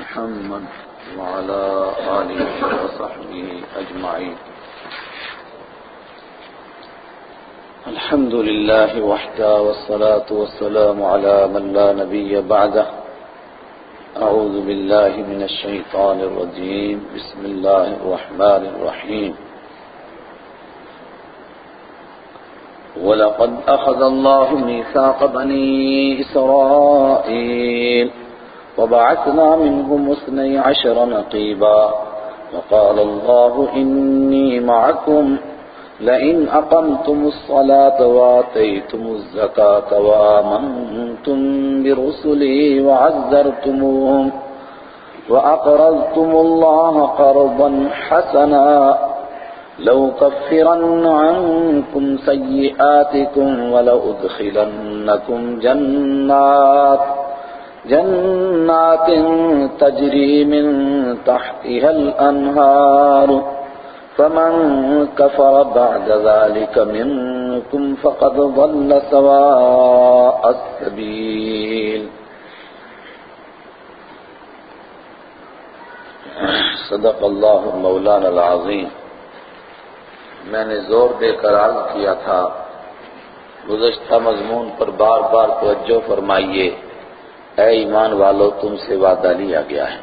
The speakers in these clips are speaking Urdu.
محمد وعلى آله وصحبه أجمعين. الحمد لله وحده والصلاة والسلام على من لا نبي بعده. أعوذ بالله من الشيطان الرجيم. بسم الله الرحمن الرحيم. ولقد أخذ الله ميثاق بني إسرائيل وبعثنا منهم اثني عشر نقيبا وقال الله إني معكم لئن أقمتم الصلاة وآتيتم الزكاة وآمنتم برسلي وعزرتموهم وأقرضتم الله قرضا حسنا لو كفرن عنكم سيئاتكم ولأدخلنكم جنات جنات تجري من تحتها الأنهار فمن كفر بعد ذلك منكم فقد ضل سواء السبيل صدق اللہ مولانا العظیم۔ میں نے زور دے کر عرض کیا تھا، گزشتہ مضمون پر بار بار توجہ فرمائیے۔ اے ایمان والو، تم سے وعدہ لیا گیا ہے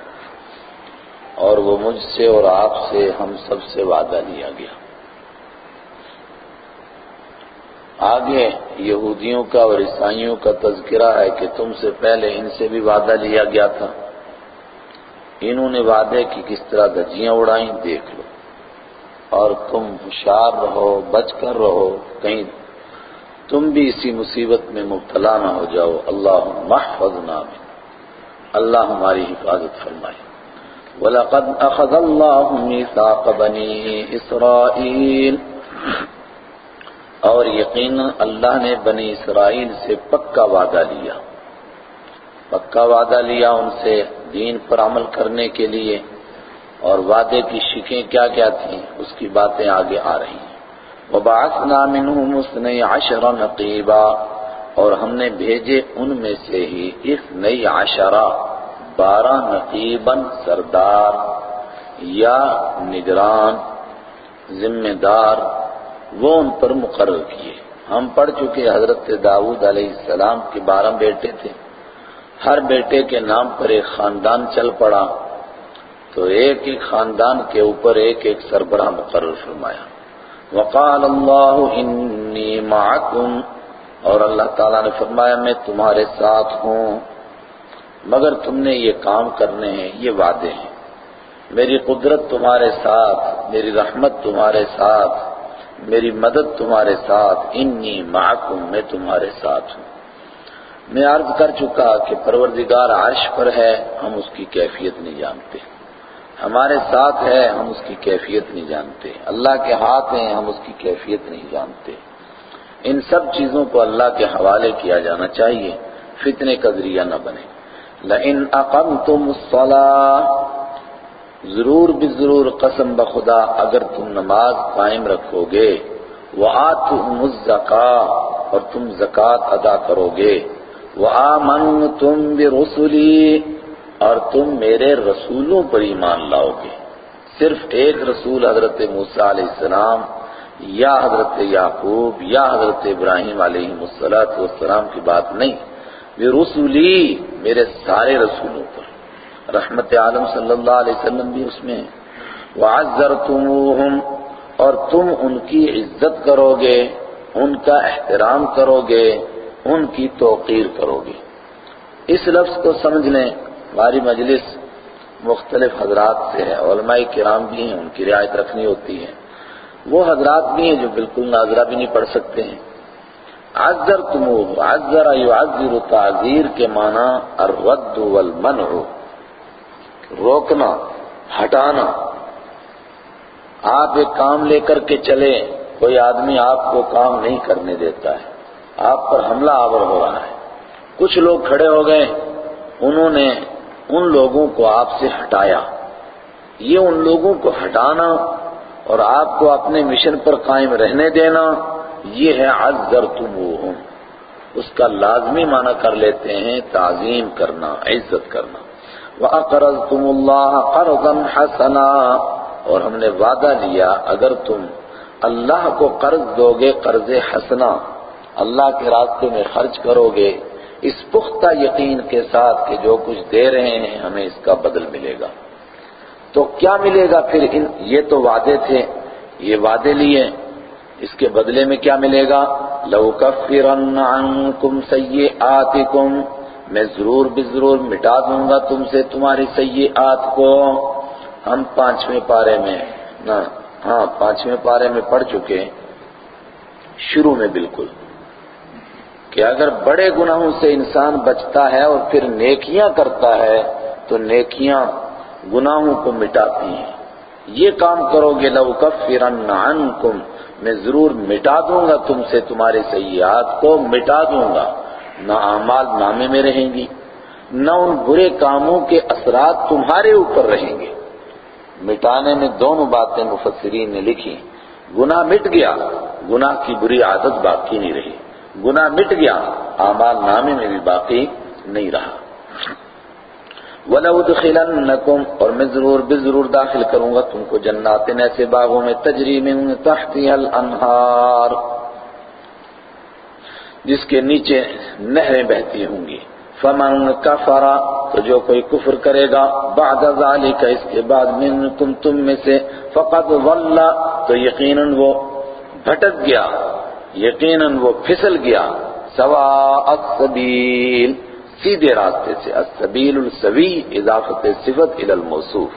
اور وہ مجھ سے اور آپ سے، ہم سب سے وعدہ لیا گیا۔ آگے، یہودیوں کا اور عیسائیوں کا تذکرہ ہے کہ تم سے پہلے ان سے بھی وعدہ لیا گیا تھا۔ انہوں نے وعدے کی کس طرح دھجیاں اڑائیں، دیکھ لو۔ اور تم ہوشیار رہو، بچ کر رہو، کہیں تم بھی اسی مصیبت میں مبتلا نہ ہو جاؤ۔ اللہ محفظ نام اللہ ہماری حفاظت فرمائے۔ وَلَقَدْ أَخَذَ اللَّهُ مِيثَاقَ بَنِي إِسْرَائِيل۔ اور یقینا اللہ نے بنی اسرائیل سے پکا وعدہ لیا۔ پکا وعدہ لیا ان سے دین پر عمل کرنے کے لیے۔ اور وعدے کی شکیں کیا کیا تھیں؟ اس کی باتیں آگے آ رہی ہیں۔ وَبَعَثْنَا مِنْهُمُ اثْنَيْ عَشَرَ نَقِيبًا اور ہم نے بھیجے ان میں سے ہی اثنئی عشرہ بارہ نقیباً سردار یا نگران، ذمہ دار، وہ ان پر مقرر کیے۔ ہم پڑھ چکے حضرت داؤد علیہ السلام کے بارہ بیٹے تھے۔ ہر بیٹے کے نام پر ایک خاندان چل پڑا۔ تو ایک ایک خاندان کے اوپر ایک ایک سربراہ مقرر فرمایا۔ وقال اللہ انی معکم، اور اللہ تعالیٰ نے فرمایا، میں تمہارے ساتھ ہوں، مگر تم نے یہ کام کرنے ہیں، یہ وعدے ہیں۔ میری قدرت تمہارے ساتھ، میری رحمت تمہارے ساتھ، میری مدد تمہارے ساتھ، انی معکم، میں تمہارے ساتھ ہوں۔ میں عرض کر چکا کہ پروردگار عرش پر ہے، ہم اس کی کیفیت نہیں جانتے۔ ہمارے ساتھ ہے، ہم اس کی کیفیت نہیں جانتے۔ اللہ کے ہاتھ ہیں ہم اس کی کیفیت نہیں جانتے۔ ان سب چیزوں کو اللہ کے حوالے کیا جانا چاہیے، فتنے کا ذریعہ نہ بنے۔ لئن اقمتم الصلاة، ضرور بھی ضرور قسم بخدا اگر تم نماز قائم رکھو گے، وآتم الزکاة، اور تم زکوٰۃ ادا کرو گے۔ وآمنتم برسلی اور تم میرے رسولوں پر ایمان لاؤ گے۔ صرف ایک رسول حضرت موسیٰ علیہ السلام یا حضرت یعقوب یا حضرت ابراہیم علیہ السلام کی بات نہیں برسلی میرے سارے رسولوں پر۔ رحمت عالم صلی اللہ علیہ وسلم بھی اس میں وعزرتموہم اور تم ان کی عزت کرو گے ان کا احترام کرو گے ان کی توقیر کرو گے اس لفظ کو سمجھ لیں ہماری مجلس مختلف حضرات سے ہے، علماء کرام بھی ہیں، ان کی رعایت رکھنی ہوتی ہے۔ وہ حضرات بھی ہیں جو بالکل ناظرہ بھی نہیں پڑھ سکتے ہیں۔ عذر تم عذر یعذر تعذیر کے معنی الرد والمنع۔ روکنا، ہٹانا۔ آپ ایک کام لے کر کے چلے کوئی آدمی آپ کو کام نہیں کرنے دیتا ہے۔ آپ پر حملہ آور ہو رہا ہے۔ کچھ لوگ کھڑے ہو گئے، انہوں نے ان لوگوں کو آپ سے ہٹایا۔ یہ ان لوگوں کو ہٹانا اور آپ کو اپنے مشن پر قائم رہنے دینا، یہ ہے عذرتموہم اس کا لازمی معنی کر لیتے ہیں تعظیم کرنا، عزت کرنا۔ وَأَقْرَضْتُمُ اللَّهَ قَرْضًا حَسَنًا۔ اور ہم نے وعدہ لیا، اگر تم اللہ کو قرض دو گے قرض حسنا اللہ کے راستے میں خرچ کرو گے اس پختہ یقین کے ساتھ کہ جو کچھ دے رہے ہیں ہمیں اس کا بدل ملے گا۔ تو کیا ملے گا پھر ان یہ تو وعدے تھے، یہ وعدے لیے۔ اس کے بدلے میں کیا ملے گا؟ لَوْكَفِّرَنَّ عَنْكُمْ سَيِّئَاتِكُمْ میں ضرور بھی ضرور مٹا دوں گا تم سے تمہاری سیئات کو۔ ہم پانچویں پارے میں ہاں پانچویں پارے میں پڑھ چکے۔ شروع میں بالکل۔ کہ اگر بڑے گناہوں سے انسان بچتا ہے اور پھر نیکیاں کرتا ہے، تو نیکیاں گناہوں کو مٹاتی ہیں۔ یہ کام کرو گے لَوْكَفِّرَنَّ عَنْكُمْ میں ضرور مٹا دوں گا تم سے تمہاری سیئات کو، مٹا دوں گا۔ نہ اعمال نامے میں رہیں گی، نہ ان برے کاموں کے اثرات تمہارے اوپر رہیں گے۔ مٹانے میں دونوں باتیں مفسرین نے لکھی۔ گناہ مٹ گیا، گناہ کی بری عادت باقی نہیں رہی۔ گناہ مٹ گیا، اعمال نامے میں بھی باقی نہیں رہا۔ وَلَوْدْخِلَنَّكُمْ اور میں ضرور بھی ضرور داخل کروں گا تم کو جنات ایسے باغوں میں، تجری میں تحتها الانہار، جس کے نیچے نہریں بہتی ہوں گی۔ فمن کفر، تو جو کوئی کفر کرے گا، بعد ذالک، اس کے بعد منکم تم میں سے، فقد ضل تو یقیناً وہ بھٹک گیا۔ یقیناً وہ پھسل گیا۔ سواء السبیل، سیدھے راستے سے۔ السبیل السوی، اضافت صفت الى الموصوف۔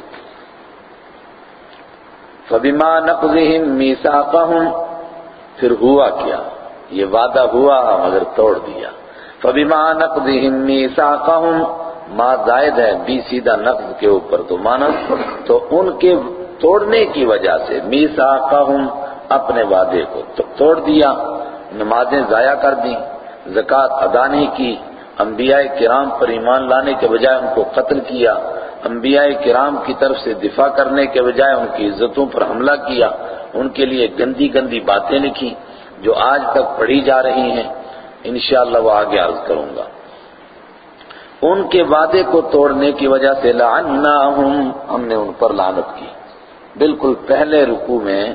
فبما نقضهم ميثاقهم پھر ہوا کیا؟ یہ وعدہ ہوا، مگر توڑ دیا۔ فبما نقضهم ميثاقهم ما زائد ہے بی سیدھا نقض کے اوپر تو مانا تو ان کے توڑنے کی وجہ سے میثاقهم اپنے وعدے کو توڑ دیا، نمازیں ضائع کر دی زکوٰۃ ادا نہیں کی، انبیاء کرام پر ایمان لانے کے بجائے ان کو قتل کیا، انبیاء کرام کی طرف سے دفاع کرنے کے بجائے ان کی عزتوں پر حملہ کیا، ان کے لیے گندی گندی باتیں لکھی جو آج تک پڑھی جا رہی ہیں۔ انشاءاللہ وہ آگے عرض کروں گا۔ ان کے وعدے کو توڑنے کی وجہ سے لعناہم ہم نے ان پر لعنت کی۔ بالکل پہلے رکوع میں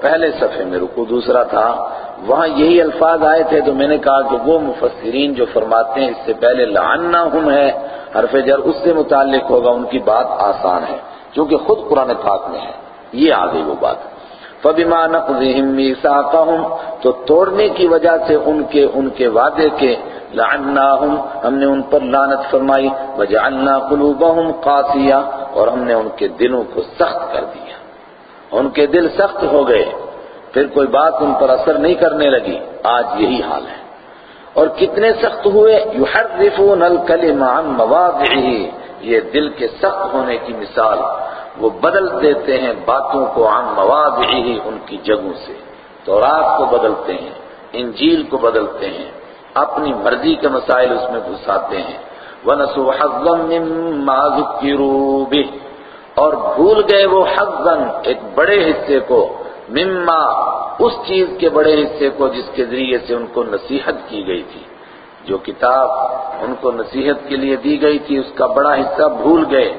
پہلے صفحے میں رکوع، دوسرا تھا، وہاں یہی الفاظ آئے تھے تو میں نے کہا کہ وہ مفسرین جو فرماتے ہیں، اس سے پہلے لعناہم ہے، حرف جر اس سے متعلق ہوگا، ان کی بات آسان ہے کیونکہ خود قرآن پاک میں ہے۔ یہ آ گئی وہ بات۔ فبما نقضهم ميثاقهم تو توڑنے کی وجہ سے ان کے ان کے وعدے کے لعناہم ہم نے ان پر لعنت فرمائی، وجعلنا قلوبهم قاسیہ، اور ہم نے ان کے دلوں کو سخت کر دیا۔ ان کے دل سخت ہو گئے۔ پھر کوئی بات ان پر اثر نہیں کرنے لگی۔ آج یہی حال ہے۔ اور کتنے سخت ہوئے۔ یحرفون الکلم عن مواضعه یہ دل کے سخت ہونے کی مثال۔ وہ بدل دیتے ہیں باتوں کو عن مواضعه ان کی جگہوں سے۔ تورات کو بدلتے ہیں۔ انجیل کو بدلتے ہیں۔ اپنی مرضی کے مسائل اس میں گھساتے ہیں۔ وَنَسُوا حَظًّا مِّمَّا ذُكِّرُوا بِهِ۔ اور بھول گئے وہ حظًّا ایک بڑے حصے کو، مما اس چیز کے بڑے حصے کو جس کے ذریعے سے ان کو نصیحت کی گئی تھی۔ جو کتاب ان کو نصیحت کے لیے دی گئی تھی، اس کا بڑا حصہ بھول گئے۔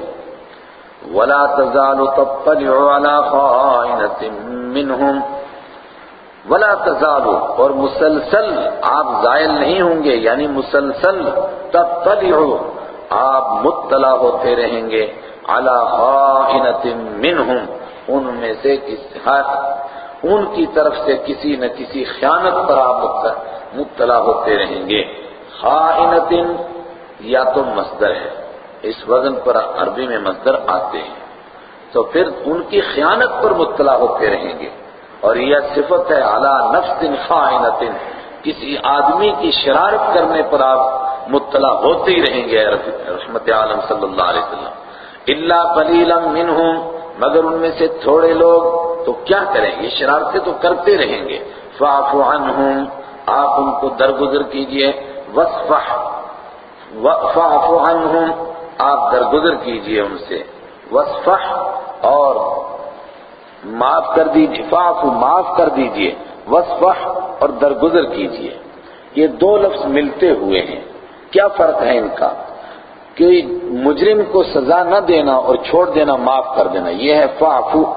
ولا تزال تطلع على خائنة منهم۔ ولا تزال، اور مسلسل آپ زائل نہیں ہوں گے یعنی مسلسل تطلع، آپ مطلع ہوتے رہیں گے۔ على خائنة منهم، ان میں سے ہر، ان کی طرف سے کسی نہ کسی خیانت پر آپ مطلع ہوتے رہیں گے۔ خائنت یا تو مصدر ہے، اس وزن پر عربی میں مصدر آتے ہیں۔ تو پھر ان کی خیانت پر مطلع ہوتے رہیں گے۔ اور یہ صفت ہے اعلیٰ نفس خائنت کسی آدمی کی شرارت کرنے پر آپ مطلع ہوتے ہی رہیں گے، رحمت عالم صلی اللہ علیہ وسلم۔ اللہ قلیلا منہم، مگر ان میں سے تھوڑے لوگ تو کیا کریں یہ شرارتیں تو کرتے رہیں گے۔ فاعف عنہم، آپ ان کو درگزر کیجیے۔ وصفح فاعف عنہم، آپ درگزر کیجیے ان سے۔ وصفح اور معاف کر دیجیے۔ فاعف، معاف کر دیجیے۔ وصفح اور درگزر کیجیے۔ یہ دو لفظ ملتے ہوئے ہیں۔ کیا فرق ہے ان کا؟ کہ مجرم کو سزا نہ دینا اور چھوڑ دینا معاف کر دینا، یہ ہے فعفو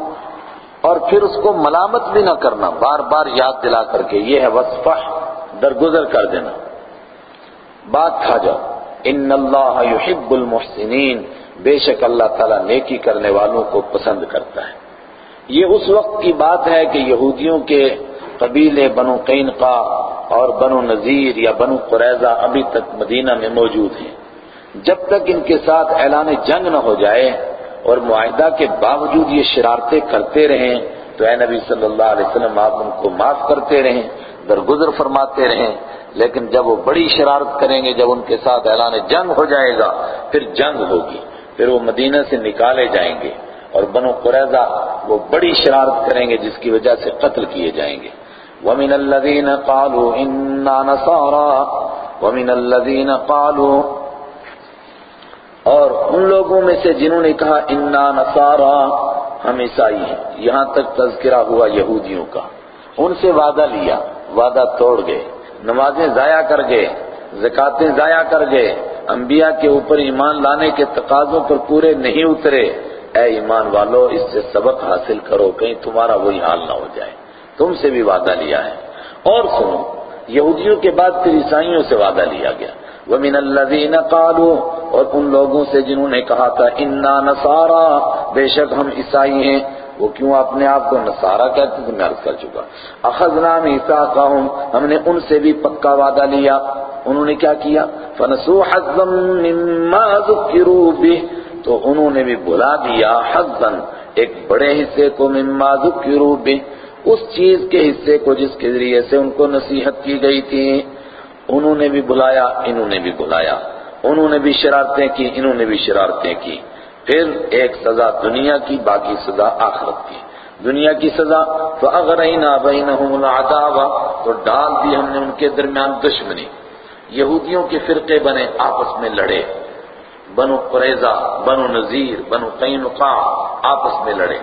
اور پھر اس کو ملامت بھی نہ کرنا، بار بار یاد دلا کر کے، یہ ہے وصفح درگزر کر دینا۔ بات کھا جاؤ۔ ان اللہ یحب المحسنین، بے شک اللہ تعالیٰ نیکی کرنے والوں کو پسند کرتا ہے۔ یہ اس وقت کی بات ہے کہ یہودیوں کے قبیلے بنو قینقا اور بنو نذیر یا بنو قریضہ ابھی تک مدینہ میں موجود ہیں۔ جب تک ان کے ساتھ اعلان جنگ نہ ہو جائے اور معاہدہ کے باوجود یہ شرارتیں کرتے رہیں، تو اے نبی صلی اللہ علیہ وسلم آپ ان کو معاف کرتے رہیں، درگزر فرماتے رہیں۔ لیکن جب وہ بڑی شرارت کریں گے، جب ان کے ساتھ اعلان جنگ ہو جائے گا، پھر جنگ ہوگی، پھر وہ مدینہ سے نکالے جائیں گے اور بنو قریضہ وہ بڑی شرارت کریں گے، جس کی وجہ سے قتل کیے جائیں گے۔ وَمِنَ الَّذِينَ قَالُوا إِنَّا نَصَارَى، وَمِنَ الَّذِينَ قَالُوا اور ان لوگوں میں سے جنہوں نے کہا، انا نصارا ہم عیسائی ہیں۔ یہاں تک تذکرہ ہوا یہودیوں کا۔ ان سے وعدہ لیا، وعدہ توڑ گئے۔ نمازیں ضائع کر گئے، زکاتیں ضائع کر گئے۔ انبیاء کے اوپر ایمان لانے کے تقاضوں پر پورے نہیں اترے۔ اے ایمان والو، اس سے سبق حاصل کرو، کہیں تمہارا وہی حال نہ ہو جائے۔ تم سے بھی وعدہ لیا ہے۔ اور سنو، یہودیوں کے بعد پھر عیسائیوں سے وعدہ لیا گیا۔ وَمِنَ الَّذِينَ قَالُوا، اور ان لوگوں سے جنہوں نے کہا تھا، انا نصارا، بے شک ہم عیسائی ہیں۔ وہ کیوں اپنے آپ کو نصارا کہتے تھے؟ میں عرض کر چکا۔ اخذنا میثاقهم ہم نے ان سے بھی پکا وعدہ لیا۔ انہوں نے کیا کیا؟ فنسوا حظا مما ذکروا به۔ تو انہوں نے بھی بلا دیا حظا، ایک بڑے حصے کو مما ذکروا به۔ اس چیز کے حصے کو جس کے ذریعے سے ان کو نصیحت کی گئی تھی۔ انہوں نے بھی بلایا، انہوں نے بھی بلایا۔ انہوں نے بھی شرارتیں کی، انہوں نے بھی شرارتیں کی۔ پھر ایک سزا دنیا کی، باقی سزا آخرت کی۔ دنیا کی سزا تو اگر تو ڈال دی ہم نے ان کے درمیان دشمنی۔ یہودیوں کے فرقے بنے، آپس میں لڑے۔ بنو قریضہ بنو نذیر، بنو قینقاع، آپس میں لڑے۔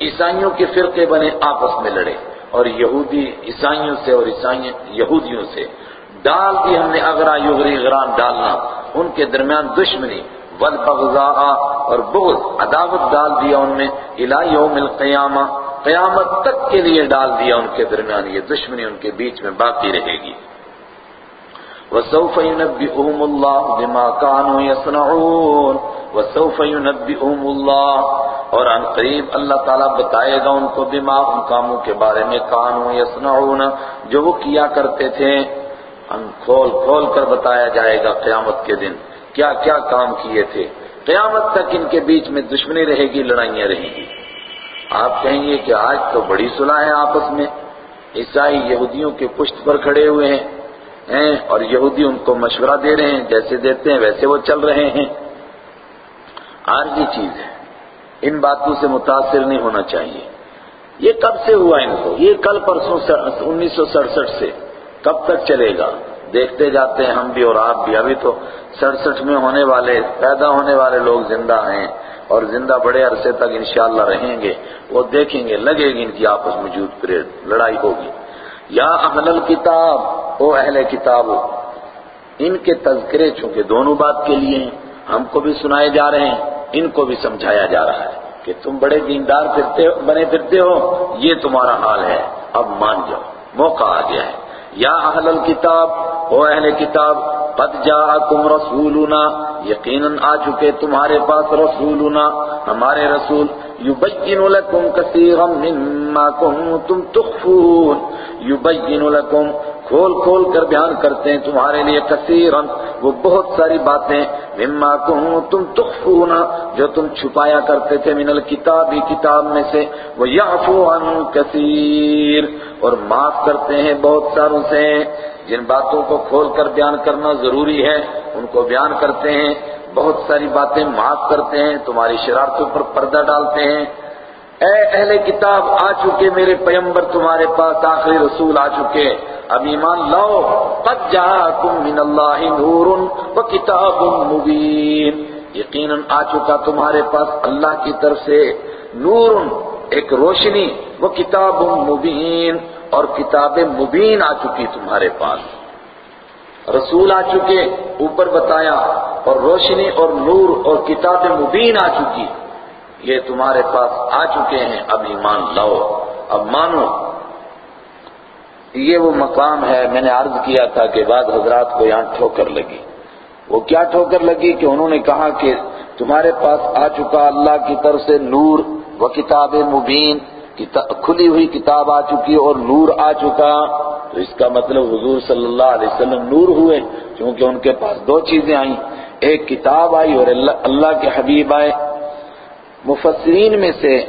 عیسائیوں کے فرقے بنے، آپس میں لڑے۔ اور یہودی عیسائیوں سے اور عیسائی یہودیوں سے ڈال دی ہم نے اگرا یغری غران ڈالنا۔ ان کے درمیان دشمنی، والبغضاء اور بغض، عداوت ڈال دیا ان میں۔ الى یوم القیامہ، قیامت تک کے لیے ڈال دیا ان کے درمیان۔ یہ دشمنی ان کے بیچ میں باقی رہے گی۔ وَسَوْفَ يُنَبِّئُهُمُ اللَّهُ بِمَا كَانُوا يَصْنَعُونَ وَسَوْفَ يُنَبِّئُهُمُ اللَّهُ اور ان قریب اللہ تعالیٰ بتائے گا ان کو بما ان کاموں کے بارے میں کانو یصنعون۔ جو وہ کیا کرتے تھے۔ کھول کھول کر بتایا جائے گا قیامت کے دن کیا کیا کام کیے تھے۔ قیامت تک ان کے بیچ میں دشمنی رہے گی، لڑائیاں رہیں گی۔ آپ کہیں گے کہ آج تو بڑی صلح ہے آپس میں۔ عیسائی یہودیوں کے پشت پر کھڑے ہوئے ہیں۔ اور یہودی ان کو مشورہ دے رہے ہیں، جیسے دیتے ہیں، ویسے وہ چل رہے ہیں۔ عارضی چیز ہے۔ ان باتوں سے متاثر نہیں ہونا چاہیے۔ یہ کب سے ہوا ان کو؟ یہ کل پرسوں انیس سو سڑسٹھ سے۔ کب تک چلے گا؟ دیکھتے جاتے ہیں ہم بھی اور آپ بھی۔ ابھی تو سڑسٹھ میں ہونے والے، پیدا ہونے والے لوگ زندہ ہیں اور زندہ بڑے عرصے تک انشاءاللہ رہیں گے۔ وہ دیکھیں گے، لگے گی ان کی آپس میں جوت پریڈ، لڑائی ہوگی۔ یا اہل الکتاب، او اہل کتاب ان کے تذکرے چونکہ دونوں بات کے لیے ہیں، ہم کو بھی سنائے جا رہے ہیں، ان کو بھی سمجھایا جا رہا ہے کہ تم بڑے دیندار پھرتے بنے پھرتے ہو، یہ تمہارا حال ہے۔ اب مان جاؤ، موقع آ گیا ہے۔ یا اہل الكتاب، او اہل کتاب، قد جاءکم رسولنا، یقیناً آ چکے تمہارے پاس رسولنا، ہمارے رسول، یبین لکم کثیرا مما کنتم تخفون، یبین لکم کھول کھول کر بیان کرتے ہیں تمہارے لیے کثیرا وہ بہت ساری باتیں۔ مما کنتم تخفون، جو تم چھپایا کرتے تھے من الکتابی کتاب میں سے۔ وہ یعفو عن کثیر اور معاف کرتے ہیں بہت ساروں سے۔ جن باتوں کو کھول کر بیان کرنا ضروری ہے، ان کو بیان کرتے ہیں۔ بہت ساری باتیں معاف کرتے ہیں، تمہاری شرارتوں پر پردہ ڈالتے ہیں۔ اے اہل کتاب، آ چکے میرے پیمبر تمہارے پاس آخری رسول آ چکے۔ اب ایمان لاؤ۔ قد جاءکم من اللہ نور و کتاب مبین۔ یقیناً آ چکا تمہارے پاس اللہ کی طرف سے نور، ایک روشنی وہ کتاب مبین۔ اور کتاب مبین آ چکی تمہارے پاس۔ رسول آ چکے، اوپر بتایا، اور روشنی اور نور اور کتاب مبین آ چکی۔ یہ تمہارے پاس آ چکے ہیں، اب ایمان لاؤ۔ اب مانو۔ یہ وہ مقام ہے، میں نے عرض کیا تھا کہ بعض حضرات کو یہاں ٹھوکر لگی۔ وہ کیا ٹھوکر لگی کہ انہوں نے کہا کہ تمہارے پاس آ چکا اللہ کی طرف سے نور و کتاب مبین کھلی ہوئی کتاب آ چکی اور نور آ چکا۔ تو اس کا مطلب حضور صلی اللہ علیہ وسلم نور ہوئے کیونکہ ان کے پاس دو چیزیں آئیں۔ ایک کتاب آئی اور اللہ کے حبیب آئے۔ مفسرین میں سے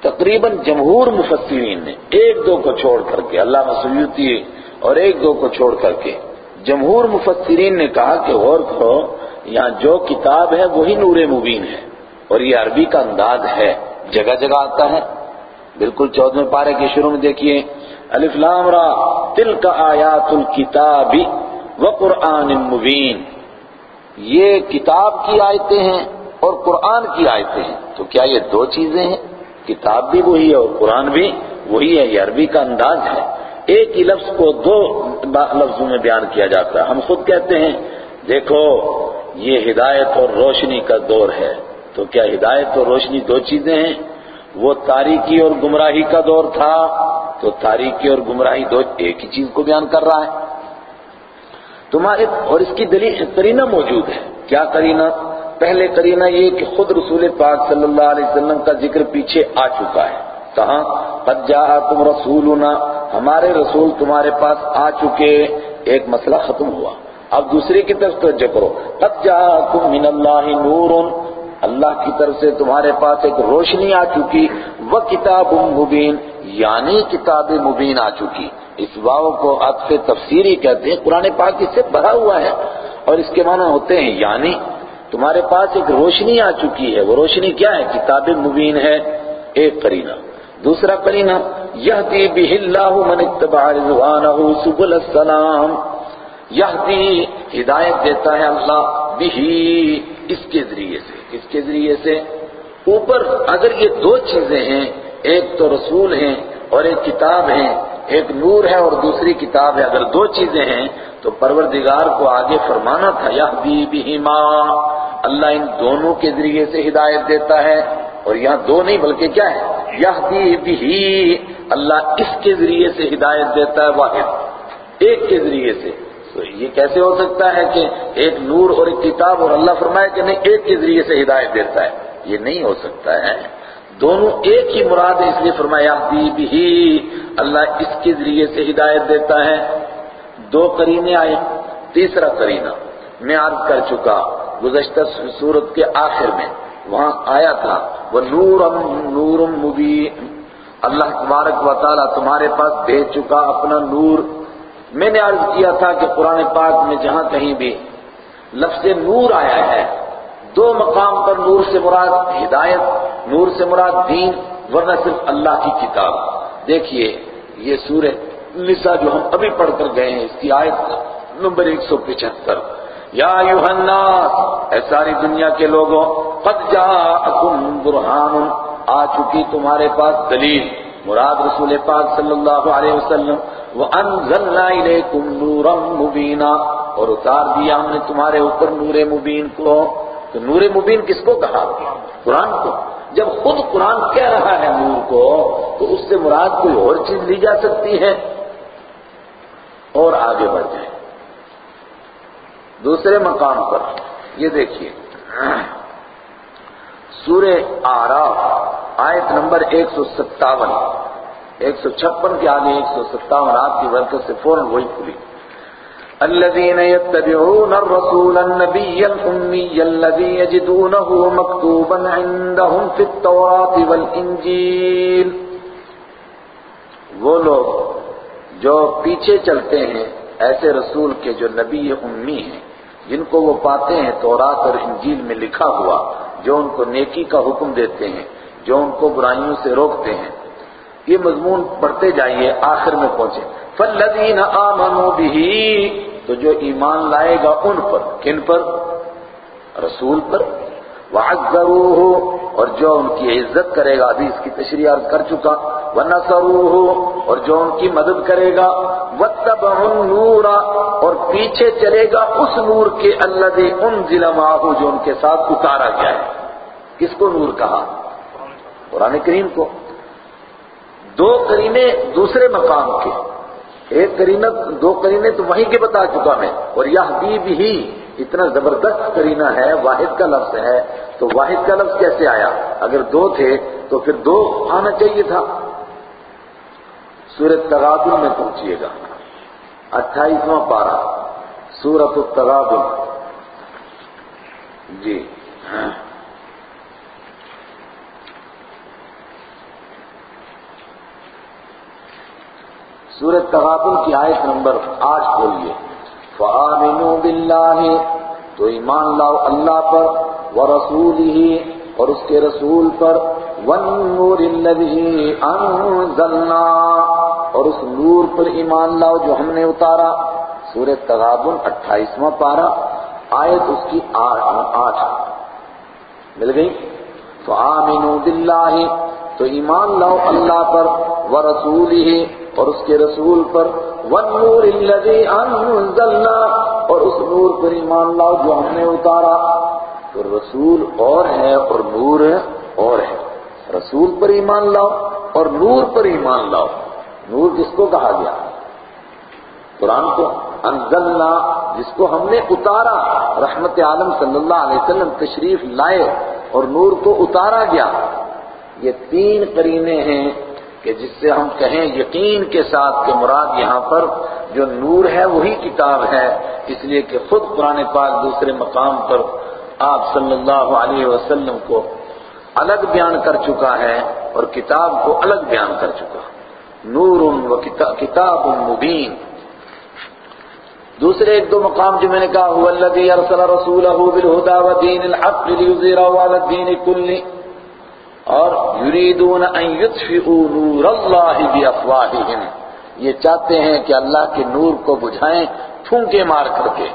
تقریباً جمہور مفسرین نے ایک دو کو چھوڑ کر کے اللہ مسیوتی اور ایک دو کو چھوڑ کر کے جمہور مفسرین نے کہا کہ غور کرو، یہاں جو کتاب ہے وہی نور مبین ہے اور یہ عربی کا انداز ہے، جگہ جگہ آتا ہے۔ بالکل چودہ پارے کے شروع میں دیکھیے، الف لام را، تلک آیات الکتاب و قرآن مبین۔ یہ کتاب کی آیتیں ہیں۔ اور قرآن کی آیتیں ہیں۔ تو کیا یہ دو چیزیں ہیں؟ کتاب بھی وہی ہے اور قرآن بھی وہی ہے، یہ عربی کا انداز ہے۔ ایک ہی لفظ کو دو لفظوں میں بیان کیا جاتا ہے۔ ہم خود کہتے ہیں، دیکھو، یہ ہدایت اور روشنی کا دور ہے۔ تو کیا ہدایت اور روشنی دو چیزیں ہیں؟ وہ تاریکی اور گمراہی کا دور تھا۔ تو تاریکی اور گمراہی دو ایک ہی چیز کو بیان کر رہا ہے۔ تمہارے اور اس کی دلیل کرینہ موجود ہے۔ کیا کرینہ پہلے کرینہ یہ کہ خود رسول پاک صلی اللہ علیہ وسلم کا ذکر پیچھے آ چکا ہے۔ کہاں؟ قد جاءکم رسولنا، ہمارے رسول تمہارے پاس آ چکے۔ ایک مسئلہ ختم ہوا۔ اب دوسری کی طرف توجہ کرو۔ قد جاءکم من اللہ نور۔ اللہ کی طرف سے تمہارے پاس ایک روشنی آ چکی۔ وہ کتاب مبین یعنی کتاب مبین آ چکی۔ اس واو کو عطف تفسیری کہتے ہیں۔ قرآن پاک اس سے بھرا ہوا ہے اور اس کے معنی ہوتے ہیں یعنی تمہارے پاس ایک روشنی آ چکی ہے۔ وہ روشنی کیا ہے؟ کتاب مبین ہے۔ ایک کرینہ دوسرا کرینہ یہدی بہ اللہ من اتبع رضوانہ سبل السلام۔ یہدی ہدایت دیتا ہے اللہ بہی اس کے ذریعے سے۔ اس کے ذریعے سے اوپر اگر یہ دو چیزیں ہیں، ایک تو رسول ہیں اور ایک کتاب ہے ایک نور ہے اور دوسری کتاب ہے۔ اگر دو چیزیں ہیں تو پروردگار کو آگے فرمانا تھا، یہدی بہما، اللہ ان دونوں کے ذریعے سے ہدایت دیتا ہے، اور یہاں دو نہیں بلکہ کیا ہے؟ یہدی بہی، اللہ اس کے ذریعے سے ہدایت دیتا ہے، واحد، ایک کے ذریعے سے۔ تو یہ کیسے ہو سکتا ہے کہ ایک نور اور ایک کتاب اور اللہ فرمائے کہ نہیں، ایک کے ذریعے سے ہدایت دیتا ہے؟ یہ نہیں ہو سکتا ہے۔ دونوں ایک ہی مراد ہے، اس لیے فرمایا بھی اللہ اس کے ذریعے سے ہدایت دیتا ہے۔ دو کرینے آئے، تیسرا کرینہ میں عرض کر چکا، گزشتہ صورت کے آخر میں وہاں آیا تھا وہ نورم نورم مبین۔ اللہ تبارک و تعالیٰ تمہارے پاس بھیج چکا اپنا نور۔ میں نے عرض کیا تھا کہ قرآن پاک میں جہاں کہیں بھی لفظ نور آیا ہے، دو مقام پر نور سے مراد ہدایت، نور سے مراد دین، ورنہ صرف اللہ کی کتاب۔ دیکھیے، یہ سورہ نساء جو ہم ابھی پڑھ کر گئے ہیں اس کی آیت نمبر ایک سو پچہتر۔ یا الناس، اے ساری دنیا کے لوگوں، قد جاءکم برہان، آ چکی تمہارے پاس دلیل۔ مراد رسول پاک صلی اللہ علیہ وسلم، وَأَنزَلْنَا إِلَيْكُمْ نُورًا مُبِينًا۔ اور اتار دیا ہم نے تمہارے اوپر نور مبین کو۔ تو نور مبین کس کو کہا؟ قرآن کو۔ جب خود قرآن کہہ رہا ہے نور کو، تو اس سے مراد کوئی اور چیز لی جا سکتی ہے۔ اور آگے بڑھ جائے۔ دوسرے مقام پر یہ دیکھیے۔ سورہ آراف آیت نمبر ایک سو ستاون۔ ایک سو چھپن کے آگے ایک سو ستاون آپ کی برکت سے فوراً وہی کھلی۔ الذين يتبعون الرسول النبي الأمي الذي يجدونه مكتوبا عندهم في التوراة والإنجيل وہ لوگ جو پیچھے چلتے ہیں، ایسے رسول کے جو نبی امی ہیں، جن کو وہ پاتے ہیں تورات اور انجیل میں لکھا ہوا، جو ان کو نیکی کا حکم دیتے ہیں، جو ان کو برائیوں سے روکتے ہیں۔ یہ مضمون پڑھتے جائیے، آخر میں پہنچے۔ فَالَّذِينَ آمَنُوا بِهِ، تو جو ایمان لائے گا ان پر، کن پر؟ رسول پر۔ وعزروه، اور جو ان کی عزت کرے گا ابھی اس کی تشریح عرض کر چکا۔ وَنَصَرُوهُ، اور جو ان کی مدد کرے گا، وَاتَّبَعُوا النُّورَ اور پیچھے چلے گا اس نور کے الَّذِي أُنزِلَ مَعَهُ، جو ان کے ساتھ اتارا گیا ہے۔ کس کو نور کہا؟ قرآن کریم کو۔ دو کرینے دوسرے مقام کے۔ ایک کرینہ دو کرینے تو وہیں کے بتا چکا میں۔ اور یہ بھی اتنا زبردست کرینہ ہے، واحد کا لفظ ہے۔ تو واحد کا لفظ کیسے آیا؟ اگر دو تھے تو پھر دو آنا چاہیے تھا۔ سورت تغابن میں پہنچیے گا۔ اٹھائیسواں پارہ سورت التغابن جی۔ سورت تغابن کی آیت نمبر آٹھ کھولیے فَآمِنُوا بِاللَّهِ، تو ایمان لاؤ اللہ پر، وَرَسُولِهِ اور اس کے رسول پر۔ وَالنُّورِ الَّذِي أَنزَلْنَا۔ اور اس نور پر ایمان لاؤ جو ہم نے اتارا۔ سورت تغابن اٹھائیسواں پارہ، آیت اس کی آٹھ مل گئی؟ تو فَآمِنُوا بِاللَّهِ تو ایمان لاؤ اللہ پر وَرَسُولِهِ اور اس کے رسول پر۔ وَالنُّورِ الَّذِي اور اس نور پر ایمان لاؤ جو ہم نے اتارا۔ تو رسول اور ہے اور نور اور ہے۔ رسول پر ایمان لاؤ اور نور پر ایمان لاؤ۔ نور کس کو کہا گیا۔ قرآن کو انزلنا، جس کو ہم نے اتارا، رحمت عالم صلی اللہ علیہ وسلم تشریف لائے اور نور کو اتارا گیا۔ یہ تین قرینے ہیں کہ جس سے ہم کہیں یقین کے ساتھ کہ مراد یہاں پر جو نور ہے وہی کتاب ہے۔ اس لیے کہ خود قرآن پاک دوسرے مقام پر آپ صلی اللہ علیہ وسلم کو الگ بیان کر چکا ہے اور کتاب کو الگ بیان کر چکا۔ نور و کتاب مبین۔ دوسرے ایک دو مقام جو میں نے کہا، هو الذي ارسل رسوله بالهدى ودين الحق ليظهره على الدين كله اور یریدون ان یطفئوا نور اللہ بافواہہم یہ چاہتے ہیں کہ اللہ کے نور کو بجھائیں، پھونکے مار کر کے۔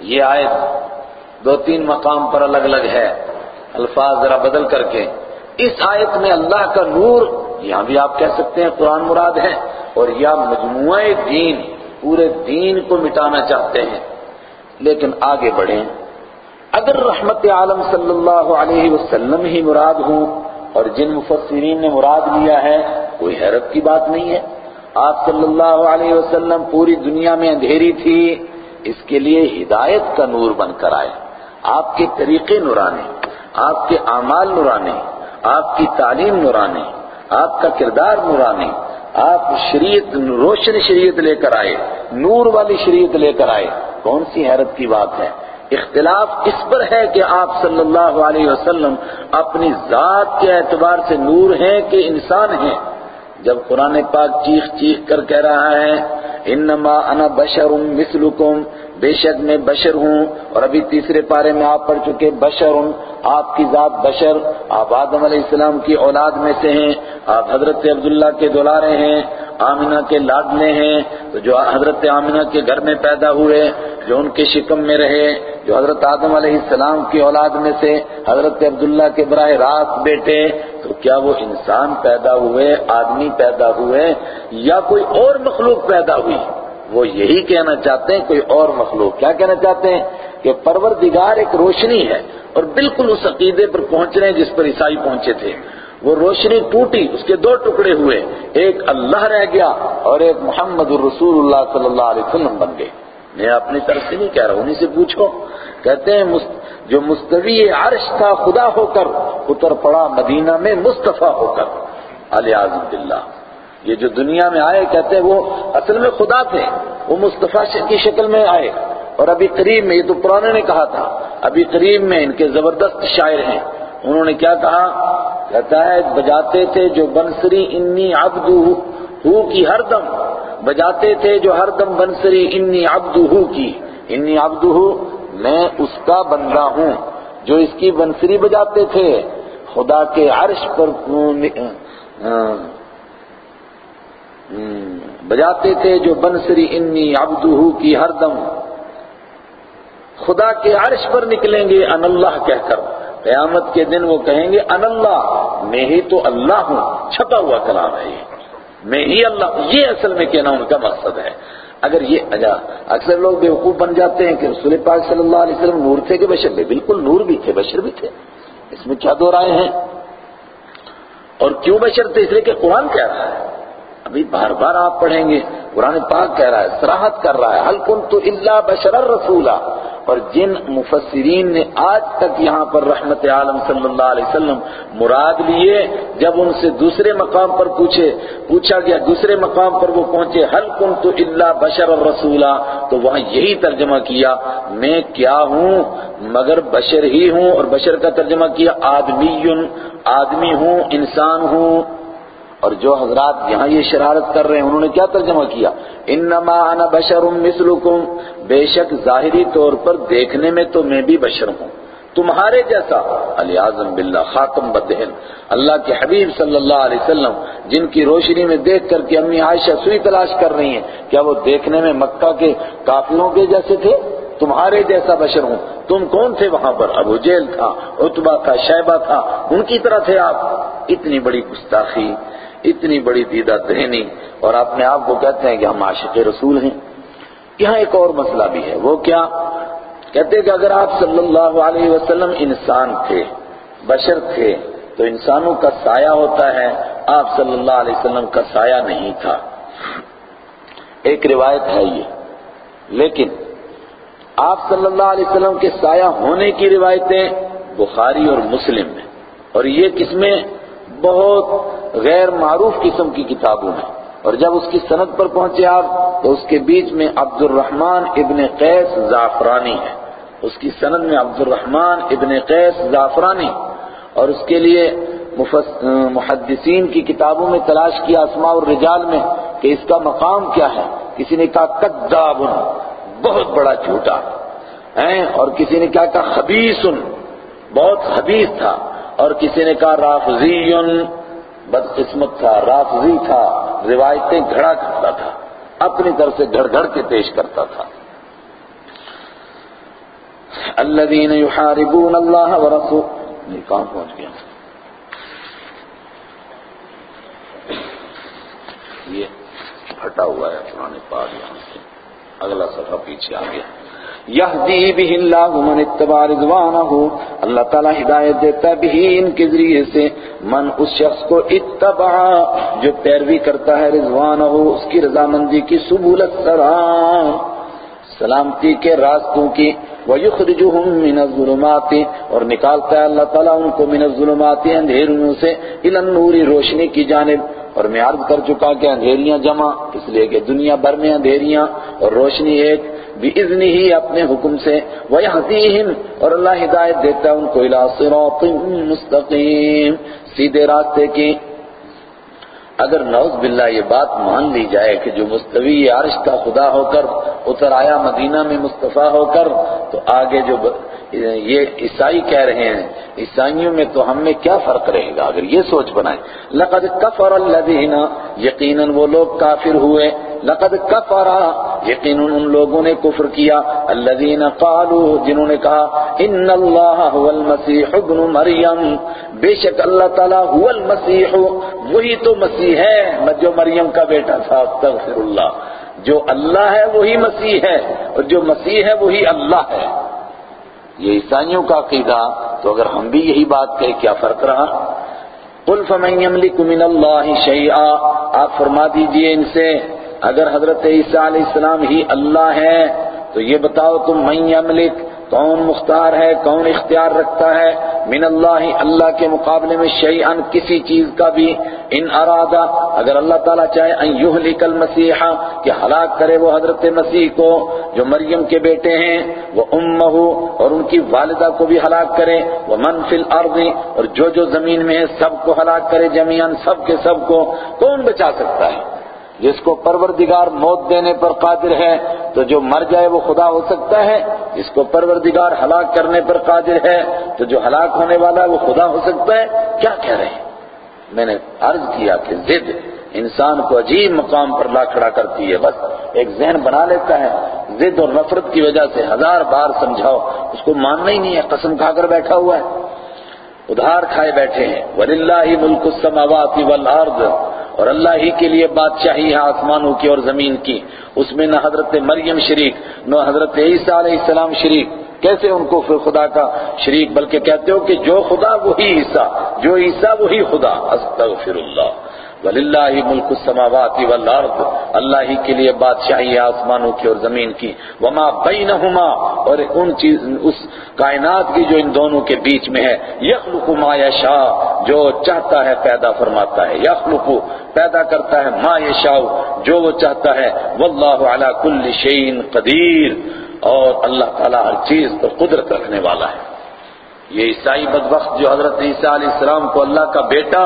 یہ آیت دو تین مقام پر الگ الگ ہے۔ الفاظ ذرا بدل کر کے۔ اس آیت میں اللہ کا نور یہاں بھی آپ کہہ سکتے ہیں قرآن مراد ہے اور یا مجموعہ دین، پورے دین کو مٹانا چاہتے ہیں۔ لیکن آگے بڑھیں۔ اگر رحمت عالم صلی اللہ علیہ وسلم ہی مراد ہوں اور جن مفسرین نے مراد لیا ہے، کوئی حیرت کی بات نہیں ہے۔ آپ صلی اللہ علیہ وسلم پوری دنیا میں اندھیری تھی، اس کے لیے ہدایت کا نور بن کر آئے۔ آپ کے طریقے نورانے آپ کے اعمال نورانے آپ کی تعلیم نورانے آپ کا کردار نورانے آپ شریعت، روشن شریعت لے کر آئے، نور والی شریعت لے کر آئے، کون سی حیرت کی بات ہے؟ اختلاف اس پر ہے کہ آپ صلی اللہ علیہ وسلم اپنی ذات کے اعتبار سے نور ہیں کہ انسان ہیں؟ جب قرآن پاک چیخ چیخ کر کہہ رہا ہے، انما انا بشر مثلکم بے شک میں بشر ہوں اور ابھی تیسرے پارے میں آپ پڑھ چکے بشر ہوں آپ کی ذات بشر، آپ آدم علیہ السلام کی اولاد میں سے ہیں، آپ حضرت عبداللہ کے دولارے ہیں، آمینہ کے لاڈلے ہیں، تو جو حضرت آمینہ کے گھر میں پیدا ہوئے، جو ان کے شکم میں رہے، جو حضرت آدم علیہ السلام کی اولاد میں سے حضرت عبداللہ کے براہ راست بیٹے، تو کیا وہ انسان پیدا ہوئے، آدمی پیدا ہوئے، یا کوئی اور مخلوق پیدا ہوئی؟ وہ یہی کہنا چاہتے ہیں کوئی اور مخلوق کیا کہنا چاہتے ہیں کہ پروردگار ایک روشنی ہے اور بالکل اس عقیدے پر پہنچ رہے ہیں جس پر عیسائی پہنچے تھے۔ وہ روشنی ٹوٹی، اس کے دو ٹکڑے ہوئے۔ ایک اللہ رہ گیا اور ایک محمد الرسول اللہ صلی اللہ علیہ وسلم بن گئے۔ میں اپنی طرف سے نہیں کہہ رہا ہوں، انہیں سے پوچھو۔ کہتے ہیں جو مستوی عرش تھا، خدا ہو کر اتر پڑا مدینہ میں مصطفیٰ ہو کر۔ علی باللہ۔ یہ جو دنیا میں آئے کہتے ہیں وہ اصل میں خدا تھے، وہ مصطفیٰ کی شکل میں آئے۔ اور ابھی قریب میں، یہ تو پرانے نے کہا تھا۔ ابھی قریب میں ان کے زبردست شاعر ہیں۔ انہوں نے کیا کہا؟ کہتا ہے، بجاتے تھے جو بنسری انی عبد ہو کی ہر دم۔ بجاتے تھے جو ہر دم بنسری انی عبد ہو کی۔ انی عبد میں اس کا بندہ ہوں۔ جو اس کی بنسری بجاتے تھے، خدا کے عرش پر بجاتے تھے جو بنسری انی عبدہ کی ہر دم۔ خدا کے عرش پر نکلیں گے، ان اللہ کہہ کر۔ قیامت کے دن وہ کہیں گے، ان اللہ، میں ہی تو اللہ ہوں۔ چھپا ہوا کلام ہے یہ۔ میں ہی اللہ یہ اصل میں کہنا ان کا مقصد ہے۔ اگر یہ اجا، اکثر لوگ بیوقوف بن جاتے ہیں کہ رسول پاک صلی اللہ علیہ وسلم نور تھے کہ بشر بھی، بالکل نور بھی تھے، بشر بھی تھے۔ اس میں کیا دو رائے ہیں؟ اور کیوں بشر تھے؟ اس لیے کہ قرآن کہہ رہا ہے۔ ابھی بار بار آپ پڑھیں گے۔ قرآن پاک کہہ رہا ہے سراحت کر رہا ہے حل کن تو اللہ بشر رسولہ اور جن مفسرین نے آج تک یہاں پر رحمت عالم صلی اللہ علیہ وسلم مراد لیے، جب ان سے دوسرے مقام پر پوچھے، پوچھا گیا، دوسرے مقام پر وہ پہنچے حل کن تو اللہ بشر رسولہ تو وہاں یہی ترجمہ کیا، میں کیا ہوں؟ مگر بشر ہی ہوں اور بشر کا ترجمہ کیا آدمی آدمی ہوں، انسان ہوں اور جو حضرات یہاں یہ شرارت کر رہے ہیں، انہوں نے کیا ترجمہ کیا؟ انما انا بشر مثلکم، بے شک ظاہری طور پر دیکھنے میں تو میں بھی بشر ہوں۔ تمہارے جیسا علی اعظم باللہ، خاتم بدہن۔ اللہ کے حبیب صلی اللہ علیہ وسلم، جن کی روشنی میں دیکھ کر کے امی عائشہ سوئی تلاش کر رہی ہیں، کیا وہ دیکھنے میں مکہ کے کافروں کے جیسے تھے؟ تمہارے جیسا بشر ہوں۔ تم کون تھے وہاں پر؟ ابو جیل تھا اتبا تھا شیبہ تھا، ان کی طرح تھے آپ۔ اتنی بڑی گستاخی۔ اتنی بڑی دیدہ دہنی اور اپنے آپ کو کہتے ہیں کہ ہم عاشق رسول ہیں۔ یہاں ایک اور مسئلہ بھی ہے۔ وہ کیا؟ کہتے کہ اگر آپ صلی اللہ علیہ وسلم انسان تھے، بشر تھے، تو انسانوں کا سایہ ہوتا ہے۔ آپ صلی اللہ علیہ وسلم کا سایہ نہیں تھا۔ ایک روایت ہے یہ۔ لیکن آپ صلی اللہ علیہ وسلم کے سایہ ہونے کی روایتیں بخاری اور مسلم میں اور یہ کس میں بہت غیر معروف قسم کی کتابوں میں۔ اور جب اس کی سند پر پہنچے آپ، تو اس کے بیچ میں عبد الرحمن ابن قیس زعفرانی ہے۔ اس کی سند میں عبد الرحمن ابن قیس زعفرانی۔ اور اس کے لیے محدثین کی کتابوں میں تلاش کیا اسماء الرجال میں کہ اس کا مقام کیا ہے۔ کسی نے کہا کداب بہت بڑا جھوٹا۔ اور کسی نے کیا کہا خبیث بہت خبیث تھا۔ اور کسی نے کہا رافضی بدقسمت تھا، رافضی تھا، روایتیں گھڑا کرتا تھا، اپنی طرف سے گھڑ گھڑ کے پیش کرتا تھا۔ الذين يحاربون الله ورسوله کہاں پہنچ گیا؟ یہ پھٹا ہوا ہے پرانے پار یہاں سے۔ اگلا صفحہ پیچھے آ گیا یہدی بھی اللہ من اتبع رضوانہ، اللہ تعالی ہدایت دیتا بھی ان کے ذریعے سے۔ من اس شخص کو اتبع جو پیروی کرتا ہے رضوانہ، اس کی رضامندی کی سبولت سرام سلامتی کے راستوں کی۔ وَيُخْرِجُهُم مِّنَ الظُّلُمَاتِ، اور نکالتا ہے اللہ تعالیٰ ان کو من الظلمات اندھیروں سے الى النور، روشنی کی جانب۔ اور میں عرض کر چکا کہ اندھیریاں جمع، اس لیے کہ دنیا بھر میں اندھیریاں اور روشنی ایک بِإِذْنِ ہی اپنے حکم سے وَيَحْدِيهِمْ اور اللہ ہدایت دیتا ہے ان کو الى صراط مستقیم سیدھے راستے کی اگر نوز باللہ یہ بات مان لی جائے کہ جو مستوی عرش کا خدا ہو کر اتر آیا مدینہ میں مصطفیٰ ہو کر، تو آگے جو یہ عیسائی کہہ رہے ہیں، عیسائیوں میں تو ہم میں کیا فرق رہے گا؟ اگر یہ سوچ بنائیں، لقد کفر الذین، یقیناً وہ لوگ کافر ہوئے، لقد کفر، یقیناً ان لوگوں نے کفر کیا، الذین قالوا، جنہوں نے کہا، ان اللہ هو المسیح ابن مریم، بے شک اللہ تعالیٰ هو المسیح، وہی تو مسیح ہے جو مریم کا بیٹا تھا، استغفر اللہ۔ جو اللہ ہے، وہی مسیح ہے، اور جو مسیح ہے، وہی اللہ ہے۔ یہ عیسائیوں کا عقیدہ۔ تو اگر ہم بھی یہی بات کہیں، کیا فرق رہا؟ قل فمن يملك من الله شيئا آپ فرما دیجیے ان سے، اگر حضرت عیسیٰ علیہ السلام ہی اللہ ہے تو یہ بتاؤ تم من یملک۔ کون مختار ہے، کون اختیار رکھتا ہے؟ من اللہ اللہ کے مقابلے میں شیئن کسی چیز کا بھی ان ارادہ۔ اگر اللہ تعالیٰ چاہے، ان یہلک المسیح، کہ ہلاک کرے وہ حضرت مسیح کو، جو مریم کے بیٹے ہیں، وہ امہ اور ان کی والدہ کو بھی ہلاک کرے۔ وہ من فی الارض، اور جو جو زمین میں ہے، سب کو ہلاک کرے جمیان سب کے سب کو۔ کون بچا سکتا ہے؟ جس کو پروردگار موت دینے پر قادر ہے، تو جو مر جائے وہ خدا ہو سکتا ہے، جس کو پروردگار ہلاک کرنے پر قادر ہے، تو جو ہلاک ہونے والا ہے وہ خدا ہو سکتا ہے۔ کیا کہہ رہے ہیں؟ میں نے عرض کیا کہ ضد انسان کو عجیب مقام پر لا کھڑا کرتی ہے، بس ایک ذہن بنا لیتا ہے۔ ضد اور نفرت کی وجہ سے ہزار بار سمجھاؤ، اس کو ماننا ہی نہیں ہے، قسم کھا کر بیٹھا ہوا ہے۔ ادھار کھائے بیٹھے ہیں۔ وَلِلَّهِ مُلْكُ السَّمَوَاتِ وَالْأَرْضِ اور اللہ ہی کے لیے بادشاہی ہے آسمانوں کی اور زمین کی۔ اس میں نہ حضرت مریم شریک، نہ حضرت عیسیٰ علیہ السلام شریک۔ کیسے ان کو پھر خدا کا شریک؟ بلکہ کہتے ہو کہ جو خدا وہی عیسیٰ، جو عیسیٰ وہی خدا۔ استغفر اللہ۔ وَلِلَّهِ مُلْكُ السَّمَاوَاتِ وَالْأَرْضِ اللہ ہی کے لیے بادشاہی ہے آسمانوں کی اور زمین کی۔ وَمَا بَيْنَهُمَا اور ان چیز، اس کائنات کی جو ان دونوں کے بیچ میں ہے يَخْلُقُ مَا يَشَاءُ جو چاہتا ہے پیدا فرماتا ہے۔ يَخْلُقُ پیدا کرتا ہے ما يشاء جو وہ چاہتا ہے۔ واللہ علی کل شیء قدیر۔ اور اللہ تعالیٰ ہر چیز پر قدرت رکھنے والا ہے۔ یہ عیسائی بدبخت جو حضرت عیسیٰ علیہ السلام کو اللہ کا بیٹا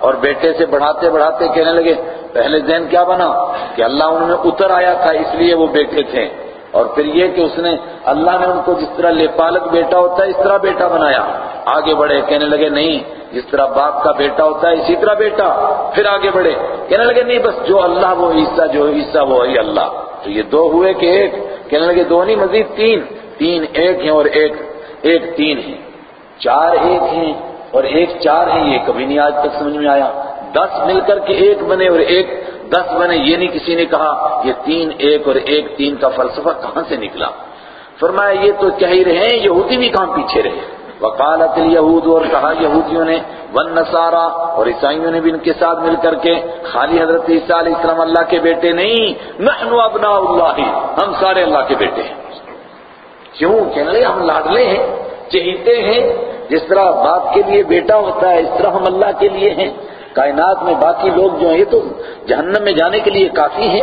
اور بیٹے سے بڑھاتے بڑھاتے کہنے لگے، پہلے ذہن کیا بنا؟ کہ اللہ انہوں نے اتر آیا تھا، اس لیے وہ بیٹے تھے۔ اور پھر یہ کہ اس نے اللہ نے ان کو جس طرح لے پالک بیٹا ہوتا ہے، اس طرح بیٹا بنایا۔ آگے بڑھے، کہنے لگے، نہیں، جس طرح باپ کا بیٹا ہوتا ہے، اسی طرح بیٹا۔ پھر آگے بڑھے، کہنے لگے، نہیں، بس جو اللہ وہ عیسیٰ، جو عیسیٰ وہ اللہ۔ تو یہ دو ہوئے کہ ایک، کہنے لگے دو نہیں مزید تین۔ تین ایک ہیں اور ایک ایک تین ہیں۔ چار ایک ہیں اور ایک چار ہیں، یہ کبھی نہیں آج تک سمجھ میں آیا۔ دس مل کر کے ایک بنے اور ایک دس بنے، یہ نہیں کسی نے کہا یہ تین ایک اور ایک تین کا فلسفہ کہاں سے نکلا۔ فرمایا، یہ تو کہہ ہی رہے ہیں، یہودی بھی کہاں پیچھے رہے؟ وکالت یہود اور کہا یہودیوں نے ون نسارا اور عیسائیوں نے بھی ان کے ساتھ مل کر کے، خالی حضرت عیسیٰ علیہ السلام اللہ کے بیٹے نہیں نحن ابناء اللہ، ہم سارے اللہ کے بیٹے ہیں۔ کیوں؟ کہنے لگے، ہم لاڈلے ہیں، چہیتے ہیں جس طرح باپ کے لیے بیٹا ہوتا ہے، اس طرح ہم اللہ کے لیے ہیں۔ کائنات میں باقی لوگ جو ہیں، یہ تو جہنم میں جانے کے لیے کافی ہیں۔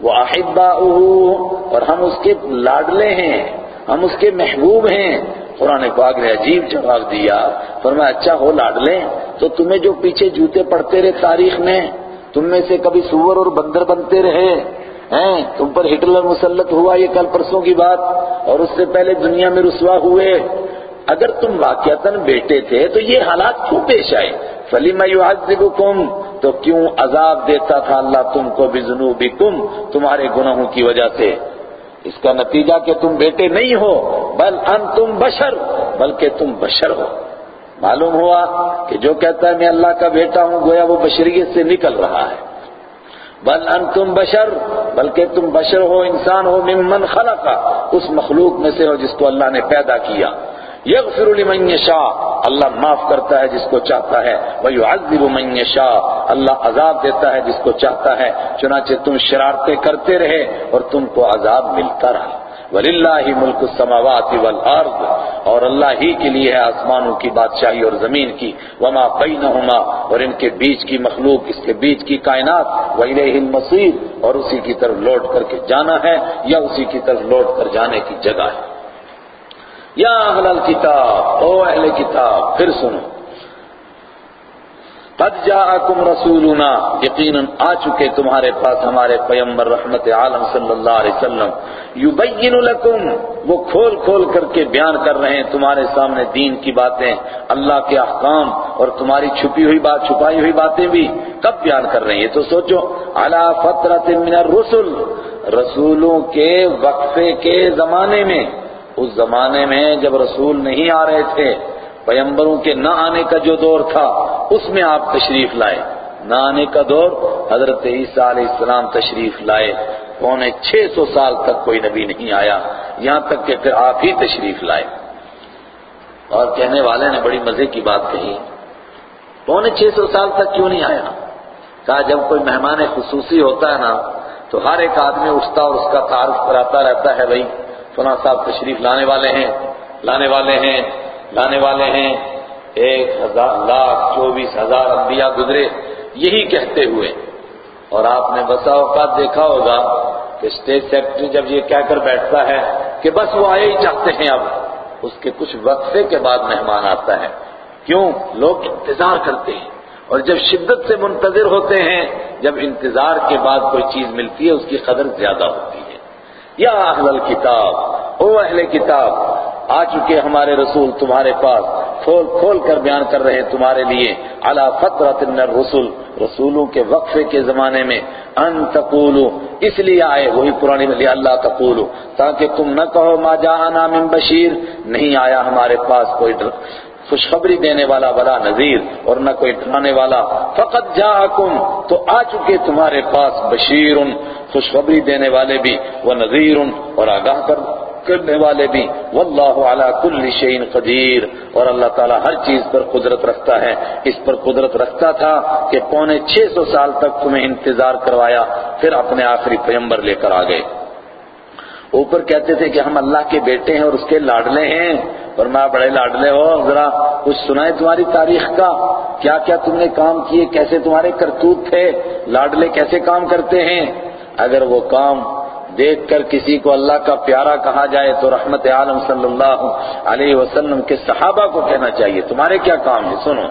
وہ احبا اور ہم اس کے لاڈلے ہیں۔ ہم اس کے محبوب ہیں۔ قرآن پاک نے عجیب جواب دیا۔ فرمایا اچھا ہو لاڈلے، تو تمہیں جو پیچھے جوتے پڑتے رہے تاریخ میں، تم میں سے کبھی سور اور بندر بنتے رہے۔ ہیں، تم پر ہٹلر مسلط ہوا یہ کل پرسوں کی بات، اور اس سے پہلے دنیا میں رسوا ہوئے۔ اگر تم واقعتاً بیٹے تھے تو یہ حالات کیوں پیش آئے؟ فلیم يعذبكم؟ تو کیوں عذاب دیتا تھا اللہ تم کو بذنوبکم تمہارے گناہوں کی وجہ سے۔ اس کا نتیجہ کہ تم بیٹے نہیں ہو، بل انتم بشر، بلکہ تم بشر ہو۔ معلوم ہوا کہ جو کہتا ہے میں اللہ کا بیٹا ہوں، گویا وہ بشریت سے نکل رہا ہے۔ بل انتم بشر، بلکہ تم بشر ہو، انسان ہو، ممن خلقا اس مخلوق میں سے ہو جس کو اللہ نے پیدا کیا۔ یغفر لمن یشاء، اللہ معاف کرتا ہے جس کو چاہتا ہے، ویعذب من یشاء، اللہ عذاب دیتا ہے جس کو چاہتا ہے، چنانچہ تم شرارتیں کرتے رہے اور تم کو عذاب ملتا رہا۔ وَلِلَّهِ مُلْكُ السَّمَاوَاتِ وَالْأَرْضِ، اور اللہ ہی کے لیے ہے آسمانوں کی بادشاہی اور زمین کی۔ وَمَا بَيْنَهُمَا، اور ان کے بیچ کی مخلوق، اس کے بیچ کی کائنات۔ وَإِلَيْهِ الْمَصِيرُ، اور اسی کی طرف لوٹ کر کے جانا ہے، یا اسی کی طرف لوٹ کر جانے کی جگہ ہے۔ یا اہل الکتاب او اہل کتاب، پھر سنو۔ قد جاءکم رسولنا، یقیناً آ چکے تمہارے پاس ہمارے پیمبر رحمت عالم صلی اللہ علیہ وسلم۔ یبین لکم، وہ کھول کھول کر کے بیان کر رہے ہیں تمہارے سامنے دین کی باتیں، اللہ کے احکام اور تمہاری چھپی ہوئی بات، چھپائی ہوئی باتیں بھی۔ کب بیان کر رہے ہیں؟ یہ تو سوچو۔ علی فترت من الرسل، رسولوں کے وقفے کے زمانے میں۔ اس زمانے میں جب رسول نہیں آ رہے تھے پیمبروں کے نہ آنے کا جو دور تھا، اس میں آپ تشریف لائے۔ نہ آنے کا دور حضرت عیسیٰ علیہ السلام تشریف لائے۔ پونے چھ سو سال تک کوئی نبی نہیں آیا، یہاں تک کہ پھر آپ ہی تشریف لائے۔ اور کہنے والے نے بڑی مزے کی بات کہی، پونے چھ سو سال تک کیوں نہیں آیا؟ کہا جب کوئی مہمان خصوصی ہوتا ہے نا، تو ہر ایک آدمی اٹھتا اور اس کا تعارف کراتا رہتا ہے، بھائی فلاں صاحب تشریف لانے والے ہیں، لانے والے ہیں، لانے والے ہیں۔ ایک ہزار، لاکھ چوبیس ہزار انبیاء گزرے، یہی کہتے ہوئے۔ اور آپ نے بسا اوقات دیکھا ہوگا کہ اسٹیٹ سیکرٹری جب یہ کہہ کر بیٹھتا ہے کہ بس وہ آئے ہی چاہتے ہیں اب، اس کے کچھ وقفے کے بعد مہمان آتا ہے۔ کیوں؟ لوگ انتظار کرتے ہیں۔ اور جب شدت سے منتظر ہوتے ہیں، جب انتظار کے بعد کوئی چیز ملتی ہے، اس کی قدر زیادہ ہوتی ہے۔ یا اہل الکتاب او اہل کتاب، آ چکے ہمارے رسول تمہارے پاس، کھول کھول کر بیان کر رہے ہیں تمہارے لیے علا فترت من الرسل، رسولوں کے وقفے کے زمانے میں، ان تقولو، اس لیے آئے، وہی پرانی میں اللہ تقولو، تاکہ تم نہ کہو ما جاءنا من بشیر، نہیں آیا ہمارے پاس کوئی خوشخبری دینے والا بلا نذیر اور نہ کوئی ڈرانے والا. فقط جاءکم تو آ چکے تمہارے پاس بشیر، خوشخبری دینے والے بھی وہ نذیر اور آگاہ کر کرنے والے بھی. واللہ علی کل شیء قدیر اور اللہ تعالی ہر چیز پر قدرت رکھتا ہے۔ اس پر قدرت رکھتا تھا کہ پونے چھ سو سال تک تمہیں انتظار کروایا، پھر اپنے آخری پیمبر لے کر آ گئے۔ اوپر کہتے تھے کہ ہم اللہ کے بیٹے ہیں اور اس کے لاڈلے ہیں۔ اور میں بڑے لاڈلے ہو، ذرا کچھ سنائے تمہاری تاریخ کا۔ کیا کیا تم نے کام کیے؟ کیسے تمہارے کرتوت تھے؟ لاڈلے کیسے کام کرتے ہیں؟ اگر وہ کام دیکھ کر کسی کو اللہ کا پیارا کہا جائے تو رحمت عالم صلی اللہ علیہ وسلم کے صحابہ کو کہنا چاہیے۔ تمہارے کیا کام ہے سنو۔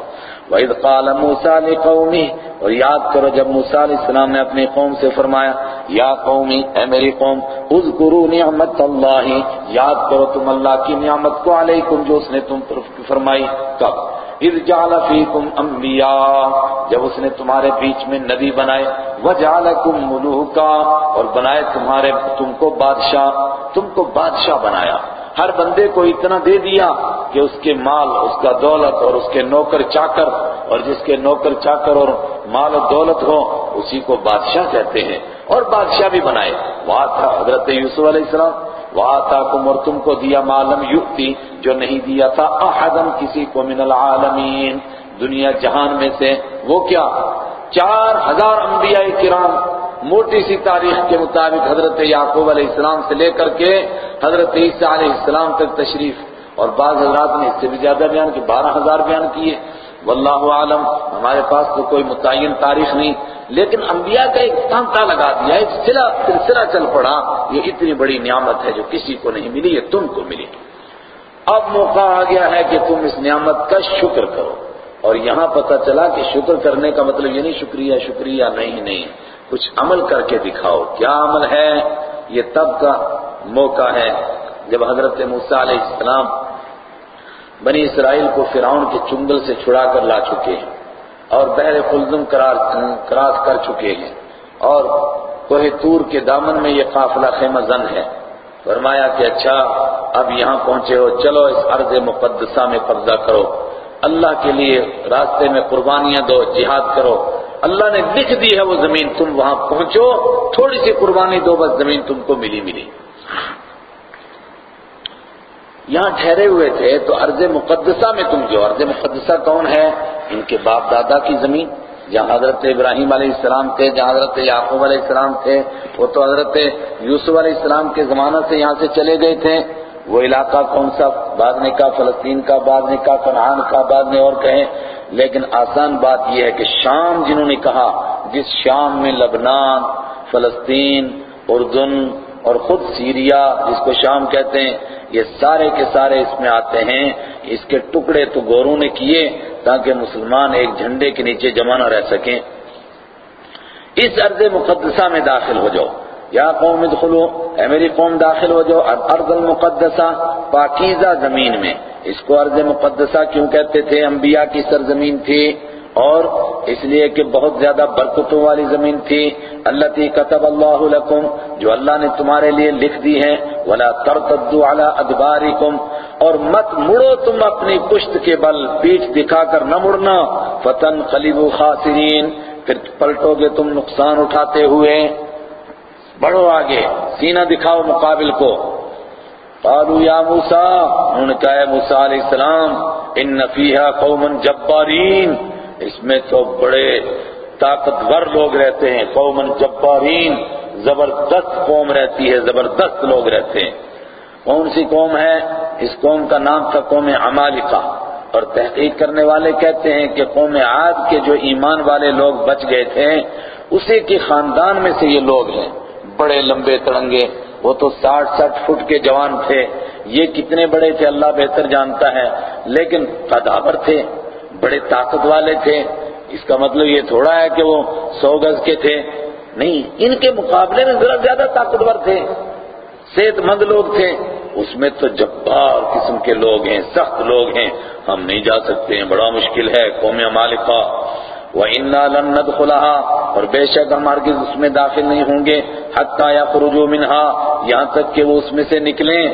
وَإِذْ قَالَ مُوسَى لِقَوْمِهِ اور یاد کرو جب موسیٰ علیہ السلام نے اپنی قوم سے فرمایا، یا قومی اے میری قوم، اذکروا نعمت اللہ، یاد کرو تم اللہ کی نعمت کو علیکم جو اس نے تم پر فرمائی، کب؟ اذ جعل فیکم انبیاء، جب اس نے تمہارے بیچ میں نبی بنائے، وجعلکم ملوکا، اور بنائے تمہارے تم کو بادشاہ، تم کو بادشاہ بنایا۔ ہر بندے کو اتنا دے دیا کہ اس کے مال، اس کا دولت اور اس کے نوکر چاکر، اور جس کے نوکر چاکر اور مال و دولت ہو، اسی کو بادشاہ کہتے ہیں۔ اور بادشاہ بھی بنائے۔ وہاں تھا حضرت یوسف علیہ السلام وہاں تھا کم اور تم کو دیا معلوم یوتی جو نہیں دیا تھا احدم کسی کو من العالمین۔ دنیا جہان میں سے وہ کیا؟ چار ہزار انبیاء کرام۔ موٹی سی تاریخ کے مطابق حضرت یعقوب علیہ السلام سے لے کر کے حضرت عیسیٰ علیہ السلام تک تشریف اور بعض حضرات نے اس سے بھی زیادہ بیان کی، بارہ ہزار بیان کیے۔ واللہ عالم، ہمارے پاس تو کوئی متعین تاریخ نہیں، لیکن انبیاء کا ایک تانتا لگا دیا، ایک سلسلہ سلسلہ چل پڑا۔ یہ اتنی بڑی نعمت ہے جو کسی کو نہیں ملی، یہ تم کو ملی۔ اب موقع آ گیا ہے کہ تم اس نعمت کا شکر کرو۔ اور یہاں پتہ چلا کہ شکر کرنے کا مطلب یہ نہیں شکریہ شکریہ نہیں نہیں۔ کچھ عمل کر کے دکھاؤ۔ کیا عمل ہے؟ یہ تب کا موقع ہے جب حضرت موسیٰ علیہ السلام بنی اسرائیل کو فرعون کے چنگل سے چھڑا کر لا چکے ہیں اور بحر خلزم کراس کر چکے ہیں اور کوہ تور کے دامن میں یہ قافلہ خیمہ زن ہے۔ فرمایا کہ اچھا اب یہاں پہنچے ہو، چلو اس عرض مقدسہ میں قبضہ کرو۔ اللہ کے لیے راستے میں قربانیاں دو، جہاد کرو۔ اللہ نے لکھ دی ہے وہ زمین، تم وہاں پہنچو، تھوڑی سی قربانی دو، بس زمین تم کو ملی ملی۔ یہاں ٹھہرے ہوئے تھے، تو عرض مقدسہ میں تم جو، عرض مقدسہ کون ہے؟ ان کے باپ دادا کی زمین۔ جہاں حضرت ابراہیم علیہ السلام تھے، جہاں حضرت یعقوب علیہ السلام تھے، وہ تو حضرت یوسف علیہ السلام کے زمانہ سے یہاں سے چلے گئے تھے۔ وہ علاقہ کون سا؟ بعد نے کہا فلسطین کا، بعد نے کہا کنعان کا، بعد نے اور کہیں۔ لیکن آسان بات یہ ہے کہ شام جنہوں نے کہا، جس شام میں لبنان، فلسطین، اردن اور خود سیریا، جس کو شام کہتے ہیں، یہ سارے کے سارے اس میں آتے ہیں، اس کے ٹکڑے تو گوروں نے کیے تاکہ مسلمان ایک جھنڈے کے نیچے جمع نہ رہ سکیں۔ اس عرض مقدسہ میں داخل ہو جاؤ۔ یا قوم ادخلو، اے میری قوم داخل ہو جاؤ ارض المقدسہ، پاکیزہ زمین میں۔ اس کو ارض مقدسہ کیوں کہتے تھے؟ انبیاء کی سرزمین تھی، اور اس لیے کہ بہت زیادہ برکتوں والی زمین تھی۔ اللہ تی کتب اللہ لکم، جو اللہ نے تمہارے لیے لکھ دی ہے۔ ولا ترتدوا علی ادبارکم، اور مت مڑو تم اپنی پشت کے بل، پیٹھ دکھا کر نہ مڑنا۔ فتن قلیبو خاسرین، پھر پلٹو گے تم نقصان اٹھاتے ہوئے۔ بڑھو آگے، سینہ دکھاؤ مقابل کو۔ قالوا یا موسیٰ، انہوں نے کہا ہے موسیٰ علیہ السلام، ان فیہا قوم جبارین۔ اس میں تو بڑے طاقتور لوگ رہتے ہیں قوم جبارین۔ زبردست قوم رہتی ہے، زبردست لوگ رہتے ہیں۔ کون سی قوم ہے؟ اس قوم کا نام تھا قوم عمالقہ۔ اور تحقیق کرنے والے کہتے ہیں کہ قوم عاد کے جو ایمان والے لوگ بچ گئے تھے، اسی کے خاندان میں سے یہ لوگ ہیں۔ بڑے لمبے تڑنگے، وہ تو ساٹھ ساٹھ فٹ کے جوان تھے۔ یہ کتنے بڑے تھے اللہ بہتر جانتا ہے، لیکن قدابر تھے، بڑے طاقت والے تھے۔ اس کا مطلب یہ تھوڑا ہے کہ وہ سو گز کے تھے۔ نہیں، ان کے مقابلے میں ذرا زیادہ طاقتور تھے، صحت مند لوگ تھے۔ اس میں تو جبار قسم کے لوگ ہیں، سخت لوگ ہیں۔ ہم نہیں جا سکتے ہیں، بڑا مشکل ہے، قوم مالکہ۔ وَإِنَّا لَن نَدْخُلَهَا۔ اور بے شک ہم ہرگز اس میں داخل نہیں ہوں گے۔ حَتَّى يَخْرُجُوا مِنْهَا۔ یہاں تک کہ وہ اس میں سے نکلیں۔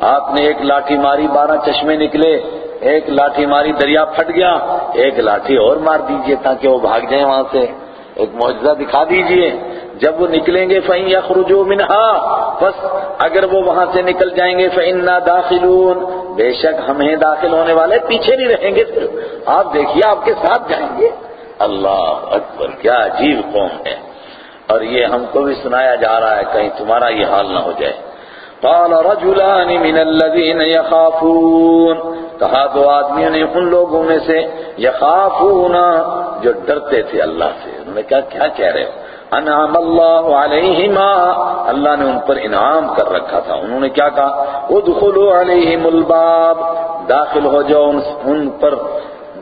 آپ نے ایک لاٹھی ماری، بارہ چشمے نکلے۔ ایک لاٹھی ماری، دریا پھٹ گیا۔ ایک لاٹھی اور مار دیجیے تاکہ وہ بھاگ جائیں وہاں سے۔ ایک معجزہ دکھا دیجیے۔ جب وہ نکلیں گے، فَإِن يَخْرُجُوا مِنْهَا۔ بس اگر وہ وہاں سے نکل جائیں گے، فَإِنَّا دَاخِلُونَ۔ بے شک ہم ہیں داخل ہونے والے، پیچھے نہیں رہیں گے صرف۔ آپ دیکھیے، آپ کے ساتھ جائیں گے۔ اللہ اکبر، کیا عجیب قوم ہے۔ اور یہ ہم کو بھی سنایا جا رہا ہے، کہیں تمہارا یہ حال نہ ہو جائے۔ قال رجلان من الذين يخافون کہا دو آدمیوں نے، ان لوگوں میں سے یخافون جو ڈرتے تھے اللہ سے۔ انہوں نے کہا، کیا کہہ رہے ہو؟ انعام اللہ علیہما۔ اللہ نے ان پر انعام کر رکھا تھا۔ انہوں نے کیا کہا؟ ادخلوا علیہم الباب۔ داخل ہو جاؤ ان پر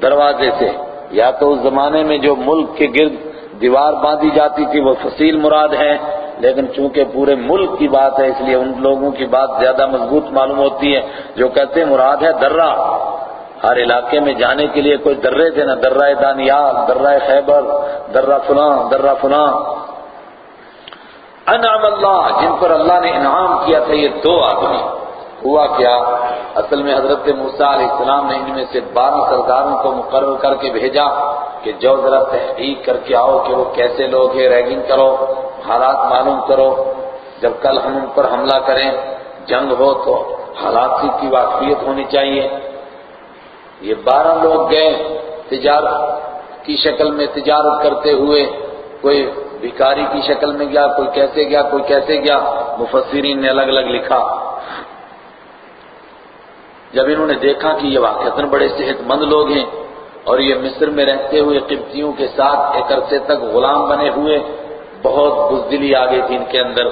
دروازے سے۔ یا تو اس زمانے میں جو ملک کے گرد دیوار باندھی جاتی تھی وہ فصیل مراد ہے، لیکن چونکہ پورے ملک کی بات ہے، اس لیے ان لوگوں کی بات زیادہ مضبوط معلوم ہوتی ہے۔ جو کہتے ہیں مراد ہے درہ ہر علاقے میں جانے کے لیے کوئی درے تھے نا درہ دانیال درہ خیبر درہ فلاں درہ فلاں۔ انعم اللہ، جن پر اللہ نے انعام کیا تھا، یہ دو آدمی۔ ہوا کیا، اصل میں حضرت موسیٰ علیہ السلام نے ان میں سے بارہ سرداروں کو مقرر کر کے بھیجا کہ جو ذرا تحقیق کر کے آؤ کہ وہ کیسے لوگ ہیں، ریگنگ کرو، حالات معلوم کرو۔ جب کل ہم ان پر حملہ کریں، جنگ ہو تو حالات کی واقفیت ہونی چاہیے۔ یہ بارہ لوگ گئے تجارت کی شکل میں تجارت کرتے ہوئے، کوئی بھکاری کی شکل میں گیا، کوئی کیسے گیا، کوئی کیسے گیا، مفسرین نے الگ الگ لکھا۔ جب انہوں نے دیکھا کہ یہ واقعات بڑے صحت مند لوگ ہیں اور یہ مصر میں رہتے ہوئے قبطیوں کے ساتھ ایک عرصے تک غلام بنے ہوئے، بہت بزدلی آ گئی تھی ان کے اندر۔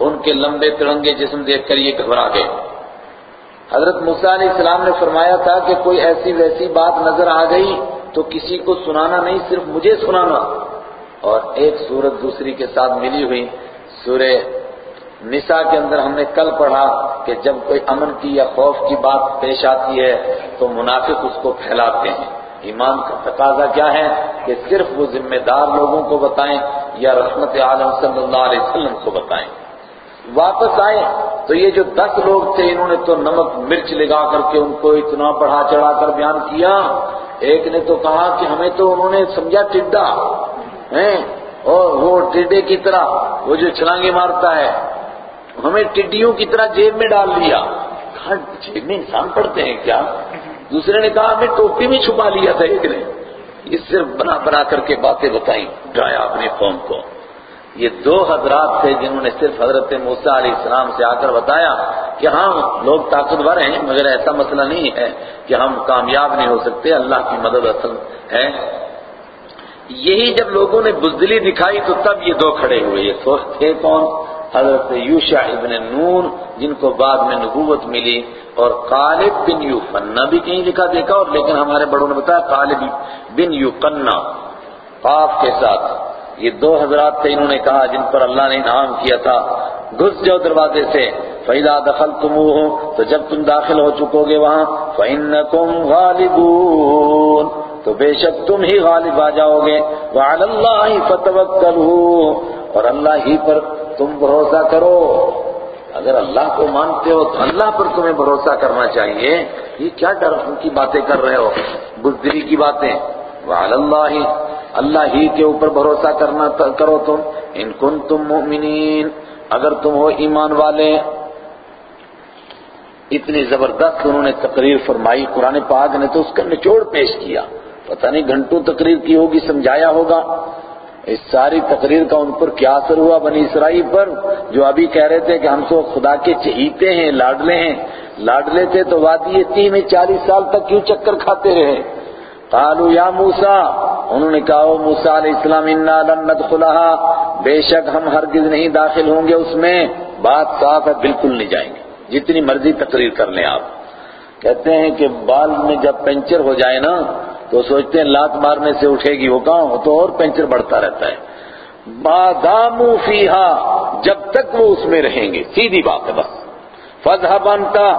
ان کے لمبے ترنگے جسم دیکھ کر یہ گھبرا گئے۔ حضرت موسیٰ علیہ السلام نے فرمایا تھا کہ کوئی ایسی ویسی بات نظر آ گئی تو کسی کو سنانا نہیں، صرف مجھے سنانا۔ اور ایک سورت دوسری کے ساتھ ملی ہوئی، سورہ نساء کے اندر ہم نے کل پڑھا کہ جب کوئی امن کی یا خوف کی بات پیش آتی ہے تو منافق اس کو پھیلاتے ہیں۔ ایمان کا تقاضا کیا ہے کہ صرف وہ ذمہ دار لوگوں کو بتائیں یا رحمت عالم صلی اللہ علیہ وسلم کو بتائیں۔ واپس آئے تو یہ جو دس لوگ تھے انہوں نے تو نمک مرچ لگا کر کے ان کو اتنا پڑھا چڑھا کر بیان کیا۔ ایک نے تو کہا کہ ہمیں تو انہوں نے سمجھا ٹڈا اور وہ ٹڈے کی طرح وہ جو چھلانگے مارتا ہے۔ ہمیں ٹڈیوں کی طرح جیب میں ڈال لیا۔ کہا، جیب میں انسان پڑتے ہیں کیا؟ دوسرے نے کہا، ہمیں ٹوپی میں چھپا لیا تھا ایک نے۔ یہ صرف بنا بنا کر کے باتیں بتائی ڈرایا اپنے قوم کو۔ یہ دو حضرات تھے جنہوں نے صرف حضرت موسیٰ علیہ السلام سے آ کر بتایا کہ ہاں لوگ طاقتور ہیں، مگر ایسا مسئلہ نہیں ہے کہ ہم کامیاب نہیں ہو سکتے، اللہ کی مدد اصل ہے۔ یہی جب لوگوں نے بزدلی دکھائی تو تب یہ دو کھڑے ہوئے۔ یہ تھے کون؟ حضرت یوشا ابن نون، جن کو بعد میں نبوت ملی، اور قالب بن یوفنا بھی کہیں لکھا دیکھا، اور لیکن ہمارے بڑوں نے بتایا قالب بن یوقنا قاف کے ساتھ۔ یہ دو حضرات تھے، انہوں نے کہا، جن پر اللہ نے انعام کیا تھا۔ گھس جاؤ دروازے سے۔ فیدا دخل تم تو جب تم داخل ہو چکو گے وہاں، فَإِنَّكُمْ غَالِبُونَ۔ تو بے شک تم ہی غالب آ جاؤ گے۔ وَعَلَى اللَّهِ فَتَوَكَّلُوا اور اللہ ہی پر تم بھروسہ کرو۔ اگر اللہ کو مانتے ہو تو اللہ پر تمہیں بھروسہ کرنا چاہیے۔ یہ کیا ڈر کی باتیں کر رہے ہو؟ بزدری کی باتیں۔ وَعَلَى اللَّهِ اللہ ہی کے اوپر بھروسہ کرنا کرو تم۔ ان کن تم مؤمنین، اگر تم ہو ایمان والے۔ اتنی زبردست انہوں نے تقریر فرمائی، قرآن پاک نے تو اس کا نچوڑ پیش کیا۔ پتہ نہیں گھنٹوں تقریر کی ہوگی، سمجھایا ہوگا۔ اس ساری تقریر کا ان پر کیا اثر ہوا بنی اسرائیل پر؟ جو ابھی کہہ رہے تھے کہ ہم تو خدا کے چہیتے ہیں، لاڈلے ہیں۔ لاڈلے تھے تو وادی تی میں چالیس سال تک کیوں چکر کھاتے رہے؟ قالوا یا موسا انہوں نے کہا موسا علیہ السلام، انا لن ندخلها بے شک ہم ہرگز نہیں داخل ہوں گے اس میں۔ بات صاف ہے، بالکل نہیں جائیں گے۔ جتنی مرضی تقریر کر لیں آپ۔ کہتے ہیں کہ بال میں جب پنچر ہو جائے نا تو سوچتے ہیں لات مارنے سے اٹھے گی وہ کہاں تو اور پنچر بڑھتا رہتا ہے۔ بادامو فیہا، جب تک وہ اس میں رہیں گے۔ سیدھی بات ہے بس۔ فضح بنتا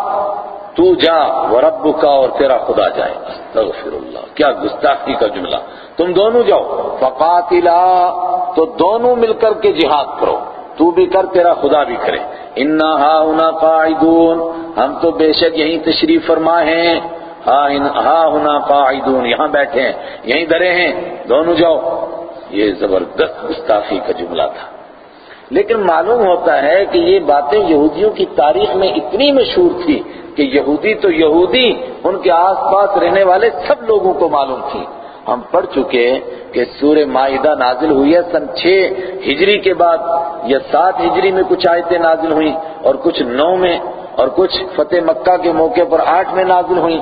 تو جا ورب کا اور تیرا خدا جائے۔ استغفر اللہ کیا گستاخی کا جملہ۔ تم دونوں جاؤ۔ فقاتلا، تو دونوں مل کر کے جہاد کرو۔ تو بھی کر، تیرا خدا بھی کرے۔ انا ہا قاعدون، ہم تو بے شک یہیں تشریف فرما ہیں۔ ہاں ہاں ہونا قاعدون، یہاں بیٹھے ہیں، یہیں درے ہیں، دونوں جاؤ۔ یہ زبردست گستاخی کا جملہ تھا۔ لیکن معلوم ہوتا ہے کہ یہ باتیں یہودیوں کی تاریخ میں اتنی مشہور تھی کہ یہودی تو یہودی، ان کے آس پاس رہنے والے سب لوگوں کو معلوم تھی ہم پڑھ چکے کہ سور معاہدہ نازل ہوئی ہے سن چھ ہجری کے بعد، یا سات ہجری میں کچھ آیتیں نازل ہوئی اور کچھ نو میں اور کچھ فتح مکہ کے موقع پر آٹھ میں نازل ہوئی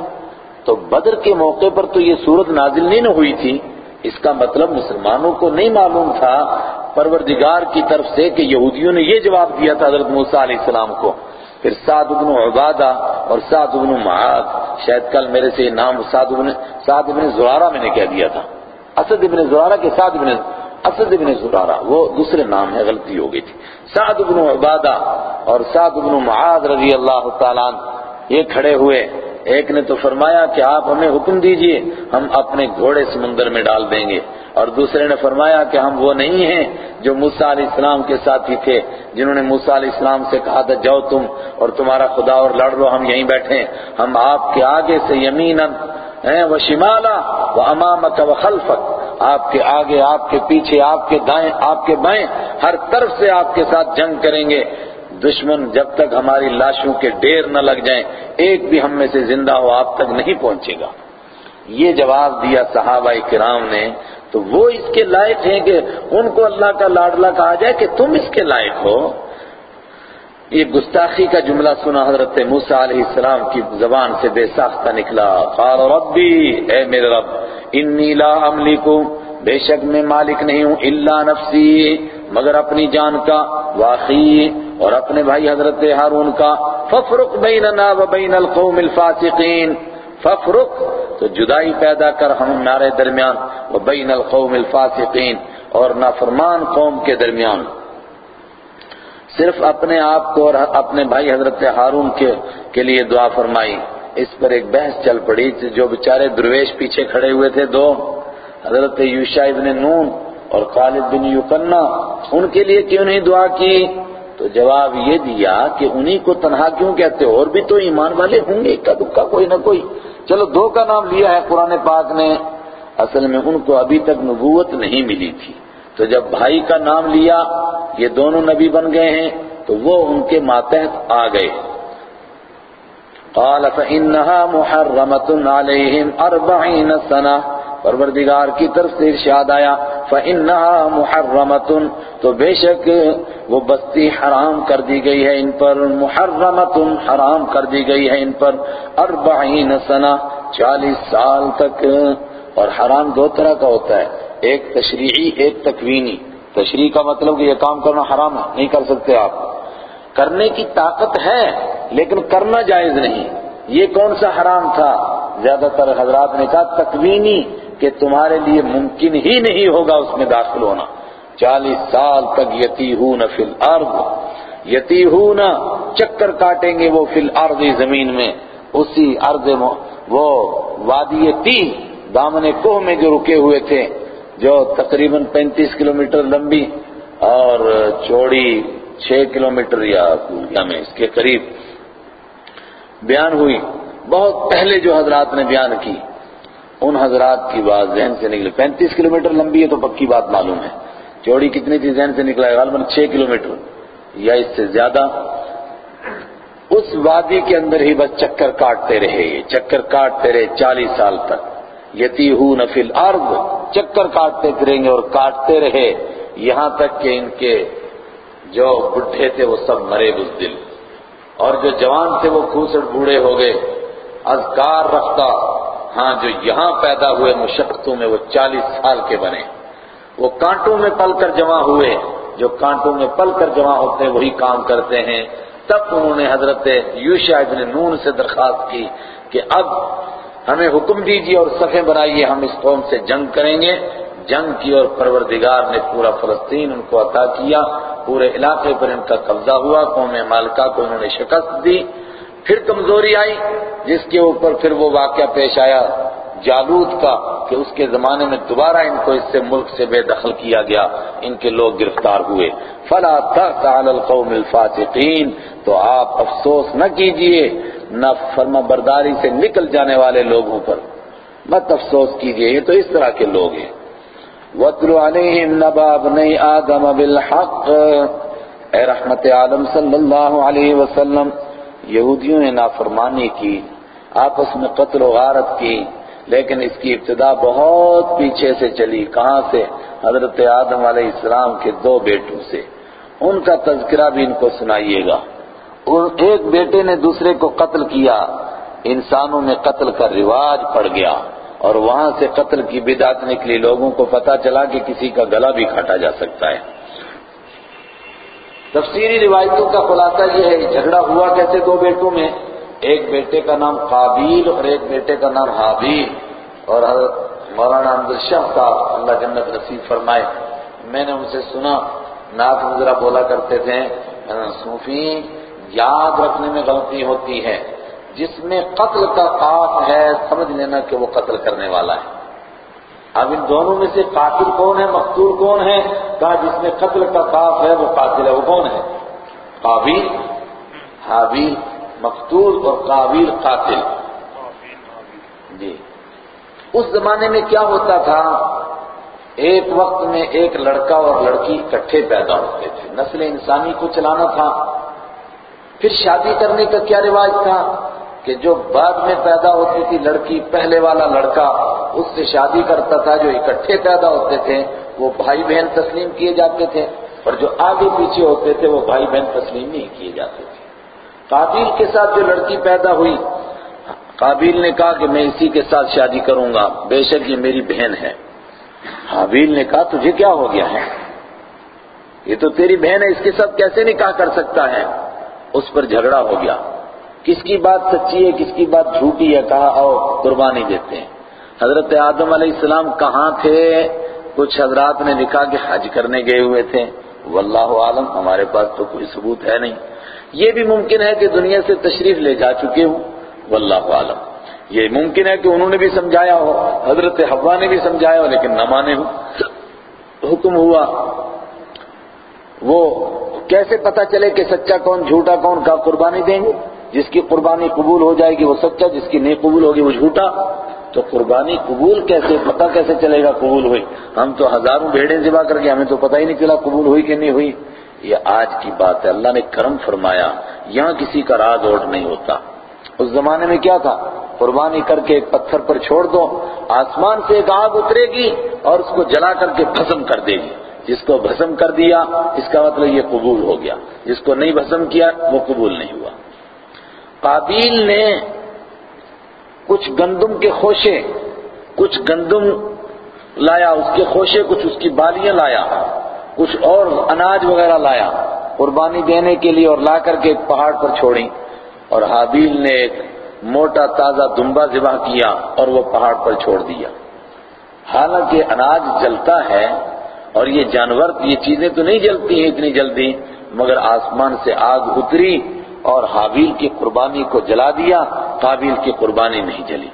تو بدر کے موقع پر تو یہ صورت نازل نہیں نہ ہوئی تھی۔ اس کا مطلب مسلمانوں کو نہیں معلوم تھا۔ پروردگار کی طرف سے کہ یہودیوں نے یہ جواب دیا تھا حضرت موسیٰ علیہ السلام کو۔ پھر سعد بن عبادہ اور سعد بن معاذ، شاید کل میرے سے یہ نام سعد بن سعد بن زرارہ میں نے کہہ دیا تھا۔ اسد بن زرارہ کے سعد بن اسد بن زرارہ، وہ دوسرے نام ہے، غلطی ہو گئی تھی۔ سعد بن عبادہ اور سعد بن معاذ رضی اللہ تعالیٰ یہ کھڑے ہوئے۔ ایک نے تو فرمایا کہ آپ ہمیں حکم دیجیے، ہم اپنے گھوڑے سمندر میں ڈال دیں گے۔ اور دوسرے نے فرمایا کہ ہم وہ نہیں ہیں جو موسیٰ علیہ السلام کے ساتھی تھے، جنہوں نے موسیٰ علیہ السلام سے کہا تھا، جاؤ تم اور تمہارا خدا اور لڑ لو، ہم یہیں بیٹھے ہم آپ کے آگے سے یمیناً وہ شمالا وہ امامک، و خلفک۔ آپ کے آگے، آپ کے پیچھے، آپ کے دائیں، آپ کے بائیں، ہر طرف سے آپ کے ساتھ جنگ کریں گے۔ دشمن جب تک ہماری لاشوں کے ڈیر نہ لگ جائیں، ایک بھی ہم میں سے زندہ ہو آپ تک نہیں پہنچے گا۔ یہ جواب دیا صحابہ کرام نے۔ تو وہ اس کے لائق ہیں کہ ان کو اللہ کا لاڈلا کہا جائے کہ تم اس کے لائق ہو۔ یہ گستاخی کا جملہ سنا حضرت موسیٰ علیہ السلام کی زبان سے بے ساختہ نکلا۔ قال ربی، اے میرے رب، انی لا املکو بے شک میں مالک نہیں ہوں، الا نفسی، مگر اپنی جان کا واقعی اور اپنے بھائی حضرت ہارون کا، ففرق بیننا و بین القوم الفاسقین ففرق، تو جدائی پیدا کر ہم ہمارے درمیان و بین القوم الفاسقین اور نافرمان قوم کے درمیان۔ صرف اپنے آپ کو اور اپنے بھائی حضرت ہارون کے کے لیے دعا فرمائی۔ اس پر ایک بحث چل پڑی، جو بیچارے درویش پیچھے کھڑے ہوئے تھے، دو۔ حضرت یوشا ابن نون اور خالد بن یوکنا ان کے لیے کیوں نہیں دعا کی؟ تو جواب یہ دیا کہ انہی کو تنہا کیوں کہتے اور بھی تو ایمان والے ہوں گے اکا دکا کوئی نہ کوئی۔ چلو دو کا نام لیا ہے قرآن پاک نے۔ اصل میں ان کو ابھی تک نبوت نہیں ملی تھی۔ تو جب بھائی کا نام لیا، یہ دونوں نبی بن گئے ہیں، تو وہ ان کے ماتحت آ گئے۔ قال فإنها محرمة عليهم أربعين سنة۔ پروردگار کی طرف سے ارشاد آیا، فَإِنَّهَا مُحَرَّمَةٌ، تو بے شک وہ بستی حرام کر دی گئی ہے ان پر محرمتن حرام کر دی گئی ہے ان پر اربعین سنہ چالیس سال تک، اور حرام دو طرح کا ہوتا ہے، ایک تشریعی، ایک تکوینی۔ تشریح کا مطلب کہ یہ کام کرنا حرام ہے، نہیں کر سکتے آپ۔ کرنے کی طاقت ہے، لیکن کرنا جائز نہیں۔ یہ کون سا حرام تھا؟ زیادہ تر حضرات نے کہا، تکوینی۔ کہ تمہارے لیے ممکن ہی نہیں ہوگا اس میں داخل ہونا۔ چالیس سال تک یتی ہوں فی الارض یتی ہوں چکر کاٹیں گے وہ فی الارض زمین میں۔ اسی ارض وہ وادی تی دامن کوہ میں جو رکے ہوئے تھے، جو تقریباً پینتیس کلومیٹر لمبی اور چوڑی چھ کلومیٹر یا میں اس کے قریب بیان ہوئی۔ بہت پہلے جو حضرات نے بیان کی ان حضرات کی بات ذہن سے نکلی پینتیس کلومیٹر لمبی ہے تو پکی بات معلوم ہے۔ چوڑی کتنی تھی ذہن سے نکلا ہے؟ غالباً چھ کلومیٹر یا اس سے زیادہ۔ اس وادی کے اندر ہی بس چکر کاٹتے رہے۔ یہ چکر کاٹتے رہے چالیس سال تک۔ یتی ہوں نفل ارض چکر کاٹتے پھریں گے اور کاٹتے رہے۔ یہاں تک کہ ان کے جو بڈھے تھے وہ سب مرے بزدل۔ اور جو جوان تھے وہ کھوسڑ بوڑھے ہو گئے۔ اذکار رکھتا ہاں جو یہاں پیدا ہوئے مشقتوں میں وہ چالیس سال کے بنے۔ وہ کانٹوں میں پل کر جمع ہوئے، جو کانٹوں میں پل کر جمع ہوتے ہیں، وہی کام کرتے ہیں۔ تب انہوں نے حضرت یوشا ابن نون سے درخواست کی کہ اب ہمیں حکم دیجیے اور صفیں بنائیے، ہم اس قوم سے جنگ کریں گے۔ جنگ کی اور پروردگار نے پورا فلسطین ان کو عطا کیا۔ پورے علاقے پر ان کا قبضہ ہوا، قوم مالکہ کو انہوں نے شکست دی۔ پھر کمزوری آئی، جس کے اوپر پھر وہ واقعہ پیش آیا جالوت کا کہ اس کے زمانے میں دوبارہ ان کو اس سے ملک سے بے دخل کیا گیا، ان کے لوگ گرفتار ہوئے۔ فلا تحت علی القوم الفاسقین تو آپ افسوس نہ کیجیے، نہ فرما برداری سے نکل جانے والے لوگوں پر۔ مت افسوس کیجیے، یہ تو اس طرح کے لوگ ہیں۔ وَاتْلُ عَلَيْهِمْ نَبَأَ ابْنَيْ آدَمَ بِالْحَقِّ۔ اے رحمت عالم صلی اللہ علیہ وسلم یہودیوں نے نافرمانی کی، آپس میں قتل و غارت کی، لیکن اس کی ابتدا بہت پیچھے سے چلی۔ کہاں سے؟ حضرت آدم علیہ السلام کے دو بیٹوں سے۔ ان کا تذکرہ بھی ان کو سنائیے گا۔ ایک بیٹے نے دوسرے کو قتل کیا۔ انسانوں میں قتل کا رواج پڑ گیا۔ اور وہاں سے قتل کی بدعت نکلی۔ لوگوں کو پتا چلا کہ کسی کا گلا بھی کاٹا جا سکتا ہے۔ تفسیری روایتوں کا خلاصہ یہ ہے، جھگڑا ہوا کیسے دو بیٹوں میں؟ ایک بیٹے کا نام قابیل اور ایک بیٹے کا نام حابیل۔ اور مولانا احمد شاہ صاحب اللہ جنت نصیب فرمائے۔ میں نے ان سے سنا، نعت مذرا بولا کرتے تھے۔ صوفی، یاد رکھنے میں غلطی ہوتی ہے۔ جس میں قتل کا قاف ہے، سمجھ لینا کہ وہ قتل کرنے والا ہے۔ اب ان دونوں میں سے قاتل کون ہے؟ مقتول کون ہے؟ کہا، جس میں قتل کا قاف ہے، وہ قاتل ہے، وہ کون ہے؟ قابیل، حابیل، مقتول اور قابیل قاتل۔ جی۔ اس زمانے میں کیا ہوتا تھا؟ ایک وقت میں ایک لڑکا اور لڑکی اکٹھے پیدا ہوتے تھے۔ نسل انسانی کو چلانا تھا۔ پھر شادی کرنے کا کیا رواج تھا؟ کہ جو بعد میں پیدا ہوتی تھی لڑکی، پہلے والا لڑکا، اس سے شادی کرتا تھا، جو اکٹھے پیدا ہوتے تھے، وہ بھائی بہن تسلیم کیے جاتے تھے، اور جو آگے پیچھے ہوتے تھے، وہ بھائی بہن تسلیم نہیں کیے جاتے تھے۔ قابیل کے ساتھ جو لڑکی پیدا ہوئی، قابیل نے کہا کہ میں اسی کے ساتھ شادی کروں گا، بے شک یہ میری بہن ہے۔ حابیل نے کہا، تجھے کیا ہو گیا ہے؟ یہ تو تیری بہن ہے، اس کے ساتھ کیسے نکاح کر سکتا ہے؟ اس پر جھگڑا ہو گیا۔ کس کی بات سچی ہے، کس کی بات جھوٹی ہے کہا آؤ، قربانی دیتے ہیں۔ حضرت آدم علیہ السلام کہاں تھے؟ کچھ حضرات نے لکھا کہ حج کرنے گئے ہوئے تھے۔ واللہ عالم، ہمارے پاس تو کوئی ثبوت ہے نہیں۔ یہ بھی ممکن ہے کہ دنیا سے تشریف لے جا چکے ہوں۔ واللہ عالم۔ یہ ممکن ہے کہ انہوں نے بھی سمجھایا ہو، حضرت حوا نے بھی سمجھایا ہو، لیکن نہ مانے ہو۔ حکم ہوا۔ وہ کیسے پتا چلے کہ سچا کون، جھوٹا کون کا قربانی دیں گے؟ جس کی قربانی قبول ہو جائے گی وہ سچا، جس کی نہیں قبول ہوگی وہ جھوٹا۔ تو قربانی قبول کیسے، پتہ کیسے چلے گا قبول ہوئی؟ ہم تو ہزاروں بھیڑیں ذبح کر کے ہمیں تو پتہ ہی نہیں چلا قبول ہوئی کہ نہیں ہوئی۔ یہ آج کی بات ہے۔ اللہ نے کرم فرمایا، یہاں کسی کا راز اوٹ نہیں ہوتا۔ اس زمانے میں کیا تھا؟ قربانی کر کے ایک پتھر پر چھوڑ دو، آسمان سے ایک آگ اترے گی اور اس کو جلا کر کے بھسم کر دے گی۔ جس کو بھسم کر دیا، اس کا مطلب یہ قبول ہو گیا۔ جس کو نہیں بھسم کیا، وہ قبول نہیں ہوا۔ قابیل نے کچھ گندم کے خوشے، کچھ گندم لایا، اس کے خوشے کچھ اس کی بالیاں لایا، کچھ اور اناج وغیرہ لایا، قربانی دینے کے لیے اور لا کر کے ایک پہاڑ پر چھوڑی اور حابیل نے ایک موٹا تازہ دمبا ذبح کیا اور وہ پہاڑ پر چھوڑ دیا۔ حالانکہ اناج جلتا ہے اور یہ جانور یہ چیزیں تو نہیں جلتی ہیں اتنی جلدی، مگر آسمان سے آگ اتری اور حابیل کی قربانی کو جلا دیا، قابیل کی قربانی نہیں جلی۔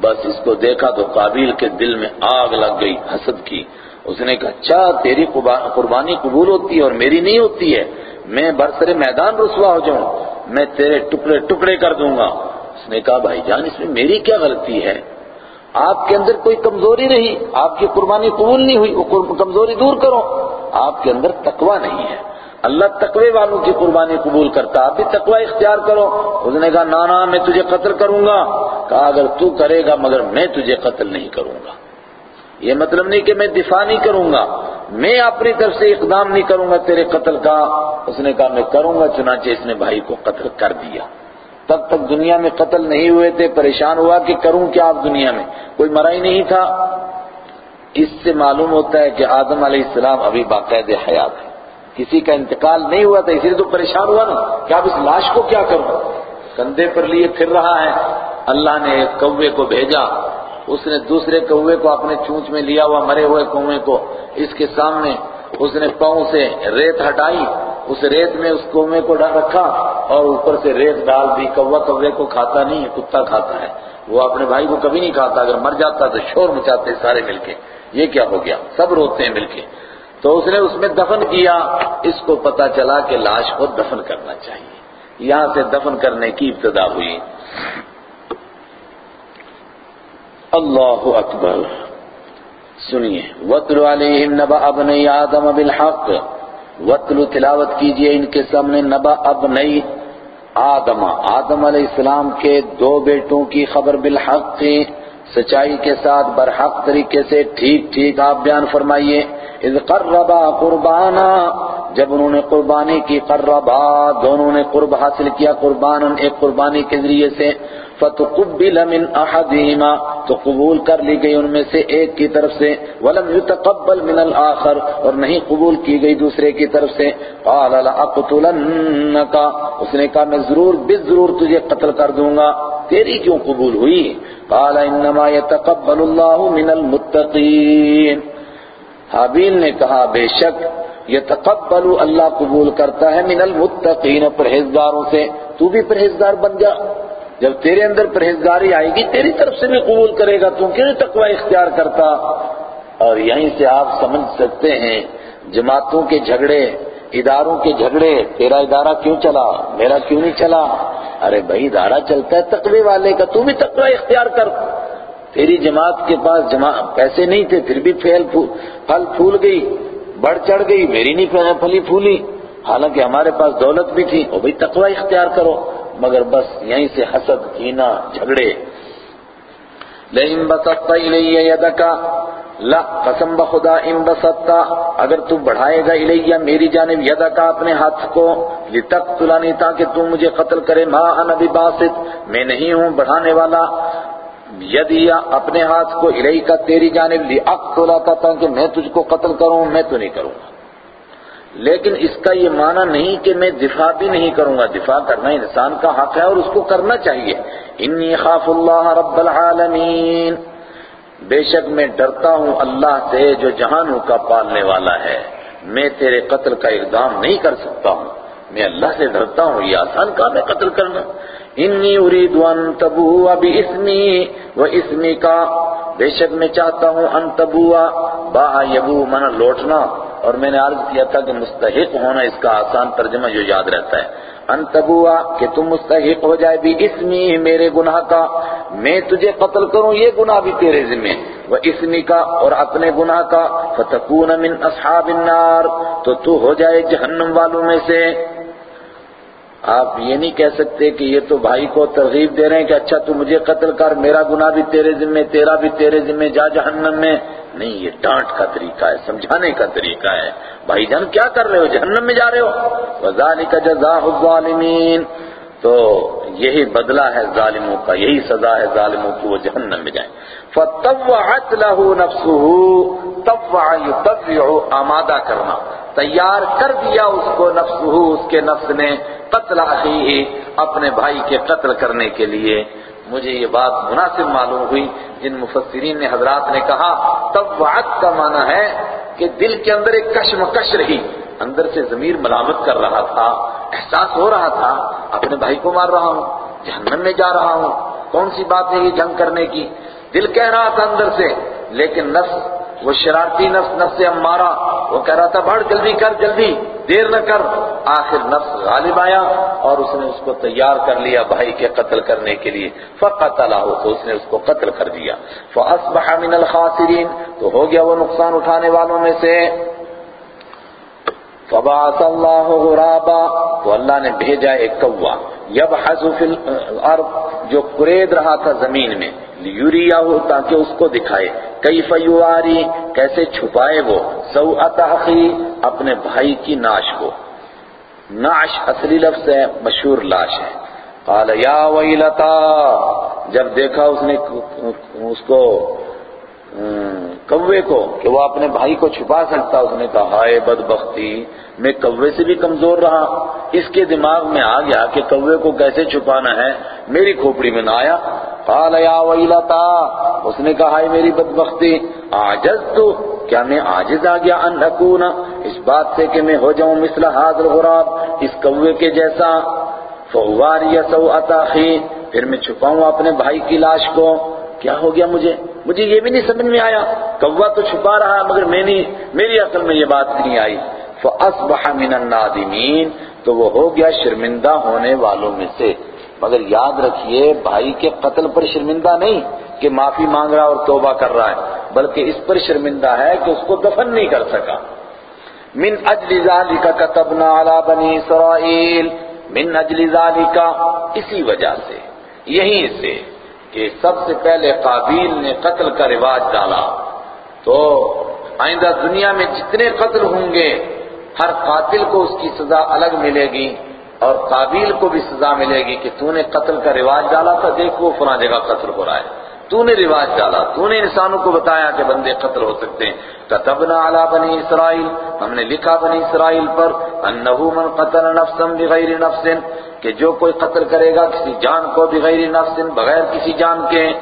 بس اس کو دیکھا تو قابیل کے دل میں آگ لگ گئی، حسد کی۔ اس نے کہا اچھا تیری قربانی قبول ہوتی ہے اور میری نہیں ہوتی ہے، میں برسر میدان رسوا ہو جاؤں، میں تیرے ٹکڑے ٹکڑے کر دوں گا۔ اس نے کہا، بھائی جان، اس میں میری کیا غلطی ہے؟ آپ کے اندر کوئی کمزوری رہی آپ کی قربانی قبول نہیں ہوئی، وہ کمزوری دور کرو۔ آپ کے اندر تقوی نہیں ہے۔ اللہ تقوی والوں کی قربانی قبول کرتا، آپ بھی تقوی اختیار کرو۔ اس نے کہا، نانا، میں تجھے قتل کروں گا۔ کہا، اگر تو کرے گا، مگر میں تجھے قتل نہیں کروں گا۔ یہ مطلب نہیں کہ میں دفاع نہیں کروں گا۔ میں اپنی طرف سے اقدام نہیں کروں گا، تیرے قتل کا۔ اس نے کہا، میں کروں گا، چنانچہ اس نے بھائی کو قتل کر دیا۔ تب تک دنیا میں قتل نہیں ہوئے تھے، پریشان ہوا کہ کروں کیا آپ دنیا میں؟ کوئی مرا ہی نہیں تھا۔ اس سے معلوم ہوتا ہے کہ آدم علیہ السلام ابھی باقاعدہ حیات ہے کسی کا انتقال نہیں ہوا تھا، اسی لیے تو پریشان ہوا نا۔ کہ اب اس لاش کو کیا کروں؟ کندھے پر لیے پھر رہا ہے۔ اللہ نے ایک کوے کو بھیجا۔ اس نے دوسرے کوے کو اپنے چونچ میں لیا ہوا، مرے ہوئے کوے کو۔ اس کے سامنے اس نے پاؤں سے ریت ہٹائی۔ اس ریت میں، اس کوے کو رکھا اور اوپر سے ریت ڈال دی، کوا کوے کو کھاتا نہیں ہے، کتا کھاتا ہے۔ وہ اپنے بھائی کو کبھی نہیں کھاتا، اگر مر جاتا تو شور مچاتے سارے مل کے۔ یہ کیا ہو گیا؟ سب روتے ہیں مل کے۔ تو اس نے اس میں دفن کیا۔ اس کو پتا چلا کہ لاش کو دفن کرنا چاہیے۔ یہاں سے دفن کرنے کی ابتدا ہوئی۔ اللہ اکبر۔ سنیے۔ وطل علیہم نبا ابن آدم بالحق۔ وطل تلاوت کیجیے ان کے سامنے نبا ابنی آدم۔ آدم علیہ السلام کے دو بیٹوں کی خبر بالحق، سچائی کے ساتھ برحق طریقے سے ٹھیک ٹھیک آپ بیان فرمائیے۔ اذ قربا قربانا، جب انہوں نے قربانی کی، قربا، دونوں نے قرب حاصل کیا قربان ایک قربانی کے ذریعے سے۔ فتقبل من احدهما، تو قبول کر لی گئی ان میں سے ایک کی طرف سے، ولم يتقبل من الاخر، اور نہیں قبول کی گئی دوسرے کی طرف سے۔ قال لاقتلنك اس نے کہا، میں ضرور ضرور تجھے قتل کر دوں گا۔ تیری کیوں قبول ہوئی؟ قال، انما يتقبل الله من المتقين حابیل نے کہا، بے شک، یتقبل اللہ قبول کرتا ہے من المتقین پرہیزگاروں سے۔ تو بھی پرہیزگار بن جا۔ جب تیرے اندر پرہیزگاری آئے گی، تیری طرف سے بھی قبول کرے گا، تو کیوں تقوی اختیار کرتا؟ اور یہیں سے آپ سمجھ سکتے ہیں، جماعتوں کے جھگڑے، اداروں کے جھگڑے، تیرا ادارہ کیوں چلا؟ میرا کیوں نہیں چلا؟ ارے بھائی، ادارہ چلتا ہے تقوی والے کا، تو بھی تقوی اختیار کر۔ تیری جماعت کے پاس جمع پیسے نہیں تھے، پھر بھی پھل پھل پھول گئی، بڑھ چڑھ گئی، میری نہیں پھلی پھولی۔ حالانکہ ہمارے پاس دولت بھی تھی، وہ بھائی تقوی اختیار کرو۔ مگر بس یہیں سے حسد کینا جھگڑے۔ لئن بسطت الی یدکا لا، قسم بخدا ان بسطتا اگر تو بڑھائے گا الیہ، میری جانب یدکا اپنے ہاتھ کو، لتقتلنی، تاکہ تو مجھے قتل کرے۔ ما انا بباسط، میں نہیں ہوں بڑھانے والا۔ یدیا اپنے ہاتھ کو الی کا تیری جانب لیاقتلا تاکہ میں تجھ کو قتل کروں، میں تو نہیں کروں گا۔ لیکن اس کا یہ معنی نہیں کہ میں دفاع بھی نہیں کروں گا۔ دفاع کرنا انسان کا حق ہے اور اس کو کرنا چاہیے۔ انی خاف اللہ رب العالمین۔ بے شک میں ڈرتا ہوں اللہ سے جو جہانوں کا پالنے والا ہے۔ میں تیرے قتل کا اقدام نہیں کر سکتا ہوں۔ میں اللہ سے ڈرتا ہوں۔ یہ آسان کام ہے قتل کرنا۔ انی اريد ان تبوا باسمي واسمي کا بے شک میں چاہتا ہوں ان تبوا با یبو من لوٹنا۔ اور میں نے عرض کیا تھا کہ مستحق ہونا اس کا آسان ترجمہ جو یاد رہتا ہے۔ انتبوا کہ تم مستحق ہو جائے بھی اسمی میرے گناہ کا، میں تجھے قتل کروں، یہ گناہ بھی تیرے ذمہ وہ اسمی کا اور اپنے گناہ کا، فتکون من اصحاب النار، تو تو ہو جائے جہنم والوں میں سے۔ آپ یہ نہیں کہہ سکتے کہ یہ تو بھائی کو ترغیب دے رہے ہیں کہ اچھا تو مجھے قتل کر، میرا گناہ بھی تیرے ذمہ تیرا بھی تیرے ذمہ جا جہنم میں۔ نہیں، یہ ڈانٹ کا طریقہ ہے، سمجھانے کا طریقہ ہے۔ بھائی جان، کیا کر رہے ہو؟ جہنم میں جا رہے ہو۔ وَذَلِكَ جَزَاءُ الظَّالِمِينَ۔ تو یہی بدلہ ہے ظالموں کا، یہی سزا ہے ظالموں کی، وہ جہنم میں جائیں۔ فَطَوَّعَتْ لَهُ نَفْسُهُ طَوَّعَ يُطَوِّعُ آمادہ کرنا۔ تیار کر دیا اس کو نفسہ اس کے نفس نے قتل اخیہ اپنے بھائی کے قتل کرنے کے لیے۔ مجھے یہ بات مناسب معلوم ہوئی۔ جن مفسرین نے حضرات نے کہا تب کا معنی ہے کہ دل کے اندر ایک کشمکش رہی۔ اندر سے ضمیر ملامت کر رہا تھا، احساس ہو رہا تھا، اپنے بھائی کو مار رہا ہوں، جہنم میں جا رہا ہوں۔ کون سی بات ہے یہ جنگ کرنے کی؟ دل کہہ رہا تھا اندر سے، لیکن نفس، وہ شرارتی نفس نفس امارہ، وہ کہہ رہا تھا، بڑھ جلدی کر، جلدی، دیر نہ کر۔ آخر نفس غالب آیا اور اس نے اس کو تیار کر لیا بھائی کے قتل کرنے کے لیے۔ فقتلہ تو اس نے اس کو قتل کر دیا۔ فاصبح من الخاسرین تو ہو گیا وہ نقصان اٹھانے والوں میں سے۔ فبعث اللہ غرابا، تو اللہ نے بھیجا ایک کوا، یبحث فی الارض، جو قرید رہا تھا زمین میں، لیوریاہو تاکہ اس کو دکھائے، کیف یواری، کیسے چھپائے وہ، سوءت اخی، اپنے بھائی کی ناش کو۔ ناش اصلی لفظ ہے، مشہور لاش ہے۔ قال، یا ویلتا، جب دیکھا اس نے، اس کو کوے کو کہ وہ اپنے بھائی کو چھپا سکتا، اس نے کہا، ہائے بدبختی، میں کوے سے بھی کمزور رہا۔ اس کے دماغ میں آ گیا کہ کوے کو کیسے چھپانا ہے۔ میری کھوپڑی میں نہ آیا۔ قال، یا ویلتا، اس نے کہا، ہائے میری بدبختی آجز تو کیا میں عاجز آ گیا ان اکون؟ اس بات سے کہ میں ہو جاؤں مثل حاضر غراب اس کوے کے جیسا۔ فواری سوءت اخی پھر میں چھپاؤں اپنے بھائی کی لاش کو۔ کیا ہو گیا مجھے؟ مجھے یہ بھی نہیں سمجھ میں آیا۔ کوا تو چھپا رہا، مگر میں نہیں میری عقل میں یہ بات نہیں آئی۔ فَأَصْبَحَ مِنَ النَّادِمِينَ، تو وہ ہو گیا شرمندہ ہونے والوں میں سے۔ مگر یاد رکھیے، بھائی کے قتل پر شرمندہ نہیں کہ معافی مانگ رہا اور توبہ کر رہا ہے، بلکہ اس پر شرمندہ ہے کہ اس کو دفن نہیں کر سکا۔ من اجل ذالک کتبنا علی بنی اسرائیل من اجل ذالک اسی وجہ سے، یہیں سے۔ کہ سب سے پہلے قابیل نے قتل کا رواج ڈالا۔ تو آئندہ دنیا میں جتنے قتل ہوں گے، ہر قاتل کو اس کی سزا الگ ملے گی اور قابیل کو بھی سزا ملے گی کہ تو نے قتل کا رواج ڈالا تھا دیکھو فلاں جگہ قتل ہو رہا ہے۔ تو نے رواج ڈالا تو نے انسانوں کو بتایا کہ بندے قتل ہو سکتے ہیں۔ کتبنا علی بنی اسرائیل، ہم نے لکھا بنی اسرائیل پر، انہو من قتل نفسا بغیر نفس، کہ جو کوئی قتل کرے گا کسی جان کو بغیر نفس، بغیر کسی جان کے،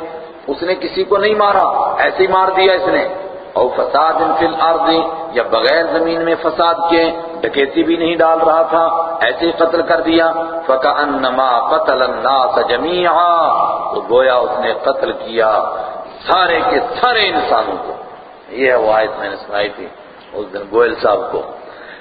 اس نے کسی کو نہیں مارا، ایسے ہی مار دیا اس نے۔ او فساد فی الارض، یا بغیر زمین میں فساد کے ڈکیتی بھی نہیں ڈال رہا تھا، ایسے ہی قتل کر دیا۔ فکأنما قتل الناس جميعا تو گویا اس نے قتل کیا سارے کے سارے انسانوں کو۔ یہ وہ آیت میں نے سنائی تھی اس دن گوئل صاحب کو۔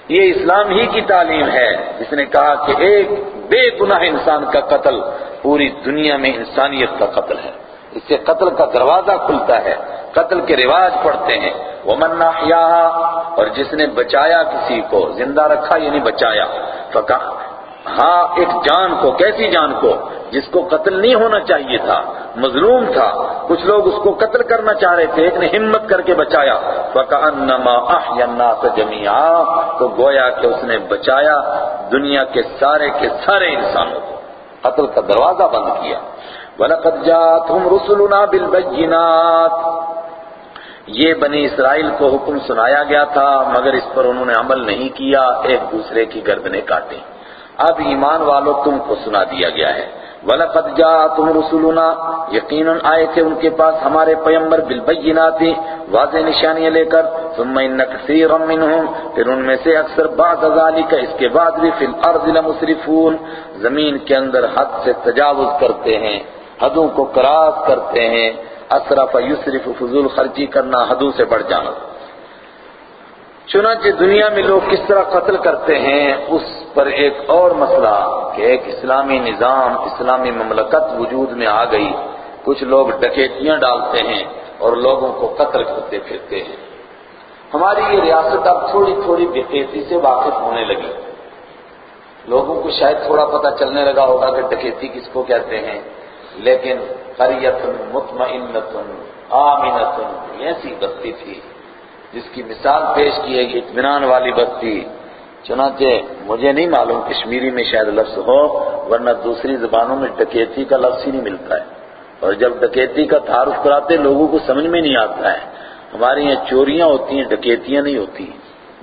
یہ اسلام ہی کی تعلیم ہے۔ جس نے کہا کہ ایک بے گناہ انسان کا قتل، پوری دنیا میں انسانیت کا قتل ہے۔ اس سے قتل کا دروازہ کھلتا ہے، قتل کے رواج پڑتے ہیں۔ وہ أَحْيَاهَا اور جس نے بچایا کسی کو، زندہ رکھا یعنی بچایا۔ فکا ہاں ایک جان کو، کیسی جان کو؟ جس کو قتل نہیں ہونا چاہیے تھا، مظلوم تھا۔ کچھ لوگ اس کو قتل کرنا چاہ رہے تھے، ایک نے ہمت کر کے بچایا۔ فَكَأَنَّمَا أَحْيَا النَّاسَ جَمِيعًا۔ تو گویا کہ اس نے بچایا دنیا کے سارے کے سارے انسانوں کو۔ قتل کا دروازہ بند کیا۔ وَلَقَدْ جَاءَتْهُمْ رُسُلُنَا بِالْبَيِّنَاتِ یہ بنی اسرائیل کو حکم سنایا گیا تھا، مگر اس پر انہوں نے عمل نہیں کیا، ایک دوسرے کی گردنیں کاٹیں۔ اب ایمان والوں تم کو سنا دیا گیا ہے۔ وَلَقَدْ جَاءَتْهُمْ رُسُلُنَا، یقیناً آئے تھے ان کے پاس ہمارے پیمبر بالبینات واضح نشانیاں لے کر۔ ثم ان كثيرا منهم، پھر ان میں سے اکثر بعد ذلك، اس کے بعد بھی فی الارض لمسرفون۔ زمین کے اندر حد سے تجاوز کرتے ہیں۔ حدوں کو کراس کرتے ہیں اسرف یسرف فضول خرچی کرنا حدوں سے بڑھ جانا۔ چنانچہ دنیا میں لوگ کس طرح قتل کرتے ہیں، اس پر ایک اور مسئلہ کہ ایک اسلامی نظام، اسلامی مملکت وجود میں آ گئی۔ کچھ لوگ ڈکیتیاں ڈالتے ہیں اور لوگوں کو قتل کرتے پھرتے ہیں۔ ہماری یہ ریاست اب تھوڑی تھوڑی ڈکیتی سے واقف ہونے لگی۔ لوگوں کو شاید تھوڑا پتہ چلنے لگا ہوگا کہ ڈکیتی کس کو کہتے ہیں۔ لیکن قریت مطمئنت آمنت ایسی بستی تھی جس کی مثال پیش کی ہے اطمینان والی بستی۔ چنانچہ مجھے نہیں معلوم کشمیری میں شاید لفظ ہو، ورنہ دوسری زبانوں میں ڈکیتی کا لفظ ہی نہیں ملتا ہے۔ اور جب ڈکیتی کا تعارف کراتے لوگوں کو سمجھ میں نہیں آتا ہے۔ ہمارے یہاں چوریاں ہوتی ہیں، ڈکیتیاں نہیں ہوتی۔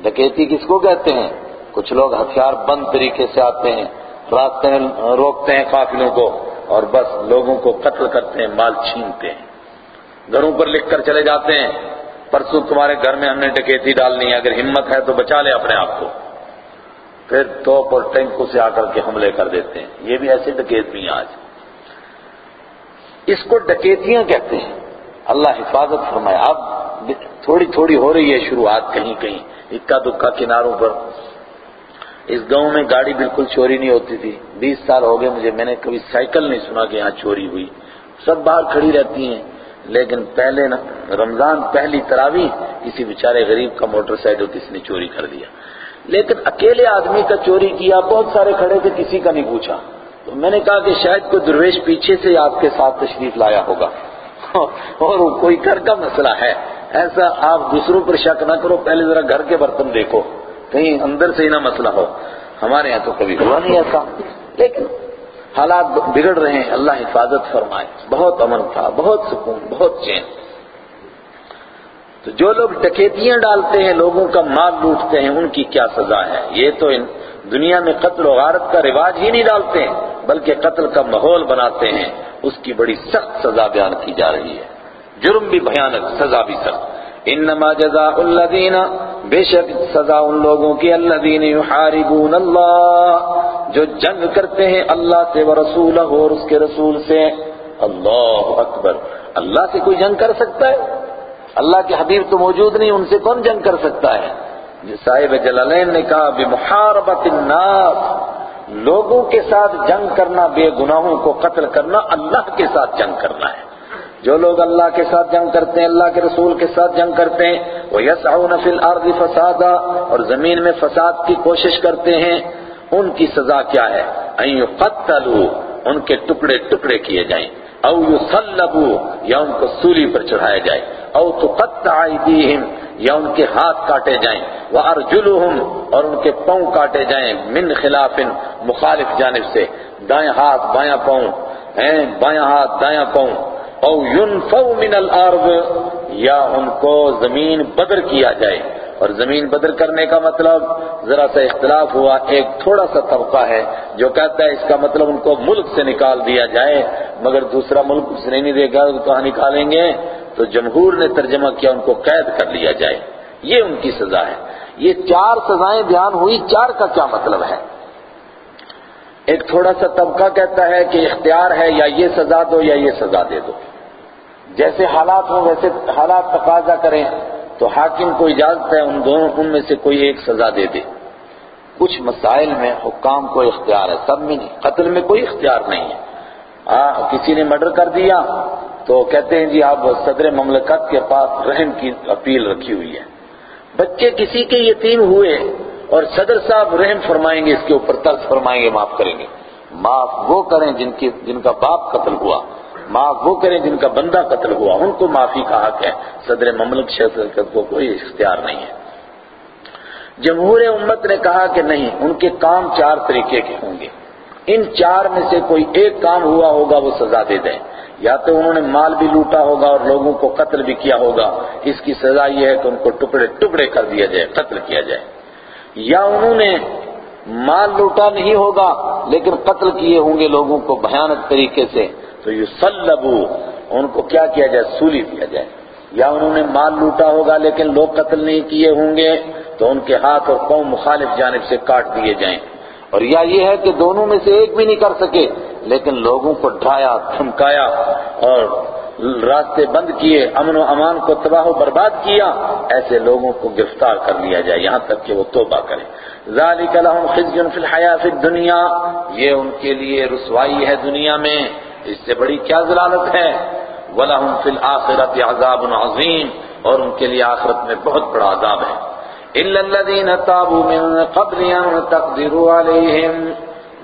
ڈکیتی کس کو کہتے ہیں؟ کچھ لوگ ہتھیار بند طریقے سے آتے ہیں، راستے میں روکتے ہیں قافلوں کو۔ اور بس لوگوں کو قتل کرتے ہیں، مال چھینتے ہیں۔ گھروں پر لکھ کر چلے جاتے ہیں۔ پرسوں تمہارے گھر میں ہم نے ڈکیتی ڈالنی ہے، اگر ہمت ہے تو بچا لے اپنے آپ کو۔ پھر توپ اور ٹینکوں سے آ کر کے حملے کر دیتے ہیں۔ یہ بھی ایسے ڈکیت بھی ہیں آج۔ اس کو ڈکیتیاں کہتے ہیں۔ اللہ حفاظت فرمائے۔ اب تھوڑی تھوڑی ہو رہی ہے شروعات کہیں کہیں۔ اکا دکا کناروں پر۔ اس گاؤں میں گاڑی بالکل چوری نہیں ہوتی تھی۔ بیس سال ہو گئے مجھے، میں نے کبھی سائیکل نہیں سنا کہ یہاں چوری ہوئی۔ سب باہر کھڑی رہتی ہیں۔ لیکن پہلے نا، رمضان پہلی تراوی کسی بیچارے غریب کا موٹر سائیکل کسی نے چوری کر دیا۔ لیکن اکیلے آدمی کا چوری کیا، بہت سارے کھڑے تھے، کسی کا نہیں پوچھا۔ تو میں نے کہا کہ شاید کوئی درویش پیچھے سے آپ کے ساتھ تشریف لایا ہوگا۔ اور کوئی گھر کا مسئلہ ہے۔ ایسا آپ دوسروں پر شک نہ کرو، پہلے ذرا گھر کے برتن دیکھو۔ کہیں اندر سے ہی نہ مسئلہ ہو۔ ہمارے یہاں تو کبھی ہوا نہیں ایسا۔ لیکن حالات بگڑ رہے ہیں۔ اللہ حفاظت فرمائے۔ بہت امن تھا، بہت سکون، بہت چین۔ تو جو لوگ ڈکیتیاں ڈالتے ہیں، لوگوں کا مال لوٹتے ہیں، ان کی کیا سزا ہے؟ یہ تو ان دنیا میں قتل و غارت کا رواج ہی نہیں ڈالتے ہیں بلکہ قتل کا ماحول بناتے ہیں۔ اس کی بڑی سخت سزا بیان کی جا رہی ہے۔ جرم بھی بھیانک، سزا بھی سخت۔ انما جزاء الذین بے شک سزا ان لوگوں کی الذین یحاربون اللہ، جو جنگ کرتے ہیں اللہ سے ورسولہ اور اس کے رسول سے۔ اللہ اکبر۔ اللہ سے کوئی جنگ کر سکتا ہے؟ اللہ کے حبیب تو موجود نہیں، ان سے کون جنگ کر سکتا ہے؟ صاحب جلالین نے کہا، بمحاربت الناس، لوگوں کے ساتھ جنگ کرنا، بے گناہوں کو قتل کرنا، اللہ کے ساتھ جنگ کرنا ہے۔ جو لوگ اللہ کے ساتھ جنگ کرتے ہیں، اللہ کے رسول کے ساتھ جنگ کرتے ہیں، وہ یس فِي الْأَرْضِ فَسَادًا، اور زمین میں فساد کی کوشش کرتے ہیں، ان کی سزا کیا ہے؟ يُقَتَّلُوا ان کے ٹکڑے ٹکڑے کیے جائیں۔ او يُصَلَّبُوا یا ان کو سولی پر چڑھایا جائے۔ او تُقَتَّعَ أَيْدِيهِمْ یا ان کے ہاتھ کاٹے جائیں۔ وَأَرْجُلُهُمْ اور ان کے پاؤں کاٹے جائیں۔ من خلاف مخالف جانب سے۔ دائیں ہاتھ، بایاں پاؤں۔ ہیں، بایاں ہاتھ دایاں پاؤں۔ او ينفو من الارض، یا ان کو زمین بدر کیا جائے۔ اور زمین بدر کرنے کا مطلب ذرا سا اختلاف ہوا، ایک تھوڑا سا طبقہ ہے جو کہتا ہے اس کا مطلب ان کو ملک سے نکال دیا جائے، مگر دوسرا ملک اس نے نہیں دے گا تو کہاں نکالیں گے؟ تو جمہور نے ترجمہ کیا، ان کو قید کر لیا جائے۔ یہ ان کی سزا ہے۔ یہ چار سزائیں بیان ہوئی، چار کا کیا مطلب ہے؟ ایک تھوڑا سا طبقہ کہتا ہے کہ اختیار ہے، یا یہ سزا دو یا یہ سزا دے دو۔ جیسے حالات ہوں، ویسے حالات تقاضا کریں، تو حاکم کو اجازت ہے ان دونوں ان میں سے کوئی ایک سزا دے دے۔ کچھ مسائل میں حکام کو اختیار ہے، سب میں نہیں، قتل میں کوئی اختیار نہیں ہے۔ ہاں، کسی نے مرڈر کر دیا، تو کہتے ہیں جی آپ صدر مملکت کے پاس رحم کی اپیل رکھی ہوئی ہے۔ بچے کسی کے یتیم ہوئے اور صدر صاحب رحم فرمائیں گے، اس کے اوپر ترس فرمائیں گے، معاف کریں گے۔ معاف وہ کریں جن کی، جن کا باپ قتل ہوا۔ معاف وہ کریں جن کا بندہ قتل ہوا، ان کو معافی کا حق ہے۔ صدر مملک شیخ کو کوئی اختیار نہیں ہے۔ جمہور امت نے کہا کہ نہیں، ان کے کام چار طریقے کے ہوں گے۔ ان چار میں سے کوئی ایک کام ہوا ہوگا، وہ سزا دے دیں۔ یا تو انہوں نے مال بھی لوٹا ہوگا اور لوگوں کو قتل بھی کیا ہوگا۔ اس کی سزا یہ ہے کہ ان کو ٹکڑے ٹکڑے کر دیا جائے، قتل کیا جائے۔ یا انہوں نے مال لوٹا نہیں ہوگا، لیکن قتل کیے ہوں گے لوگوں کو بھیانک طریقے سے۔ تو یسلبو، ان کو کیا کیا جائے؟ سولی دیا جائے۔ یا انہوں نے مال لوٹا ہوگا لیکن لوگ قتل نہیں کیے ہوں گے، تو ان کے ہاتھ اور قوم مخالف جانب سے کاٹ دیے جائیں۔ اور یا یہ ہے کہ دونوں میں سے ایک بھی نہیں کر سکے، لیکن لوگوں کو ڈھایا تھمکایا اور راستے بند کیے، امن و امان کو تباہ و برباد کیا، ایسے لوگوں کو گرفتار کر لیا جائے، یہاں تک کہ وہ توبہ کریں۔ ذالک لہم خزی فی الحیات الدنیا، یہ ان کے لیے رسوائی ہے دنیا میں۔ اس سے بڑی کیا ضلالت ہے؟ وَلَهُمْ فِي الْآخِرَةِ عَذَابٌ عَظِيمٌ اور ان کے لیے آخرت میں بہت بڑا عذاب ہے۔ إِلَّا الَّذِينَ تَابُوا مِن قَبْلِ أَن تَقْدِرُوا عَلَيْهِمْ۔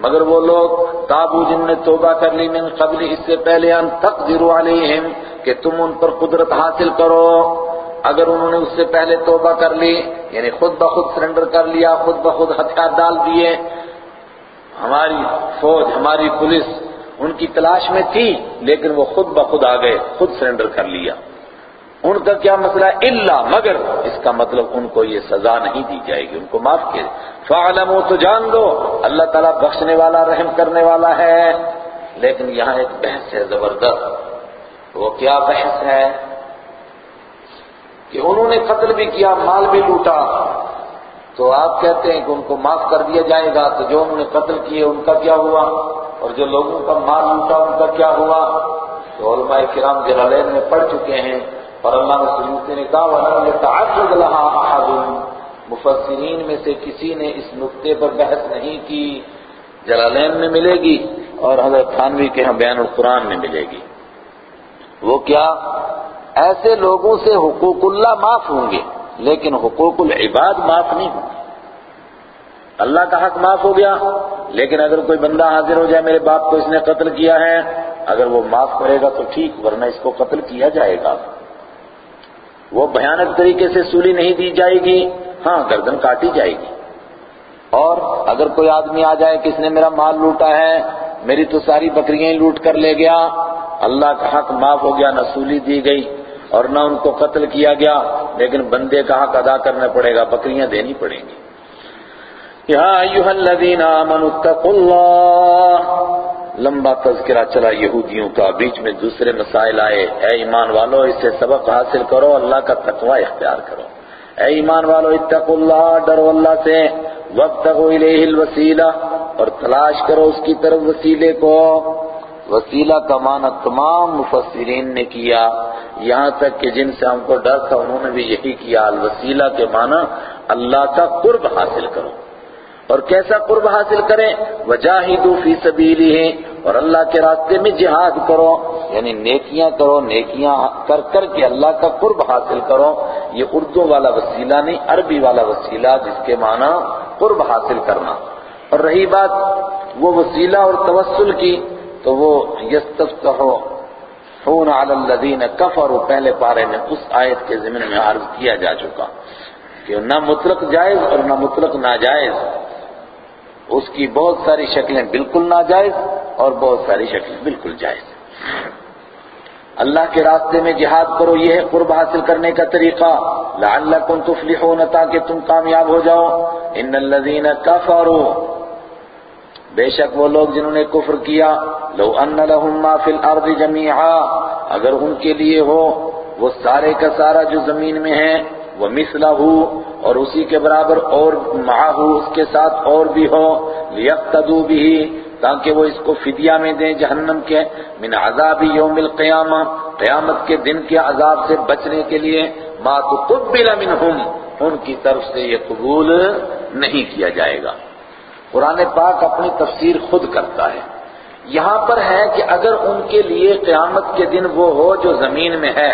مگر وہ لوگ تابو جن نے توبہ کر لی من قبل، اس سے پہلے ان تقدروا علیہم کہ تم ان پر قدرت حاصل کرو۔ اگر انہوں نے اس سے پہلے توبہ کر لی یعنی خود بخود سرنڈر کر لیا، خود بخود ہتھیار ڈال دیے، ہماری فوج، ہماری پولیس ان کی تلاش میں تھی، لیکن وہ خود بخود آ گئے، خود سرنڈر کر لیا۔ ان کا کیا مسئلہ؟ اللہ مگر اس کا مطلب ان کو یہ سزا نہیں دی جائے گی، ان کو معاف کیے فعلموا، تو جان دو، اللہ تعالیٰ بخشنے والا، رحم کرنے والا ہے۔ لیکن یہاں ایک بحث ہے زبردست۔ وہ کیا بحث ہے؟ کہ انہوں نے قتل بھی کیا، مال بھی لوٹا۔ تو آپ کہتے ہیں کہ ان کو معاف کر دیا جائے گا، تو جو انہوں نے قتل کیے، ان کا کیا ہوا؟ اور جو لوگوں کا مال لوٹا، ان کا کیا ہوا؟ تو علماء کرام جلالین میں پڑھ چکے ہیں اور اللہ نے سیوتی نے کہا وَلَمْ يَتَعَجَّدْ لَهَا أَحَدٌ مفسرین میں سے کسی نے اس نقطے پر بحث نہیں کی۔ جلالین میں ملے گی اور حضرت خانوی کے ہاں بیان القرآن میں ملے گی۔ وہ کیا؟ ایسے لوگوں سے حقوق اللہ معاف ہوں گے، لیکن حقوق العباد معاف نہیں ہوں گے۔ اللہ کا حق معاف ہو گیا۔ لیکن اگر کوئی بندہ حاضر ہو جائے، میرے باپ کو اس نے قتل کیا ہے، اگر وہ معاف کرے گا تو ٹھیک، ورنہ اس کو قتل کیا جائے گا۔ وہ بھیانک طریقے سے سولی نہیں دی جائے گی ہاں گردن کاٹی جائے گی۔ اور اگر کوئی آدمی آ جائے کہ اس نے میرا مال لوٹا ہے، میری تو ساری بکریاں ہی لوٹ کر لے گیا، اللہ کا حق معاف ہو گیا، نہ سولی دی گئی اور نہ ان کو قتل کیا گیا، لیکن بندے کا حق ادا کرنا پڑے گا، بکریاں دینی پڑیں گی۔ یا ہاں ایوہ الذین آمنوا اتقوا اللہ۔ لمبا تذکرہ چلا یہودیوں کا، بیچ میں دوسرے مسائل آئے۔ اے ایمان والو، اس سے سبق حاصل کرو، اللہ کا تقوی اختیار کرو۔ اے ایمان والو، اتقوا اللہ، ڈرو اللہ سے۔ وابتغوا الیہ الوسیلہ، اور تلاش کرو اس کی طرف وسیلے کو۔ وسیلہ کا معنی تمام مفسرین نے کیا۔ یہاں تک کہ جن سے ہم کو ڈر تھا، انہوں نے بھی یہی کیا۔ الوسیلہ کے معنی اللہ کا قرب حاصل کرو۔ اور کیسا قرب حاصل کریں؟ وجاہدوا فی سبیلہ اور اللہ کے راستے میں جہاد کرو یعنی نیکیاں کرو، نیکیاں کر کر کے اللہ کا قرب حاصل کرو۔ یہ اردو والا وسیلہ نہیں، عربی والا وسیلہ، جس کے معنی قرب حاصل کرنا۔ اور رہی بات، وہ وسیلہ اور توسل کی، تو وہ یستفتحون علی الذین کفروا، پہلے پارے میں اس آیت کے ضمن میں عرض کیا جا چکا کہ نہ مطلق جائز اور نہ مطلق ناجائز۔ اس کی بہت ساری شکلیں بالکل ناجائز اور بہت ساری شکلیں بالکل جائز اللہ کے راستے میں جہاد کرو، یہ ہے قرب حاصل کرنے کا طریقہ۔ لعلکم تفلحون تاکہ تم کامیاب ہو جاؤ۔ ان الذین کفروا۔ بے شک وہ لوگ جنہوں نے کفر کیا، لو ان لهم ما فی الارض جميعا اگر ان کے لیے ہو، وہ سارے کا سارا جو زمین میں ہے وہ مسلہ اور اسی کے برابر اور معاہو اس کے ساتھ اور بھی ہو لیقتدو بھی، تاکہ وہ اس کو فدیہ میں دیں جہنم کے، من عذاب یوم القیامہ، قیامت کے دن کے عذاب سے بچنے کے لیے، ما تقبل منہم، ان کی طرف سے یہ قبول نہیں کیا جائے گا۔ قرآن پاک اپنی تفسیر خود کرتا ہے۔ یہاں پر ہے کہ اگر ان کے لیے قیامت کے دن وہ ہو جو زمین میں ہے،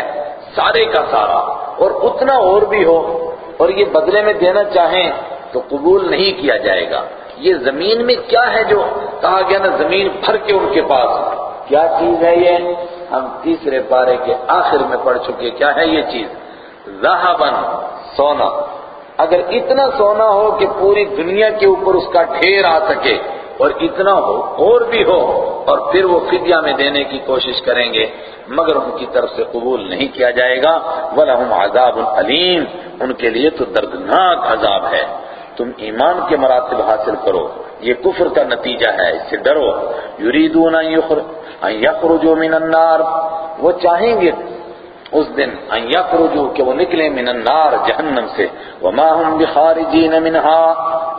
سارے کا سارا، اور اتنا اور بھی ہو اور یہ بدلے میں دینا چاہیں تو قبول نہیں کیا جائے گا۔ یہ زمین میں کیا ہے جو کہا گیا نا، زمین بھر کے ان کے پاس۔ کیا چیز ہے یہ؟ ہم تیسرے پارے کے آخر میں پڑھ چکے۔ کیا ہے یہ چیز؟ ذہبن سونا۔ اگر اتنا سونا ہو کہ پوری دنیا کے اوپر اس کا ڈھیر آ سکے اور اتنا ہو، اور بھی ہو، اور پھر وہ فدیہ میں دینے کی کوشش کریں گے، مگر ان کی طرف سے قبول نہیں کیا جائے گا۔ وَلَهُمْ عَذَابٌ عَلِيمٌ ان کے لیے تو دردناک عذاب ہے۔ تم ایمان کے مراتب حاصل کرو۔ یہ کفر کا نتیجہ ہے، اس سے ڈرو۔ یریدون ان یخرجوا من النار۔ وہ چاہیں گے اس دن ان یخرجوا کہ وہ نکلیں من النار جہنم سے. وما هم بخارجین منها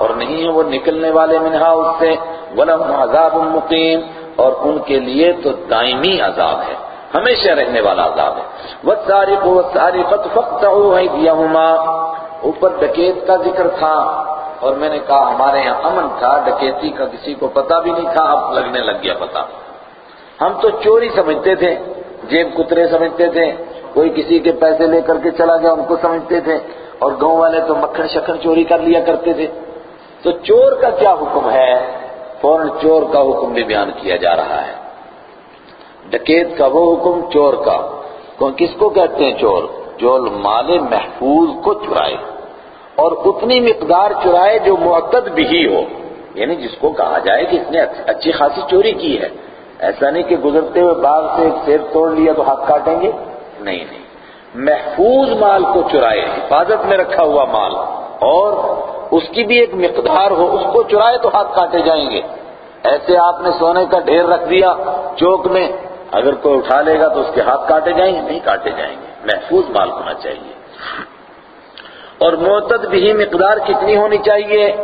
اور نہیں ہیں وہ نکلنے والے منها اس سے. ولہم عذاب مقیم اور ان کے لیے تو دائمی عذاب ہے. ہمیشہ رہنے والا عذاب ہے. والسارق والسارقۃ فقطعوا ایدیہما. اوپر ڈکیت کا ذکر تھا اور میں نے کہا ہمارے یہاں امن تھا، ڈکیتی کا کسی کو پتہ بھی نہیں تھا، اب لگنے لگ گیا پتہ۔ ہم تو چوری سمجھتے تھے، جیب کترے سمجھتے تھے کوئی کسی کے پیسے لے کر کے چلا گیا، ان کو سمجھتے تھے۔ اور گاؤں والے تو مکھن شکھن چوری کر لیا کرتے تھے۔ تو چور کا کیا حکم ہے؟ فوراً چور کا حکم بھی بیان کیا جا رہا ہے۔ ڈکیت کا وہ حکم، چور کا۔ کس کو کہتے ہیں چور؟ جو مال محفوظ کو چرائے۔ اور اتنی مقدار چرائے جو معتد بھی ہو۔ یعنی جس کو کہا جائے کہ اس نے اچھی خاصی چوری کی ہے۔ ایسا نہیں کہ گزرتے ہوئے باغ سے ایک سیب توڑ لیا تو ہاتھ کاٹیں گے۔ نہیں۔ نہیں محفوظ مال کو چرائے، حفاظت میں رکھا ہوا مال۔ اور اس کی بھی ایک مقدار ہو، اس کو چرائے تو ہاتھ کاٹے جائیں گے۔ ایسے آپ نے سونے کا ڈھیر رکھ دیا، چوک میں اگر کوئی اٹھا لے گا تو اس کے ہاتھ کاٹے جائیں گے نہیں کاٹے جائیں گے۔ محفوظ مال ہونا چاہیے۔ اور معتد بھی مقدار کتنی ہونی چاہیے؟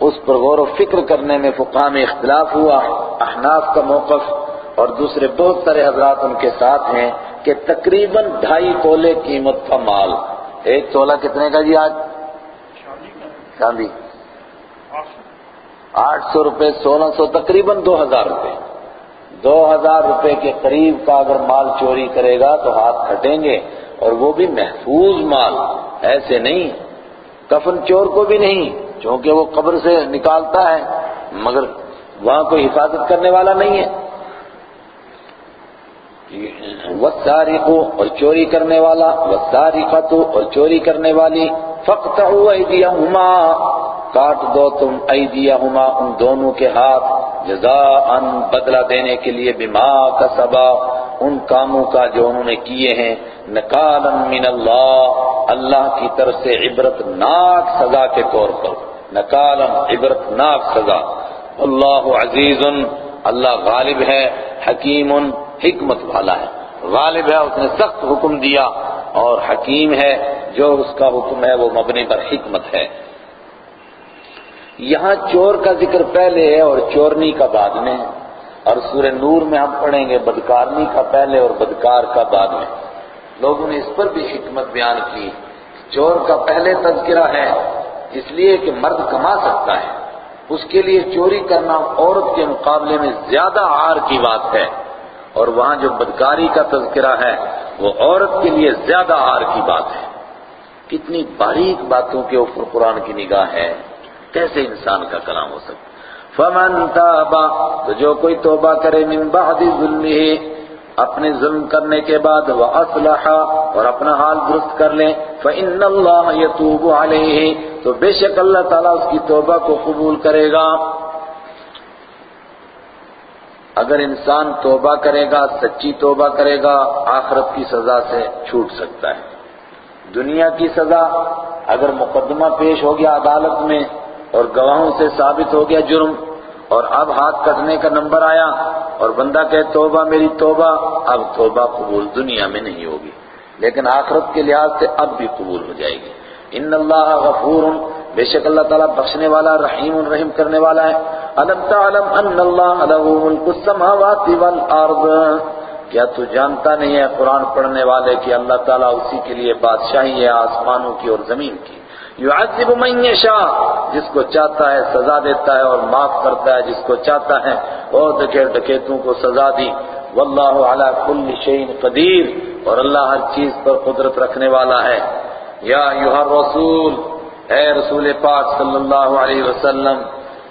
اس پر غور و فکر کرنے میں فقہ میں اختلاف ہوا، احناف کا موقف۔ اور دوسرے بہت سارے حضرات ان کے ساتھ ہیں کہ تقریباً ڈھائی تولے قیمت کا مال۔ ایک تولہ کتنے کا جی آج؟ چاندی۔ آٹھ سو روپے سولہ سو، تقریباً دو ہزار روپے۔ دو ہزار روپے کے قریب کا اگر مال چوری کرے گا تو ہاتھ کھٹیں گے اور وہ بھی محفوظ مال۔ ایسے نہیں۔ کفن چور کو بھی نہیں، چونکہ وہ قبر سے نکالتا ہے، مگر وہاں کوئی حفاظت کرنے والا نہیں ہے۔ والسارق اور چوری کرنے والا والسارقۃ اور چوری کرنے والی فقطعوا ایدیہما، کاٹ دو تم ایدیہما ان دونوں کے ہاتھ جزاء بدلہ دینے کے لیے بما کسبا، ان کاموں کا جو انہوں نے کیے ہیں، نکالا من اللہ اللہ کی طرف سے عبرت ناک سزا کے طور پر، نکالا عبرت ناک سزا۔ اللہ عزیز، اللہ غالب ہے، حکیم حکمت والا ہے۔ غالب ہے، اس نے سخت حکم دیا اور حکیم ہے، جو اس کا حکم ہے، وہ مبنی پر حکمت ہے۔ یہاں چور کا ذکر پہلے ہے اور چورنی کا بعد میں۔ اور سورہ نور میں ہم پڑھیں گے بدکارنی کا پہلے اور بدکار کا بعد میں۔ لوگوں نے اس پر بھی حکمت بیان کی۔ چور کا پہلے تذکرہ ہے، اس لیے کہ مرد کما سکتا ہے۔ اس کے لیے چوری کرنا عورت کے مقابلے میں زیادہ عار کی بات ہے۔ اور وہاں جو بدکاری کا تذکرہ ہے، وہ عورت کے لیے زیادہ عار کی بات ہے۔ کتنی باریک باتوں کے اوپر قرآن کی نگاہ ہے۔ کیسے انسان کا کلام ہو سکتا فمن تابا تو جو کوئی توبہ کرے، من بعد ظلمه، اپنے ظلم کرنے کے بعد وہ اور اپنا حال درست کر لیں فإن اللہ يتوب علیہ تو بے شک اللہ تعالیٰ اس کی توبہ کو قبول کرے گا۔ اگر انسان توبہ کرے گا، سچی توبہ کرے گا، آخرت کی سزا سے چھوٹ سکتا ہے۔ دنیا کی سزا اگر مقدمہ پیش ہو گیا عدالت میں اور گواہوں سے ثابت ہو گیا جرم اور اب ہاتھ کٹنے کا نمبر آیا اور بندہ کہے، توبہ میری توبہ، اب توبہ قبول دنیا میں نہیں ہوگی، لیکن آخرت کے لحاظ سے اب بھی قبول ہو جائے گی۔ ان اللہ غفور بے شک اللہ تعالیٰ بخشنے والا، رحیم الرحیم کرنے والا ہے۔ علم تعلم ان اللہ له ملک السماوات والارض۔ کیا تو جانتا نہیں ہے قرآن پڑھنے والے کہ اللہ تعالیٰ اسی کے لیے بادشاہی ہے، آسمانوں کی اور زمین کی۔ یعذب من یشاء، جس کو چاہتا ہے سزا دیتا ہے اور معاف کرتا ہے جس کو چاہتا ہے۔ اور دکھے ڈکیتوں کو سزا دی۔ واللہ علی کل شیء قدیر۔ اور اللہ ہر چیز پر قدرت رکھنے والا ہے۔ یا ایھا الرسول اے رسول پاک صلی اللہ علیہ وسلم،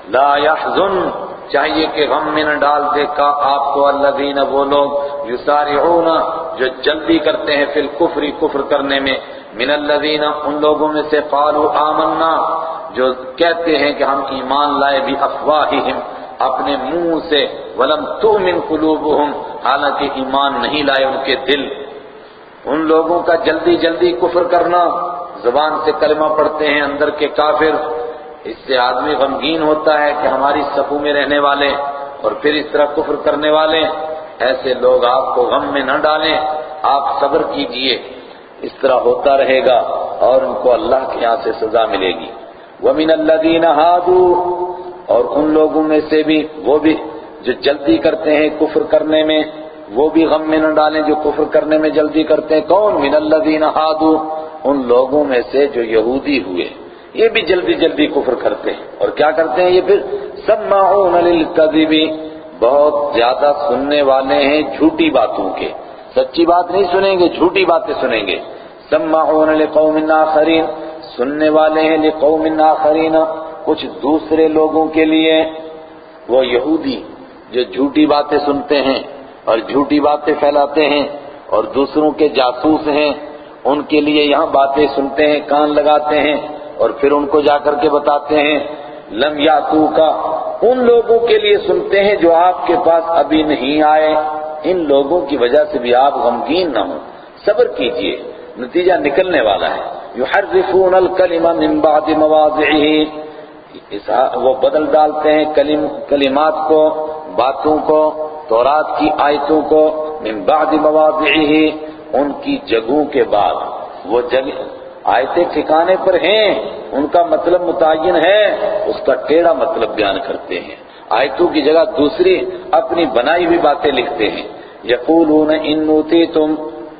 لا يحزن چاہیے کہ غم میں نہ ڈال دے، کا آپ کو الذین وہ لوگ یسارعون، جو جلدی کرتے ہیں فی الکفر کفر کرنے میں۔ من الذین، ان لوگوں میں سے قالوا آمنا، جو کہتے ہیں کہ ہم ایمان لائے بھی افواہہم، اپنے منہ سے۔ ولم تؤمن قلوبہم، حالانکہ ایمان نہیں لائے ان کے دل۔ ان لوگوں کا جلدی جلدی کفر کرنا زبان سے کلمہ پڑھتے ہیں اندر کے کافر، اس سے آدمی غمگین ہوتا ہے کہ ہماری صفوں میں رہنے والے اور پھر اس طرح کفر کرنے والے، ایسے لوگ آپ کو غم میں نہ ڈالیں، آپ صبر کیجیے، اس طرح ہوتا رہے گا اور ان کو اللہ کے یہاں سے سزا ملے گی۔ وَمِنَ الَّذِينَ هَادُوا، اور ان لوگوں میں سے بھی، وہ بھی جو جلدی کرتے ہیں کفر کرنے میں، وہ بھی غم میں نہ ڈالیں جو کفر کرنے میں جلدی کرتے ہیں۔ کون؟ من الذین هادوا ان لوگوں میں سے جو یہودی ہوئے۔ یہ بھی جلدی جلدی کفر کرتے ہیں۔ اور کیا کرتے ہیں یہ پھر؟ سماعون للکذب بہت زیادہ سننے والے ہیں جھوٹی باتوں کے۔ سچی بات نہیں سنیں گے، جھوٹی باتیں سنیں گے۔ سماعون لقوم آخرین۔ سننے والے ہیں لقوم آخرین۔ کچھ دوسرے لوگوں کے لیے۔ وہ یہودی جو جھوٹی باتیں سنتے ہیں اور جھوٹی باتیں پھیلاتے ہیں اور دوسروں کے جاسوس ہیں۔ ان کے لیے یہاں باتیں سنتے ہیں، کان لگاتے ہیں اور پھر ان کو جا کر کے بتاتے ہیں، لم یاتو کا ان لوگوں کے لیے سنتے ہیں جو آپ کے پاس ابھی نہیں آئے۔ ان لوگوں کی وجہ سے بھی آپ غمگین نہ ہوں۔ صبر کیجیے، نتیجہ نکلنے والا ہے۔ یحرفون الکلمہ من بعد مواضعه وہ بدل ڈالتے ہیں کلمات کو، باتوں کو، تورات کی آیتوں کو من بعد مواضعه ان کی جگہوں کے بعد۔ وہ جگہ آیتیں ٹھکانے پر ہیں، ان کا مطلب متعین ہے، اس کا ٹیڑھا مطلب بیان کرتے ہیں۔ آیتوں کی جگہ دوسری اپنی بنائی ہوئی باتیں لکھتے ہیں۔ یقولون، ان تم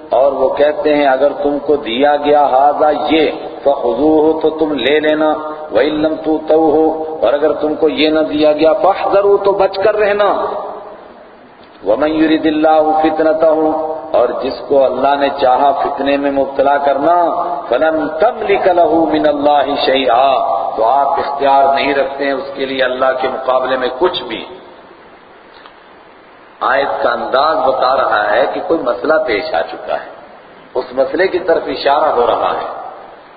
اور وہ کہتے ہیں، اگر تم کو دیا گیا ہاضا یہ، فخذوه تو تم لے لینا، وَإِن لَمْ تُؤْتَوْهُ، اور اگر تم کو یہ نہ دیا گیا، فاحذروا تو بچ کر رہنا۔ وَمَن يُرِدِ اللَّهُ فِتْنَتَهُ، اور جس کو اللہ نے چاہا فتنے میں مبتلا کرنا فَلَن تَمْلِكَ لَهُ مِنَ اللَّهِ شَيْئًا، تو آپ اختیار نہیں رکھتے ہیں اس کے لیے اللہ کے مقابلے میں کچھ بھی۔ آیت کا انداز بتا رہا ہے کہ کوئی مسئلہ پیش آ چکا ہے۔ اس مسئلے کی طرف اشارہ ہو رہا ہے۔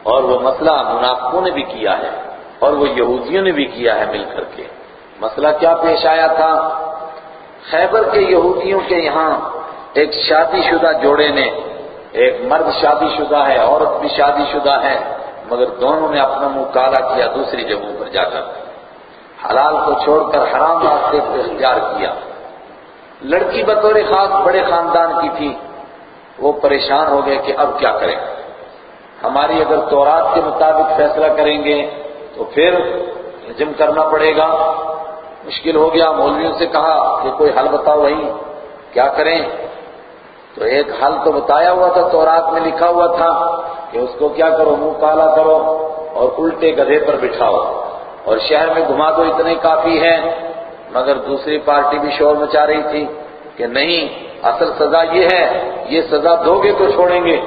اور وہ مسئلہ منافقوں نے بھی کیا ہے، اور وہ یہودیوں نے بھی کیا ہے مل کر کے۔ مسئلہ کیا پیش آیا تھا؟ خیبر کے یہودیوں کے یہاں ایک شادی شدہ جوڑے نے، ایک مرد شادی شدہ ہے، عورت بھی شادی شدہ ہے، مگر دونوں نے اپنا منہ کالا کیا، دوسری جگہوں پر جا کر۔ حلال کو چھوڑ کر حرام راستے کو اختیار کیا۔ لڑکی بطور خاص بڑے خاندان کی تھی۔ وہ پریشان ہو گئے کہ اب کیا کریں۔ ہماری اگر تورات کے مطابق فیصلہ کریں گے تو پھر رجم کرنا پڑے گا۔ مشکل ہو گیا، مولویوں سے کہا کہ کوئی حل بتاؤ بھائی کیا کریں؟ تو ایک حل تو بتایا ہوا تھا، تورات میں لکھا ہوا تھا کہ اس کو کیا کرو، منہ کالا کرو اور الٹے گدھے پر بٹھاؤ۔ اور شہر میں گھما دو، اتنے کافی ہیں۔ مگر دوسری پارٹی بھی شور مچا رہی تھی کہ نہیں، اصل سزا یہ ہے، یہ سزا دو گے تو چھوڑیں گے۔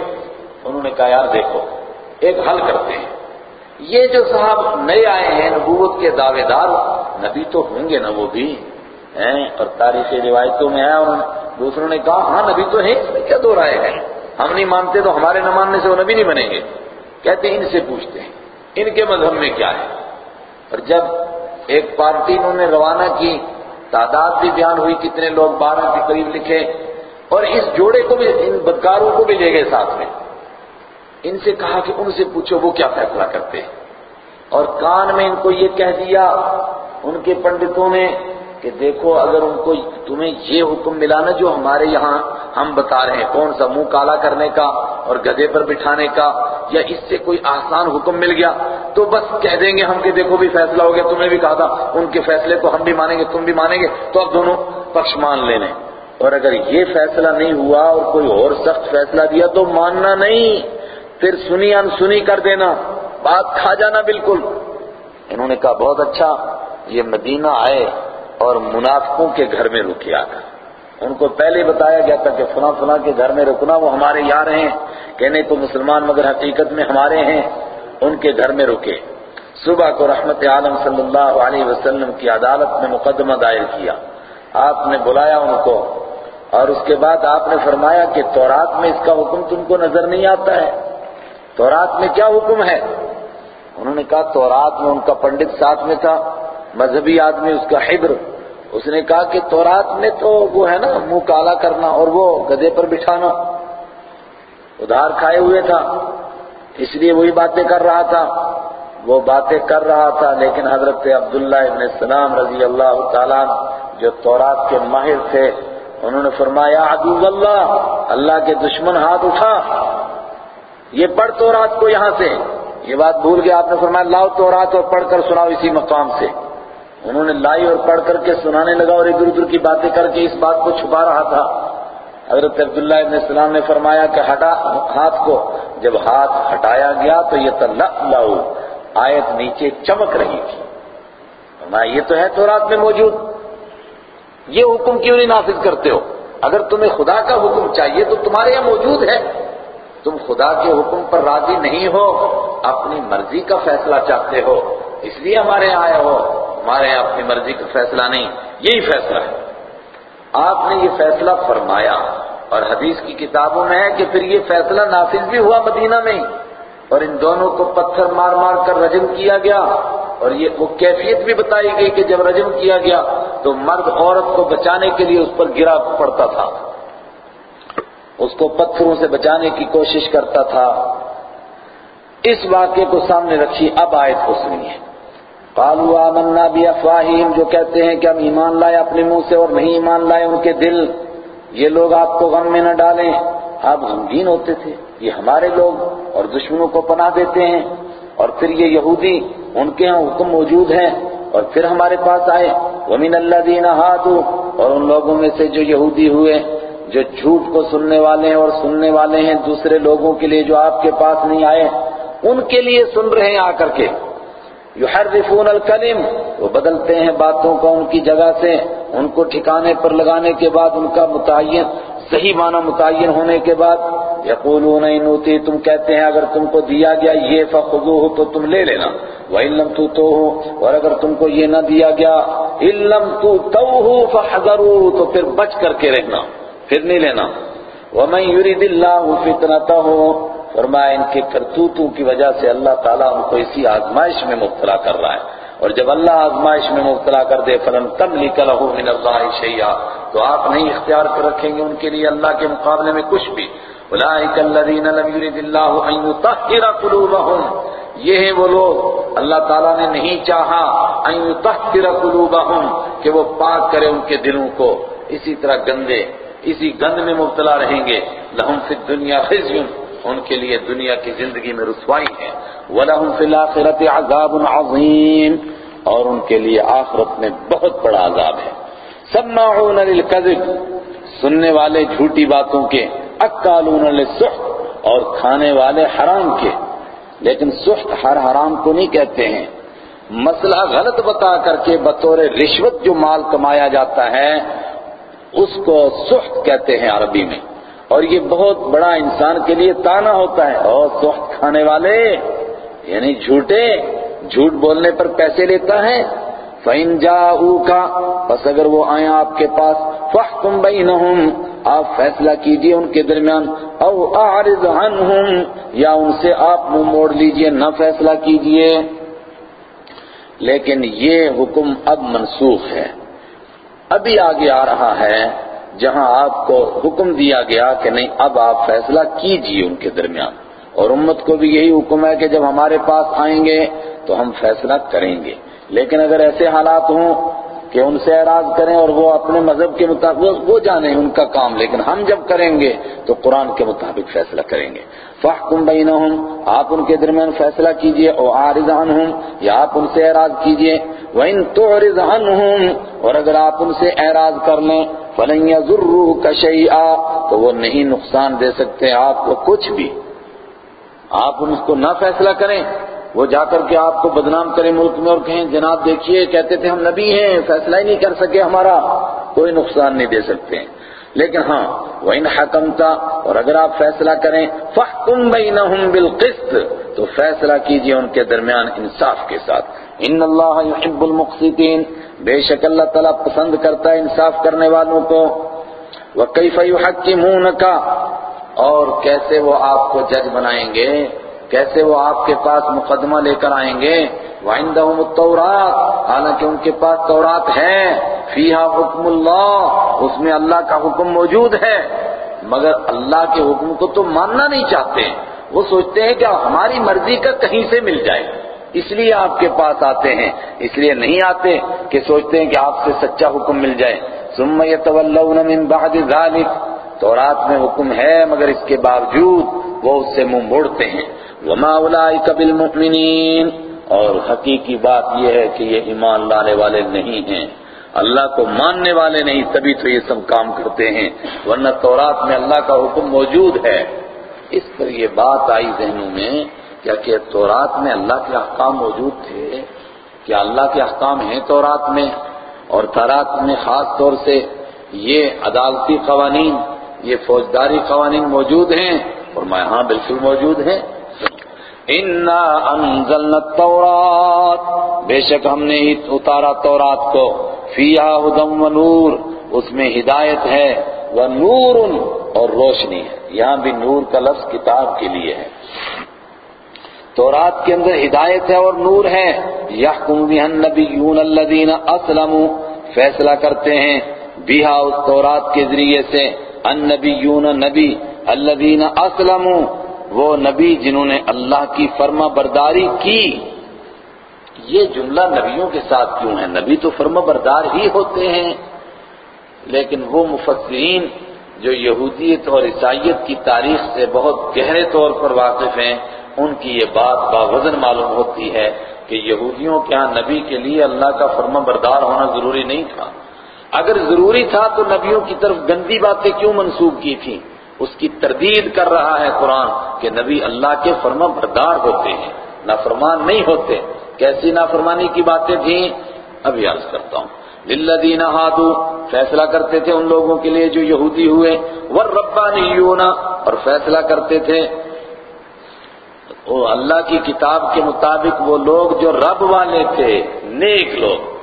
انہوں نے کہا، یار دیکھو، ایک حل کرتے ہیں۔ یہ جو صاحب نئے آئے ہیں نبوت کے دعوے دار نبی تو ہوں گے نا وہ بھی، ہیں اور تاریخی روایتوں میں ہے اور دوسروں نے کہا ہاں نبی تو ہے کیا دو رائے ہیں؟ ہم نہیں مانتے تو ہمارے نہ ماننے سے وہ نبی نہیں بنیں گے۔ کہتے ہیں، ان سے پوچھتے ہیں، ان کے مذہب میں کیا ہے؟ اور جب ایک پارٹی انہوں نے روانہ کی، تعداد بھی بیان ہوئی، کتنے لوگ بارہ کے قریب لکھے، اور اس جوڑے کو بھی، ان بدکاروں کو بھی لے گئے ساتھ میں۔ ان سے کہا کہ ان سے پوچھو وہ کیا فیصلہ کرتے ہیں۔ اور کان میں ان کو یہ کہہ دیا ان کے پنڈتوں نے کہ دیکھو اگر ان کو تمہیں یہ حکم ملا نا جو ہمارے یہاں ہم بتا رہے ہیں، کون سا منہ کالا کرنے کا اور گدے پر بٹھانے کا یا اس سے کوئی آسان حکم مل گیا تو بس کہہ دیں گے ہم کہ دیکھو بھی فیصلہ ہو گیا، تمہیں بھی کہا تھا، ان کے فیصلے کو ہم بھی مانیں گے، تم بھی مانیں گے۔ تو اب دونوں پکش مان لینے اور اگر یہ فیصلہ نہیں ہوا اور کوئی اور سخت فیصلہ دیا تو ماننا نہیں۔ پھر سنی ان سنی کر دینا، بات کھا جانا بالکل۔ انہوں نے کہا، بہت اچھا یہ مدینہ آئے اور منافقوں کے گھر میں رکیا تھا۔ ان کو پہلے بتایا گیا تھا کہ فلاں فلاں کے گھر میں رکنا، وہ ہمارے یار ہیں کہنے کو مسلمان مگر حقیقت میں ہمارے ہیں۔ ان کے گھر میں رکے۔ صبح کو رحمت عالم صلی اللہ علیہ وسلم کی عدالت میں مقدمہ دائر کیا۔ آپ نے بلایا ان کو۔ اور اس کے بعد آپ نے فرمایا کہ تورات میں اس کا حکم تم کو نظر نہیں آتا ہے۔ تورات میں کیا حکم ہے؟ انہوں نے کہا، تورات میں ان کا پنڈت ساتھ میں تھا، مذہبی آدمی، اس کا حبر۔ اس نے کہا کہ تورات میں تو وہ ہے نا، منہ کالا کرنا اور وہ گدے پر بٹھانا۔ ادھار کھائے ہوئے تھا۔ اس لیے وہی باتیں کر رہا تھا۔ وہ باتیں کر رہا تھا، لیکن حضرت عبداللہ ابن السلام رضی اللہ تعالیٰ جو تورات کے ماہر تھے، انہوں نے فرمایا، عدو اللہ اللہ کے دشمن ہاتھ اٹھا۔ یہ پڑھ تورات کو یہاں سے۔ یہ بات بھول گیا آپ نے فرمایا لاؤ تورات اور پڑھ کر سناؤ اسی مقام سے۔ انہوں نے لائی اور پڑھ کر کے سنانے لگا اور ادھر ادھر کی باتیں کر کے اس بات کو چھپا رہا تھا۔ حضرت عبداللہ ابن السلام نے فرمایا کہ ہٹا ہاتھ کو۔ جب ہاتھ ہٹایا گیا تو یہ تو آیت نیچے چمک رہی تھی۔ فرمایا، یہ تو ہے تو رات میں موجود۔ یہ حکم کیوں نہیں نافذ کرتے ہو؟ اگر تمہیں خدا کا حکم چاہیے تو تمہارے یہاں موجود ہے۔ تم خدا کے حکم پر راضی نہیں ہو، اپنی مرضی کا فیصلہ چاہتے ہو۔ اس لیے ہمارے یہاں آئے ہو۔ ہمارے یہاں اپنی مرضی کا فیصلہ نہیں، یہی فیصلہ ہے۔ آپ نے یہ فیصلہ فرمایا اور حدیث کی کتابوں میں ہے کہ پھر یہ فیصلہ نافذ بھی ہوا مدینہ میں اور ان دونوں کو پتھر مار مار کر رجم کیا گیا۔ اور یہ وہ کیفیت بھی بتائی گئی کہ جب رجم کیا گیا تو مرد عورت کو بچانے کے لیے اس پر گرا پڑتا تھا۔ اس کو پتھروں سے بچانے کی کوشش کرتا تھا۔ اس واقعے کو سامنے رکھی اب آیت کو سنیے قالوا آمنا بافواہہم، جو کہتے ہیں کہ ہم ایمان لائے اپنے منہ سے اور نہیں ایمان لائے ان کے دل۔ یہ لوگ آپ کو غم میں نہ ڈالیں۔ آپ غمگین ہوتے تھے۔ یہ ہمارے لوگ اور دشمنوں کو پناہ دیتے ہیں۔ اور پھر یہ یہودی ان کے ہاں حکم موجود ہیں۔ اور پھر ہمارے پاس آئے۔ ومن الذین هادوا، اور ان لوگوں میں سے جو یہودی ہوئے۔ جو جھوٹ کو سننے والے ہیں اور سننے والے ہیں دوسرے لوگوں کے لیے جو آپ کے پاس نہیں آئے ان کے لیے سن رہے ہیں آ کر کے۔ یحرفون الکلم، وہ بدلتے ہیں باتوں کا ان کی جگہ سے۔ ان کو ٹھکانے پر لگانے کے بعد ان کا متعین، صحیح معنی متعین ہونے کے بعد یقولون انوتی تم کہتے ہیں اگر تم کو دیا گیا یہ فخذوہ تو تم لے لینا۔ وَإِن لَمْ تُوتُوهُ، اور اگر تم کو یہ نہ دیا گیا، إِن لَمْ تُوتُوهُ فَحْذَرُوا تو پھر بچ کر کے رہنا۔ پھر نہیں لینا۔ وَمَن يُرِدِ اللَّهُ فِتْنَتَهُ، فرمایا ان کے کرتوتوں کی وجہ سے اللہ تعالیٰ ان کو اسی آزمائش میں مبتلا کر رہا ہے۔ اور جب اللہ آزمائش میں مبتلا کر دے فلم تم لکھل من اللہ شیعہ تو آپ نہیں اختیار کر رکھیں گے ان کے لیے اللہ کے مقابلے میں کچھ بھی۔ اولئک الذین لم یرد اللہ ان یطہر قلوبہم۔ یہ ہیں وہ لوگ، اللہ تعالیٰ نے نہیں چاہا ان یطہر قلوبہم، کہ وہ پاک کرے ان کے دلوں کو۔ اسی طرح گندے اسی گند میں مبتلا رہیں گے۔ لہم فی الدنیا خزی ان کے لیے دنیا کی زندگی میں رسوائی ہے۔ وَلَهُمْ فِي الْآخِرَةِ عَذَابٌ عَظِيمٌ، اور ان کے لیے آخرت میں بہت بڑا عذاب ہے۔ سَمَّعُونَ لِلْكَذِبِ، سننے والے جھوٹی باتوں کے اکالون لِلسُحْتِ، اور کھانے والے حرام کے۔ لیکن سحت ہر حرام کو نہیں کہتے ہیں۔ مسئلہ غلط بتا کر کے بطور رشوت جو مال کمایا جاتا ہے اس کو سخت کہتے ہیں عربی میں۔ اور یہ بہت بڑا انسان کے لیے تانا ہوتا ہے۔ اور سخت کھانے والے یعنی جھوٹے، جھوٹ بولنے پر پیسے لیتا ہے۔ فَإِن جَاءُوكَ، پس اگر وہ آئیں آپ کے پاس فَحْكُمْ بَيْنَهُمْ، آپ فیصلہ کیجیے ان کے درمیان۔ او اعرض عنہم یا ان سے آپ منہ موڑ لیجیے، نہ فیصلہ کیجیے۔ لیکن یہ حکم اب منسوخ ہے۔ ابھی آگے آ رہا ہے، جہاں آپ کو حکم دیا گیا کہ نہیں، اب آپ فیصلہ کیجیے ان کے درمیان۔ اور امت کو بھی یہی حکم ہے کہ جب ہمارے پاس آئیں گے تو ہم فیصلہ کریں گے۔ لیکن اگر ایسے حالات ہوں کہ ان سے اعراض کریں اور وہ اپنے مذہب کے مطابق وہ جانیں ان کا کام، لیکن ہم جب کریں گے تو قرآن کے مطابق فیصلہ کریں گے۔ فَحْكُمْ بَيْنَهُمْ، آپ ان کے درمیان فیصلہ کیجیے، او عارض عنہم، یا آپ ان سے اعراض کیجیے۔ وَإِن تُعْرِضْ عَنْهُمْ اور اگر آپ ان سے اعراض کر لیں، فَلَنْ يَضُرُّوكَ شَيْئًا، تو وہ نہیں نقصان دے سکتے آپ کو کچھ بھی۔ آپ ان کو نہ فیصلہ کریں وہ جا کر کے آپ کو بدنام کریں ملک میں اور کہیں جناب دیکھیے، کہتے تھے ہم نبی ہیں، فیصلہ ہی نہیں کر سکے ہمارا، کوئی نقصان نہیں دے سکتے۔ ہیں لیکن ہاں وَإِنْ حَكَمْتَ، اور اگر آپ فیصلہ کریں فَحْكُمْ بَيْنَهُمْ بِالْقِسْطِ، تو فیصلہ کیجیے ان کے درمیان انصاف کے ساتھ۔ ان اللہ يحب المقسطین بے شک اللہ تعالیٰ پسند کرتا ہے انصاف کرنے والوں کو۔ وَكَيْفَ يُحَكِّمُونَكَ، اور کیسے وہ آپ کو جج بنائیں گے؟ کیسے وہ آپ کے پاس مقدمہ لے کر آئیں گے؟ وَعِنْدَهُمُ التَّوْرَاتِ حالانکہ ان کے پاس تورات ہے۔ فیہا حکم اللہ اس میں اللہ کا حکم موجود ہے۔ مگر اللہ کے حکم کو تو ماننا نہیں چاہتے۔ وہ سوچتے ہیں کہ ہماری مرضی کا کہیں سے مل جائے۔ اس لیے آپ کے پاس آتے ہیں۔ اس لیے نہیں آتے کہ سوچتے ہیں کہ آپ سے سچا حکم مل جائے۔ ثُمَّ يَتَوَلَّوْنَ مِن بَعْدِ ذَلِكَ، تورات میں حکم ہے، مگر اس کے باوجود وہ اس سے منہ موڑتے ہیں۔ وما اولئک بالمؤمنین اور حقیقی بات یہ ہے کہ یہ ایمان لانے والے نہیں ہیں۔ اللہ کو ماننے والے نہیں، تبھی تو یہ سب کام کرتے ہیں۔ ورنہ تورات میں اللہ کا حکم موجود ہے۔ اس پر یہ بات آئی ذہنوں میں، کیا کہ تورات میں اللہ کے احکام موجود تھے؟ کیا اللہ کے احکام ہیں تورات میں؟ اور تورات میں خاص طور سے یہ عدالتی قوانین، یہ فوجداری قوانین موجود ہیں۔ اور میں ہاں بالکل موجود ہیں۔ انا انزلنا التورات بے شک ہم نے ہی اتارا تورات کو۔ فیہا ہدم و نور اس میں ہدایت ہے۔ وہ نور اور روشنی ہے۔ یہاں بھی نور کا لفظ کتاب کے لیے ہے۔ تورات کے اندر ہدایت ہے اور نور ہے۔ یحکم بها النبیون الذین اسلموا فیصلہ کرتے ہیں۔ بیہا اس تورات کے ذریعے سے۔ النبیون نبی الذین اسلموا، وہ نبی جنہوں نے اللہ کی فرما برداری کی۔ یہ جملہ نبیوں کے ساتھ کیوں ہے؟ نبی تو فرما بردار ہی ہوتے ہیں، لیکن وہ مفسرین جو یہودیت اور عیسائیت کی تاریخ سے بہت گہرے طور پر واقف ہیں، ان کی یہ بات باوزن معلوم ہوتی ہے کہ یہودیوں کے ہاں نبی کے لیے اللہ کا فرما بردار ہونا ضروری نہیں تھا۔ اگر ضروری تھا تو نبیوں کی طرف گندی باتیں کیوں منسوب کی تھیں؟ اس کی تردید کر رہا ہے قرآن کہ نبی اللہ کے فرما بردار ہوتے ہیں، نافرمان نہیں ہوتے۔ کیسی نافرمانی کی باتیں تھیں؟ ابھی عرض کرتا ہوں۔ للذین ہادو فیصلہ کرتے تھے ان لوگوں کے لیے جو یہودی ہوئے۔ والربانیون، اور فیصلہ کرتے تھے۔ وہ اللہ کی کتاب کے مطابق وہ لوگ جو رب والے تھے، نیک لوگ۔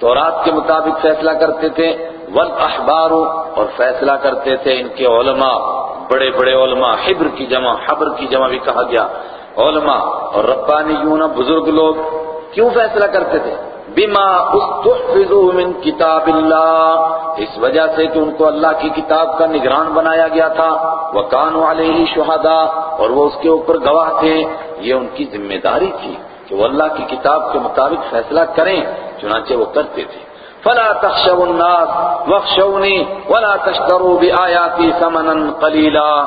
تورات کے مطابق فیصلہ کرتے تھے۔ والاحبار اور فیصلہ کرتے تھے ان کے علماء۔ بڑے بڑے علماء، حبر کی جمع، حبر کی جمع بھی کہا گیا۔ علماء اور ربانیون، بزرگ لوگ کیوں فیصلہ کرتے تھے؟ بما استحفظوا من کتاب اللہ اس وجہ سے کہ ان کو اللہ کی کتاب کا نگران بنایا گیا تھا۔ وکانوا علیہ شہداء۔ اور وہ اس کے اوپر گواہ تھے۔ یہ ان کی ذمہ داری تھی کہ وہ اللہ کی کتاب کے مطابق فیصلہ کریں، چنانچہ وہ کرتے تھے۔ فلا تخشوا الناس واخشوني ولا تشتروا بآياتي ثمنا قليلا۔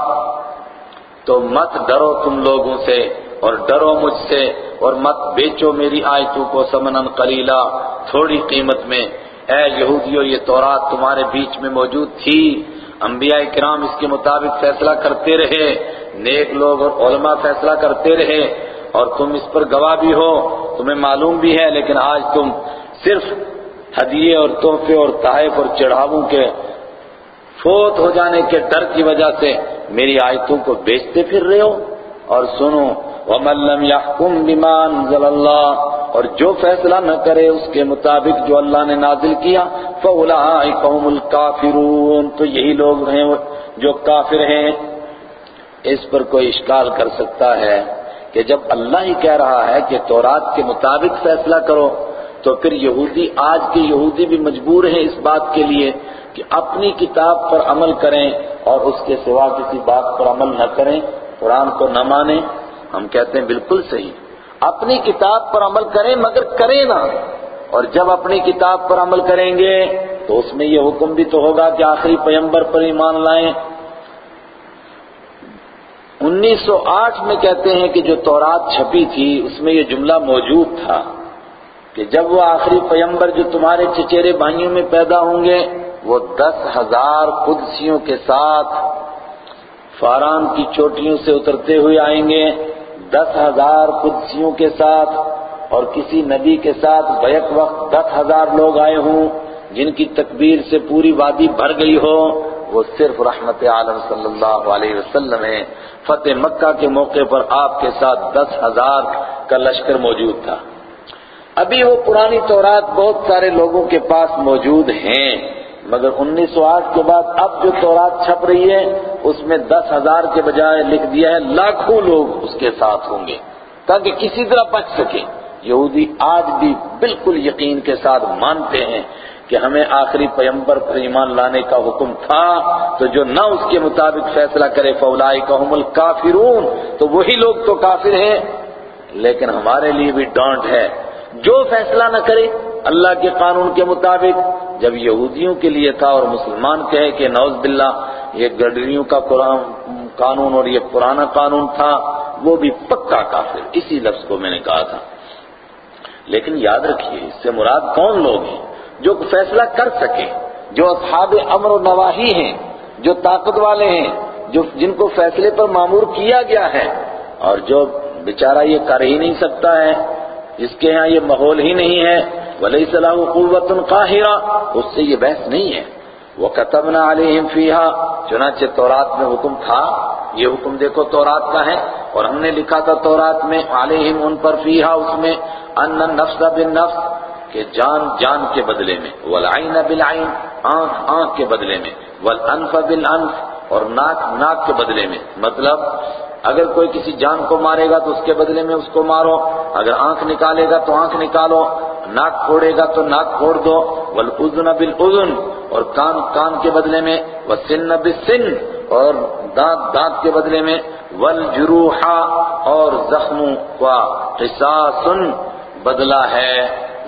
تو مت ڈرو تم لوگوں سے اور ڈرو مجھ سے اور مت بیچو میری آیتوں کو سمنن قلیلا تھوڑی قیمت میں۔ اے یہودیو، یہ تورات تمہارے بیچ میں موجود تھی۔ انبیاء کرام اس کے مطابق فیصلہ کرتے رہے۔ نیک لوگ اور علماء فیصلہ کرتے رہے۔ اور تم اس پر گواہ بھی ہو۔ تمہیں معلوم بھی ہے، لیکن آج تم صرف ہدیے اور تحفے اور تحائف اور چڑھاووں کے فوت ہو جانے کے ڈر کی وجہ سے میری آیتوں کو بیچتے پھر رہے ہو؟ اور سنو، وَمَن لَّمْ يَحْكُمْ بِمَا أَنزَلَ اللَّهُ، اور جو فیصلہ نہ کرے اس کے مطابق جو اللہ نے نازل کیا، فَأُولَٰئِكَ هُمُ الْكَافِرُونَ۔ تو یہی لوگ ہیں جو کافر ہیں۔ اس پر کوئی اشکال کر سکتا ہے کہ جب اللہ ہی کہہ رہا ہے کہ تورات کے مطابق فیصلہ کرو تو پھر یہودی آج کے یہودی بھی مجبور ہیں اس بات کے لیے کہ اپنی کتاب پر عمل کریں اور اس کے سوا کسی بات پر عمل نہ کریں، قرآن کو نہ مانیں، ہم کہتے ہیں بالکل صحیح۔ اپنی کتاب پر عمل کریں مگر کریں نہ۔ اور جب اپنی کتاب پر عمل کریں گے تو اس میں یہ حکم بھی تو ہوگا کہ آخری پیمبر پر ایمان لائیں۔ انیس سو آٹھ میں کہتے ہیں کہ جو تورات چھپی تھی، اس میں یہ جملہ موجود تھا۔ کہ جب وہ آخری پیمبر جو تمہارے چچیرے بھائیوں میں پیدا ہوں گے، وہ دس ہزار قدسیوں کے ساتھ فاران کی چوٹیوں سے اترتے ہوئے آئیں گے، دس ہزار قدسیوں کے ساتھ اور کسی نبی کے ساتھ بیک وقت دس ہزار لوگ آئے ہوں، جن کی تکبیر سے پوری وادی بھر گئی ہو، وہ صرف رحمت عالم صلی اللہ علیہ وسلم ہے فتح مکہ کے موقع پر آپ کے ساتھ دس ہزار کا لشکر موجود تھا۔ ابھی وہ پرانی تورات بہت سارے لوگوں کے پاس موجود ہیں، مگر انیس سو آٹھ کے بعد اب جو تورات چھپ رہی ہے، اس میں دس ہزار کے بجائے لکھ دیا ہے، لاکھوں لوگ اس کے ساتھ ہوں گے، تاکہ کسی طرح بچ سکے یہودی آج بھی بالکل یقین کے ساتھ مانتے ہیں کہ ہمیں آخری پیمبر پر ایمان لانے کا حکم تھا، تو جو نہ اس کے مطابق فیصلہ کرے فولائی کا الکافرون، تو وہی لوگ تو کافر ہیں۔ لیکن ہمارے لیے بھی ڈانٹ ہے۔ جو فیصلہ نہ کرے، اللہ کے قانون کے مطابق جب یہودیوں کے لیے تھا اور مسلمان کہے کہ نوز باللہ، یہ گڈریوں کا قانون اور یہ پرانا قانون تھا، وہ بھی پکا کافر، اسی لفظ کو میں نے کہا تھا۔ لیکن یاد رکھیے، اس سے مراد کون لوگ ہیں؟ جو فیصلہ کر سکے جو اصحاب امر و نواہی ہیں، جو طاقت والے ہیں، جو جن کو فیصلے پر معمور کیا گیا ہے۔ اور جو بیچارہ یہ کر ہی نہیں سکتا ہے جس کے ہاں یہ ماحول ہی نہیں ہے ولی صلاح قوت قاہرہ، اس سے یہ بحث نہیں ہے۔ وہ قطب علیہم فیہا چنانچہ تورات میں حکم تھا۔ یہ حکم دیکھو تورات کا ہے۔ اور ہم نے لکھا تھا تورات میں علیہم ان پر فیہا اس میں ان نفس بالنفس، کہ جان جان کے بدلے میں۔ والعین بالعین آنکھ آنکھ کے بدلے میں۔ والانف بالانف اور ناک ناک کے بدلے میں۔ مطلب اگر کوئی کسی جان کو مارے گا تو اس کے بدلے میں اس کو مارو۔ اگر آنکھ نکالے گا تو آنکھ نکالو، ناک پھوڑے گا تو ناک پھوڑ دو۔ والاذن بالاذن اور کان کان کے بدلے میں۔ والسن بالسن، اور دانت دانت کے بدلے میں۔ والجروح، اور زخموں کا قصاص بدلہ ہے۔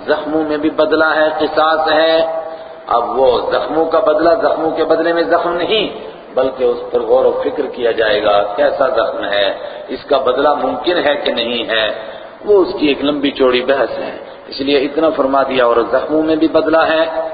زخموں میں بھی بدلہ ہے، قصاص ہے۔ اب وہ زخموں کا بدلہ، زخموں کے بدلے میں زخم نہیں، بلکہ اس پر غور و فکر کیا جائے گا، کیسا زخم ہے، اس کا بدلہ ممکن ہے کہ نہیں ہے۔ وہ اس کی ایک لمبی چوڑی بحث ہے۔ اس لیے اتنا فرما دیا اور زخموں میں بھی بدلہ ہے۔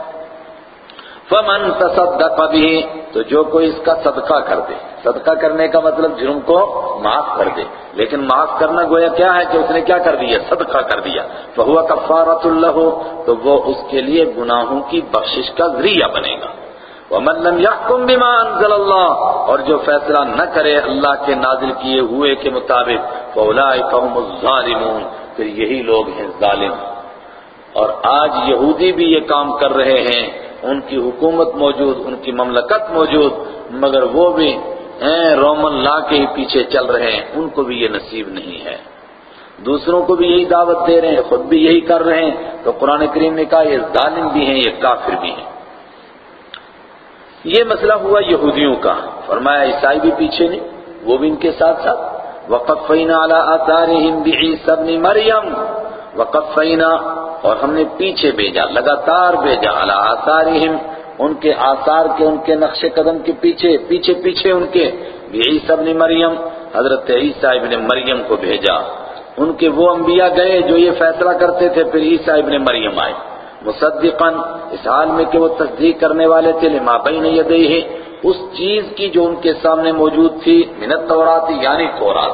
فمن تصدق به، تو جو کوئی اس کا صدقہ کر دے۔ صدقہ کرنے کا مطلب جرم کو معاف کر دے۔ لیکن معاف کرنا گویا کیا ہے کہ اس نے کیا کر دیا؟ صدقہ کر دیا۔ فہو کفارت اللہ تو وہ اس کے لیے گناہوں کی بخشش کا ذریعہ بنے گا۔ ومن لم يحكم بما انزل اللہ اور جو فیصلہ نہ کرے اللہ کے نازل کیے ہوئے کے مطابق فاولئک هم الظالمون، پھر یہی لوگ ہیں ظالم۔ اور آج یہودی بھی یہ کام کر رہے ہیں، ان کی حکومت موجود، ان کی مملکت موجود، مگر وہ بھی رومن لا کے ہی پیچھے چل رہے ہیں، ان کو بھی یہ نصیب نہیں ہے۔ دوسروں کو بھی یہی دعوت دے رہے ہیں، خود بھی یہی کر رہے ہیں۔ تو قرآن کریم نے کہا، یہ ظالم بھی ہیں، یہ کافر بھی ہیں۔ یہ مسئلہ ہوا یہودیوں کا۔ فرمایا، عیسائی بھی پیچھے نہیں، وہ بھی ان کے ساتھ ساتھ۔ وقفینا علی آثارہم بعیسی ابن مریم وقفینا اور ہم نے پیچھے بھیجا، لگاتار بھیجا علی آثارہم ان کے آثار کے، ان کے نقش قدم کے پیچھے پیچھے پیچھے ان کے۔ بعیسی ابن مریم حضرت عیسیٰ ابن مریم کو بھیجا۔ ان کے وہ انبیاء گئے جو یہ فیصلہ کرتے تھے، پھر عیسیٰ ابن مریم آئے۔ مصدقاً اس حال میں کہ وہ تصدیق کرنے والے تھے، لما بین یدیہ، اس چیز کی جو ان کے سامنے موجود تھی، من التورات یعنی تورات۔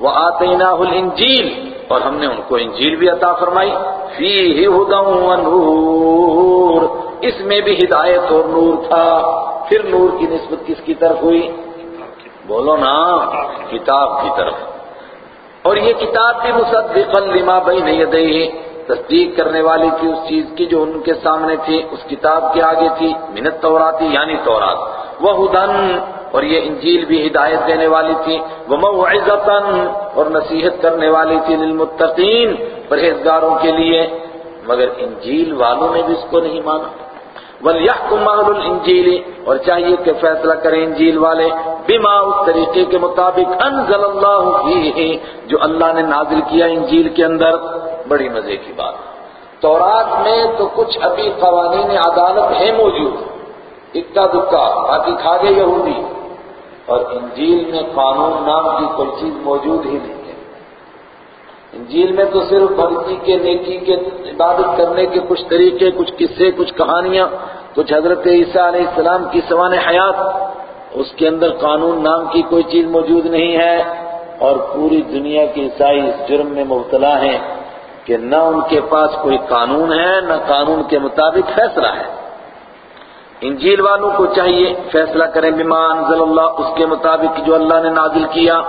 وآتیناہ الانجیل، اور ہم نے ان کو انجیل بھی عطا فرمائی فی و نور۔ اس میں بھی ہدایت اور نور تھا۔ پھر نور کی نسبت کس کی طرف ہوئی؟ بولو نا، کتاب کی طرف۔ اور یہ کتاب بھی مصدقا لما بین یدیہ۔ تصدیق کرنے والی تھی اس چیز کی جو ان کے سامنے تھی، اس کتاب کے آگے تھی منت توراتی یعنی تورات۔ وہ ہدن اور یہ انجیل بھی ہدایت دینے والی تھی۔ وہ موعظتا اور نصیحت کرنے والی تھی للمتقین پرہیزگاروں کے لیے۔ مگر انجیل والوں نے بھی اس کو نہیں مانا۔ وَلْيَحْكُمْ أَهْلُ الْإِنجِيلِ اور چاہیے کہ فیصلہ کریں انجیل والے بما اس طریقے کے مطابق انزل اللہ فیہ جو اللہ نے نازل کیا انجیل کے اندر۔ بڑی مزے کی بات۔ تورات میں تو کچھ ابھی قوانین عدالت ہیں موجود۔ اکا دکا، باقی کھا گئے یہودی۔ اور انجیل میں قانون نام کی کوئی چیز موجود ہی نہیں۔ انجیل میں تو صرف بھرتی کے، نیکی کے، عبادت کرنے کے کچھ طریقے، کچھ قصے، کچھ کہانیاں، کچھ حضرت عیسیٰ علیہ السلام کی سوان حیات، اس کے اندر قانون نام کی کوئی چیز موجود نہیں ہے اور پوری دنیا کے عیسائی اس جرم میں مبتلا ہیں کہ نہ ان کے پاس کوئی قانون ہے، نہ قانون کے مطابق فیصلہ ہے۔ انجیل والوں کو چاہیے فیصلہ کریں، بما انزل اللہ، اس کے مطابق جو اللہ نے نازل کیا،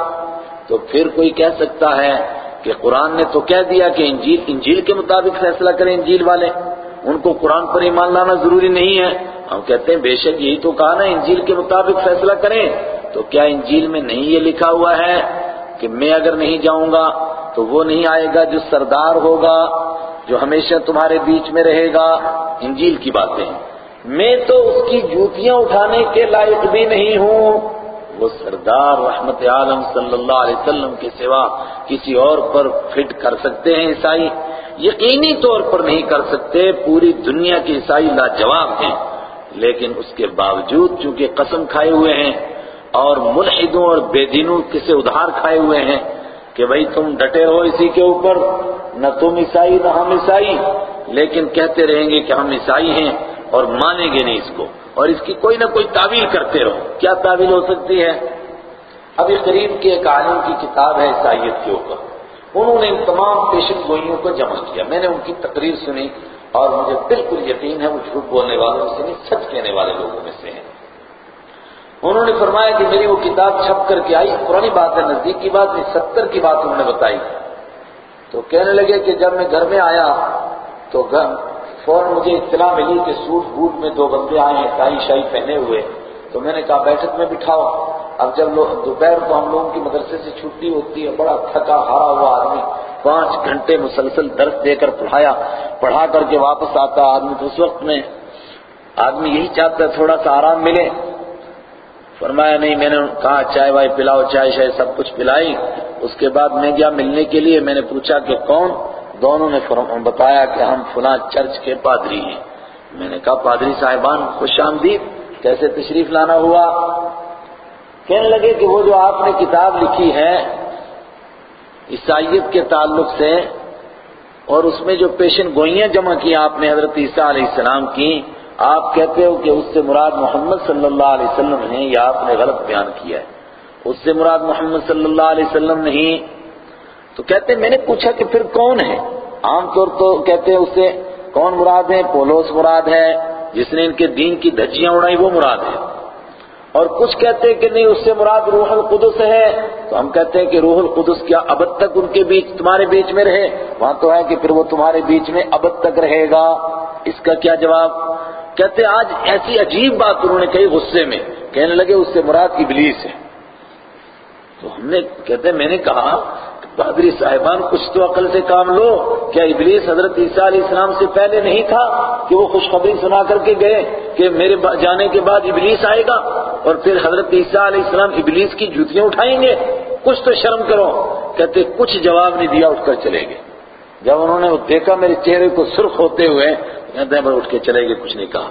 تو پھر کوئی کہہ سکتا ہے کہ قرآن نے تو کہہ دیا کہ انجیل انجیل کے مطابق فیصلہ کریں انجیل والے۔ ان کو قرآن پر ایمان لانا ضروری نہیں ہے۔ ہم کہتے ہیں، بے شک یہی تو کہا نا، انجیل کے مطابق فیصلہ کریں۔ تو کیا انجیل میں نہیں یہ لکھا ہوا ہے کہ میں اگر نہیں جاؤں گا تو وہ نہیں آئے گا جو سردار ہوگا، جو ہمیشہ تمہارے بیچ میں رہے گا؟ انجیل کی باتیں۔ میں تو اس کی جوتیاں اٹھانے کے لائق بھی نہیں ہوں۔ وہ سردار رحمت عالم صلی اللہ علیہ وسلم کے سوا کسی اور پر فٹ کر سکتے ہیں عیسائی؟ یقینی طور پر نہیں کر سکتے، پوری دنیا کے عیسائی لاجواب ہیں۔ لیکن اس کے باوجود چونکہ قسم کھائے ہوئے ہیں اور ملحدوں اور بے دینوں کسے ادھار کھائے ہوئے ہیں کہ بھئی تم ڈٹے رہو اسی کے اوپر، نہ تم عیسائی نہ ہم عیسائی۔ لیکن کہتے رہیں گے کہ ہم عیسائی ہیں اور مانیں گے نہیں اس کو۔ اور اس کی کوئی نہ کوئی تعویل کرتے رہو۔ کیا تعویل ہو سکتی ہے؟ ابھی قریب کے ایک عالم کی کتاب ہے عیسائیت کے اوپر۔ انہوں نے ان تمام پیشن گوئیوں کو جمع کیا۔ میں نے ان کی تقریر سنی اور مجھے بالکل یقین ہے وہ جھوٹ بولنے والوں سے نہیں، سچ کہنے والے لوگوں میں سے ہیں۔ انہوں نے فرمایا کہ میری وہ کتاب چھپ کر کے آئی، پرانی بات ہے، نزدیک کی بات نہیں، ستر کی بات انہوں نے بتائی۔ تو کہنے لگے کہ جب میں گھر میں آیا تو فوراً مجھے اطلاع ملی کہ سوٹ بوٹ میں دو بندے آئے ہیں تائی شاہی پہنے ہوئے۔ تو میں نے کہا، بیٹھک میں بٹھاؤ۔ اب جب دوپہر کو ہم لوگوں کی مدرسے سے چھٹی ہوتی ہے، بڑا تھکا، ہارا ہوا آدمی پانچ گھنٹے مسلسل درس دے کر پڑھایا۔ پڑھا کر کے واپس آتا آدمی۔ تو اس وقت میں آدمی یہی چاہتا ہے، تھوڑا سا آرام ملے۔ فرمایا، نہیں، میں نے کہا، چائے وائے پلاؤ، چائے شائے سب کچھ پلائی۔ اس کے بعد میں گیا ملنے کے لیے۔ میں نے پوچھا کہ کون؟ دونوں نے بتایا کہ ہم فلاں چرچ کے پادری ہیں۔ میں نے کہا، پادری صاحبان، خوش آمدید، کیسے تشریف لانا ہوا؟ کہنے لگے کہ وہ جو آپ نے کتاب لکھی ہے، عیسائیت کے تعلق سے، اور اس میں جو پیشن گوئیاں جمع کی آپ نے حضرت عیسیٰ علیہ السلام کی، آپ کہتے ہو کہ اس سے مراد محمد صلی اللہ علیہ وسلم ہیں یا آپ نے غلط بیان کیا ہے۔ اس سے مراد محمد صلی اللہ علیہ وسلم نہیں تو کہتے ہیں، میں نے پوچھا کہ پھر کون ہے؟ عام طور تو کہتے ہیں اس سے کون مراد ہے؟ پولوس مراد ہے، جس نے ان کے دین کی دھجیاں اڑائی، وہ مراد ہے۔ اور کچھ کہتے ہیں کہ نہیں، اس سے مراد روح القدس ہے۔ تو ہم کہتے ہیں کہ روح القدس کیا ابد تک ان کے بیچ، تمہارے بیچ میں رہے؟ وہاں تو ہے کہ پھر وہ تمہارے بیچ میں ابد تک رہے گا۔ اس کا کیا جواب؟ کہتے آج ایسی عجیب بات انہوں نے کہی غصے میں۔ کہنے لگے، اس سے مراد ابلیس ہے۔ تو ہم نے، کہتے میں نے کہا بہادری صاحبان، کچھ تو عقل سے کام لو۔ کیا ابلیس حضرت عیسیٰ علیہ السلام سے پہلے نہیں تھا کہ وہ خوشخبری سنا کر کے گئے کہ میرے جانے کے بعد ابلیس آئے گا اور پھر حضرت عیسیٰ علیہ السلام ابلیس کی جوتیاں اٹھائیں گے؟ کچھ تو شرم کرو۔ کہتے کچھ جواب نہیں دیا، اٹھ کر چلے گئے۔ جب انہوں نے دیکھا میرے چہرے کو سرخ ہوتے ہوئے کہتے ہیں اٹھ کے چلے گئے، کچھ نہیں کہا۔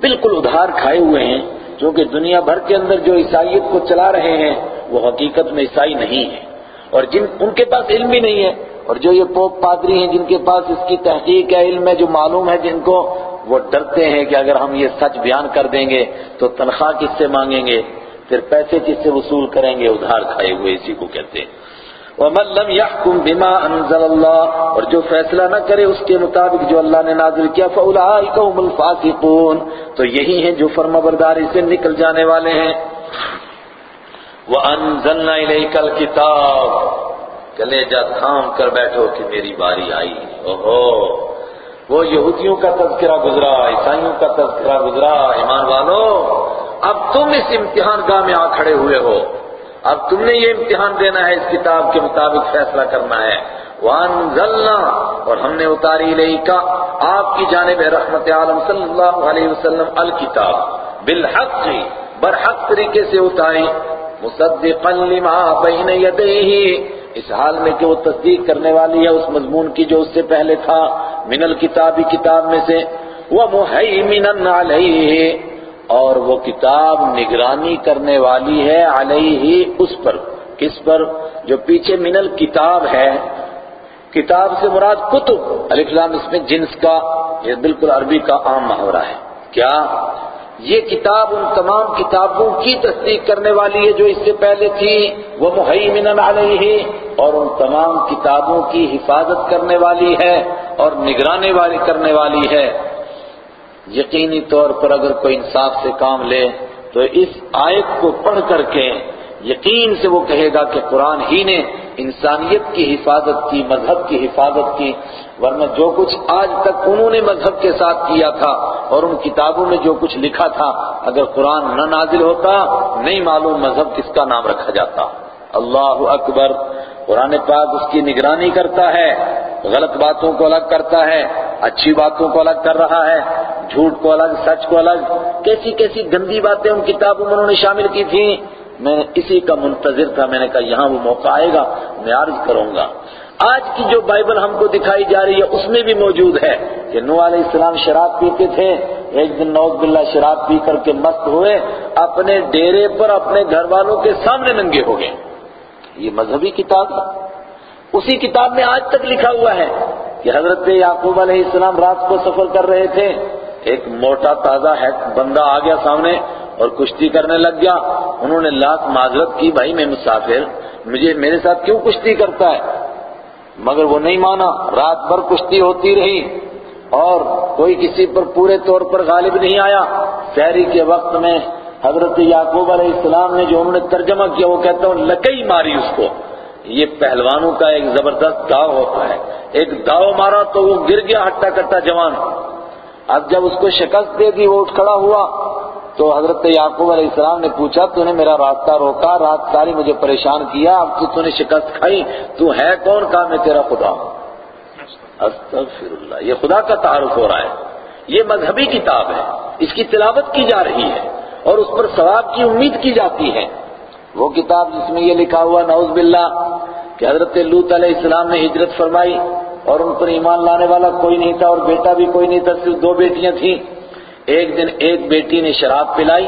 بالکل ادھار کھائے ہوئے ہیں کیونکہ دنیا بھر کے اندر جو عیسائیت کو چلا رہے ہیں، وہ حقیقت میں عیسائی نہیں ہے اور جن ان کے پاس علم بھی نہیں ہے، اور جو یہ پوپ پادری ہیں جن کے پاس اس کی تحقیق ہے، علم ہے، جو معلوم ہے جن کو، وہ ڈرتے ہیں کہ اگر ہم یہ سچ بیان کر دیں گے تو تنخواہ کس سے مانگیں گے؟ پھر پیسے کس سے وصول کریں گے؟ ادھار کھائے ہوئے اسی کو کہتے ہیں۔ وَمَن لَّمْ يَحْكُم بِمَا أَنزَلَ اللَّهُ، اور جو فیصلہ نہ کرے اس کے مطابق جو اللہ نے نازل کیا، فَأُولَٰئِكَ هُمُ الْفَاسِقُونَ۔ تو یہی ہیں جو فرمانبرداری سے نکل جانے والے ہیں۔ وَأَنزَلْنَا إِلَيْكَ الْكِتَابَ۔ کلے جا تھام کر بیٹھو کہ میری باری آئی۔ اوہو۔ وہ یہودیوں کا تذکرہ گزرا، عیسائیوں کا تذکرہ گزرا۔ ایمان والو، اب تم اس امتحان گاہ میں آ کھڑے ہوئے ہو۔ اب تم نے یہ امتحان دینا ہے، اس کتاب کے مطابق فیصلہ کرنا ہے۔ وَأَنزَلْنَا، اور ہم نے اتاری لئی کا آپ کی جانب رحمت عالم صلی اللہ علیہ وسلم الکتاب۔ بالحق، برحق طریقے سے اتاری۔ مصدقا لما بین یدیہ، اس حال میں کہ وہ تصدیق کرنے والی ہے اس مضمون کی جو اس سے پہلے تھا، من الکتابی کتاب میں سے وَمُحَيْمِنًا عَلَيْهِ اور وہ کتاب نگرانی کرنے والی ہے علیہ اس پر، کس پر؟ جو پیچھے من الکتاب ہے۔ کتاب سے مراد کتب الفلام اس میں جنس کا، یہ بالکل عربی کا عام محاورہ ہے۔ کیا؟ یہ کتاب ان تمام کتابوں کی تصدیق کرنے والی ہے جو اس سے پہلے تھی، وہ محیمن علیہ اور ان تمام کتابوں کی حفاظت کرنے والی ہے اور نگرانے والی کرنے والی ہے۔ یقینی طور پر اگر کوئی انصاف سے کام لے، تو اس آیت کو پڑھ کر کے یقین سے وہ کہے گا کہ قرآن ہی نے انسانیت کی حفاظت کی، مذہب کی حفاظت کی ورنہ جو کچھ آج تک انہوں نے مذہب کے ساتھ کیا تھا اور ان کتابوں میں جو کچھ لکھا تھا، اگر قرآن نہ نازل ہوتا، نہیں معلوم مذہب کس کا نام رکھا جاتا۔ اللہ اکبر، قرآن پاک اس کی نگرانی کرتا ہے، غلط باتوں کو الگ کرتا ہے، اچھی باتوں کو الگ کر رہا ہے، جھوٹ کو الگ، سچ کو الگ، کیسی کیسی گندی باتیں ان کتابوں میں انہوں نے شامل کی تھیں۔ میں اسی کا منتظر تھا، میں نے کہا یہاں وہ موقع آئے گا، میں عرض کروں گا۔ آج کی جو بائبل ہم کو دکھائی جا رہی ہے، اس میں بھی موجود ہے کہ نو علیہ السلام شراب پیتے تھے۔ ایک دن نوز باللہ شراب پی کر کے مست ہوئے، اپنے ڈیرے پر اپنے گھر والوں کے سامنے ننگے ہو گئے۔ یہ مذہبی کتاب اسی کتاب میں آج تک لکھا ہوا ہے کہ حضرت یعقوب علیہ السلام رات کو سفر کر رہے تھے۔ ایک موٹا تازہ ہے بندہ آ گیا سامنے اور کشتی کرنے لگ گیا۔ انہوں نے لاکھ معذرت کی، بھائی میں مسافر، مجھے میرے ساتھ کیوں کشتی کرتا ہے؟ مگر وہ نہیں مانا، رات بھر کشتی ہوتی رہی اور کوئی کسی پر پورے طور پر غالب نہیں آیا۔ شہری کے وقت میں حضرت یعقوب علیہ السلام نے جو انہوں نے ترجمہ کیا، وہ کہتا ہوں، لکئی ماری اس کو۔ یہ پہلوانوں کا ایک زبردست داؤ ہوتا ہے۔ ایک داؤ مارا تو وہ گر گیا ہٹا کٹا جوان۔ اب جب اس کو شکست دے دی، وہ اٹھ کھڑا ہوا۔ تو حضرت یعقوب علیہ السلام نے پوچھا، تو نے میرا راستہ روکا، رات ساری مجھے پریشان کیا، اب تو تو نے شکست کھائی، تو ہے کون کہا میں تیرا خدا؟ ہوں استغفر اللہ یہ خدا کا تعارف ہو رہا ہے۔ یہ مذہبی کتاب ہے، اس کی تلاوت کی جا رہی ہے اور اس پر ثواب کی امید کی جاتی ہے۔ وہ کتاب جس میں یہ لکھا ہوا، نعوذ باللہ، کہ حضرت لوت علیہ السلام نے ہجرت فرمائی اور ان پر ایمان لانے والا کوئی نہیں تھا اور بیٹا بھی کوئی نہیں تھا، صرف دو بیٹیاں تھیں۔ ایک دن ایک بیٹی نے شراب پلائی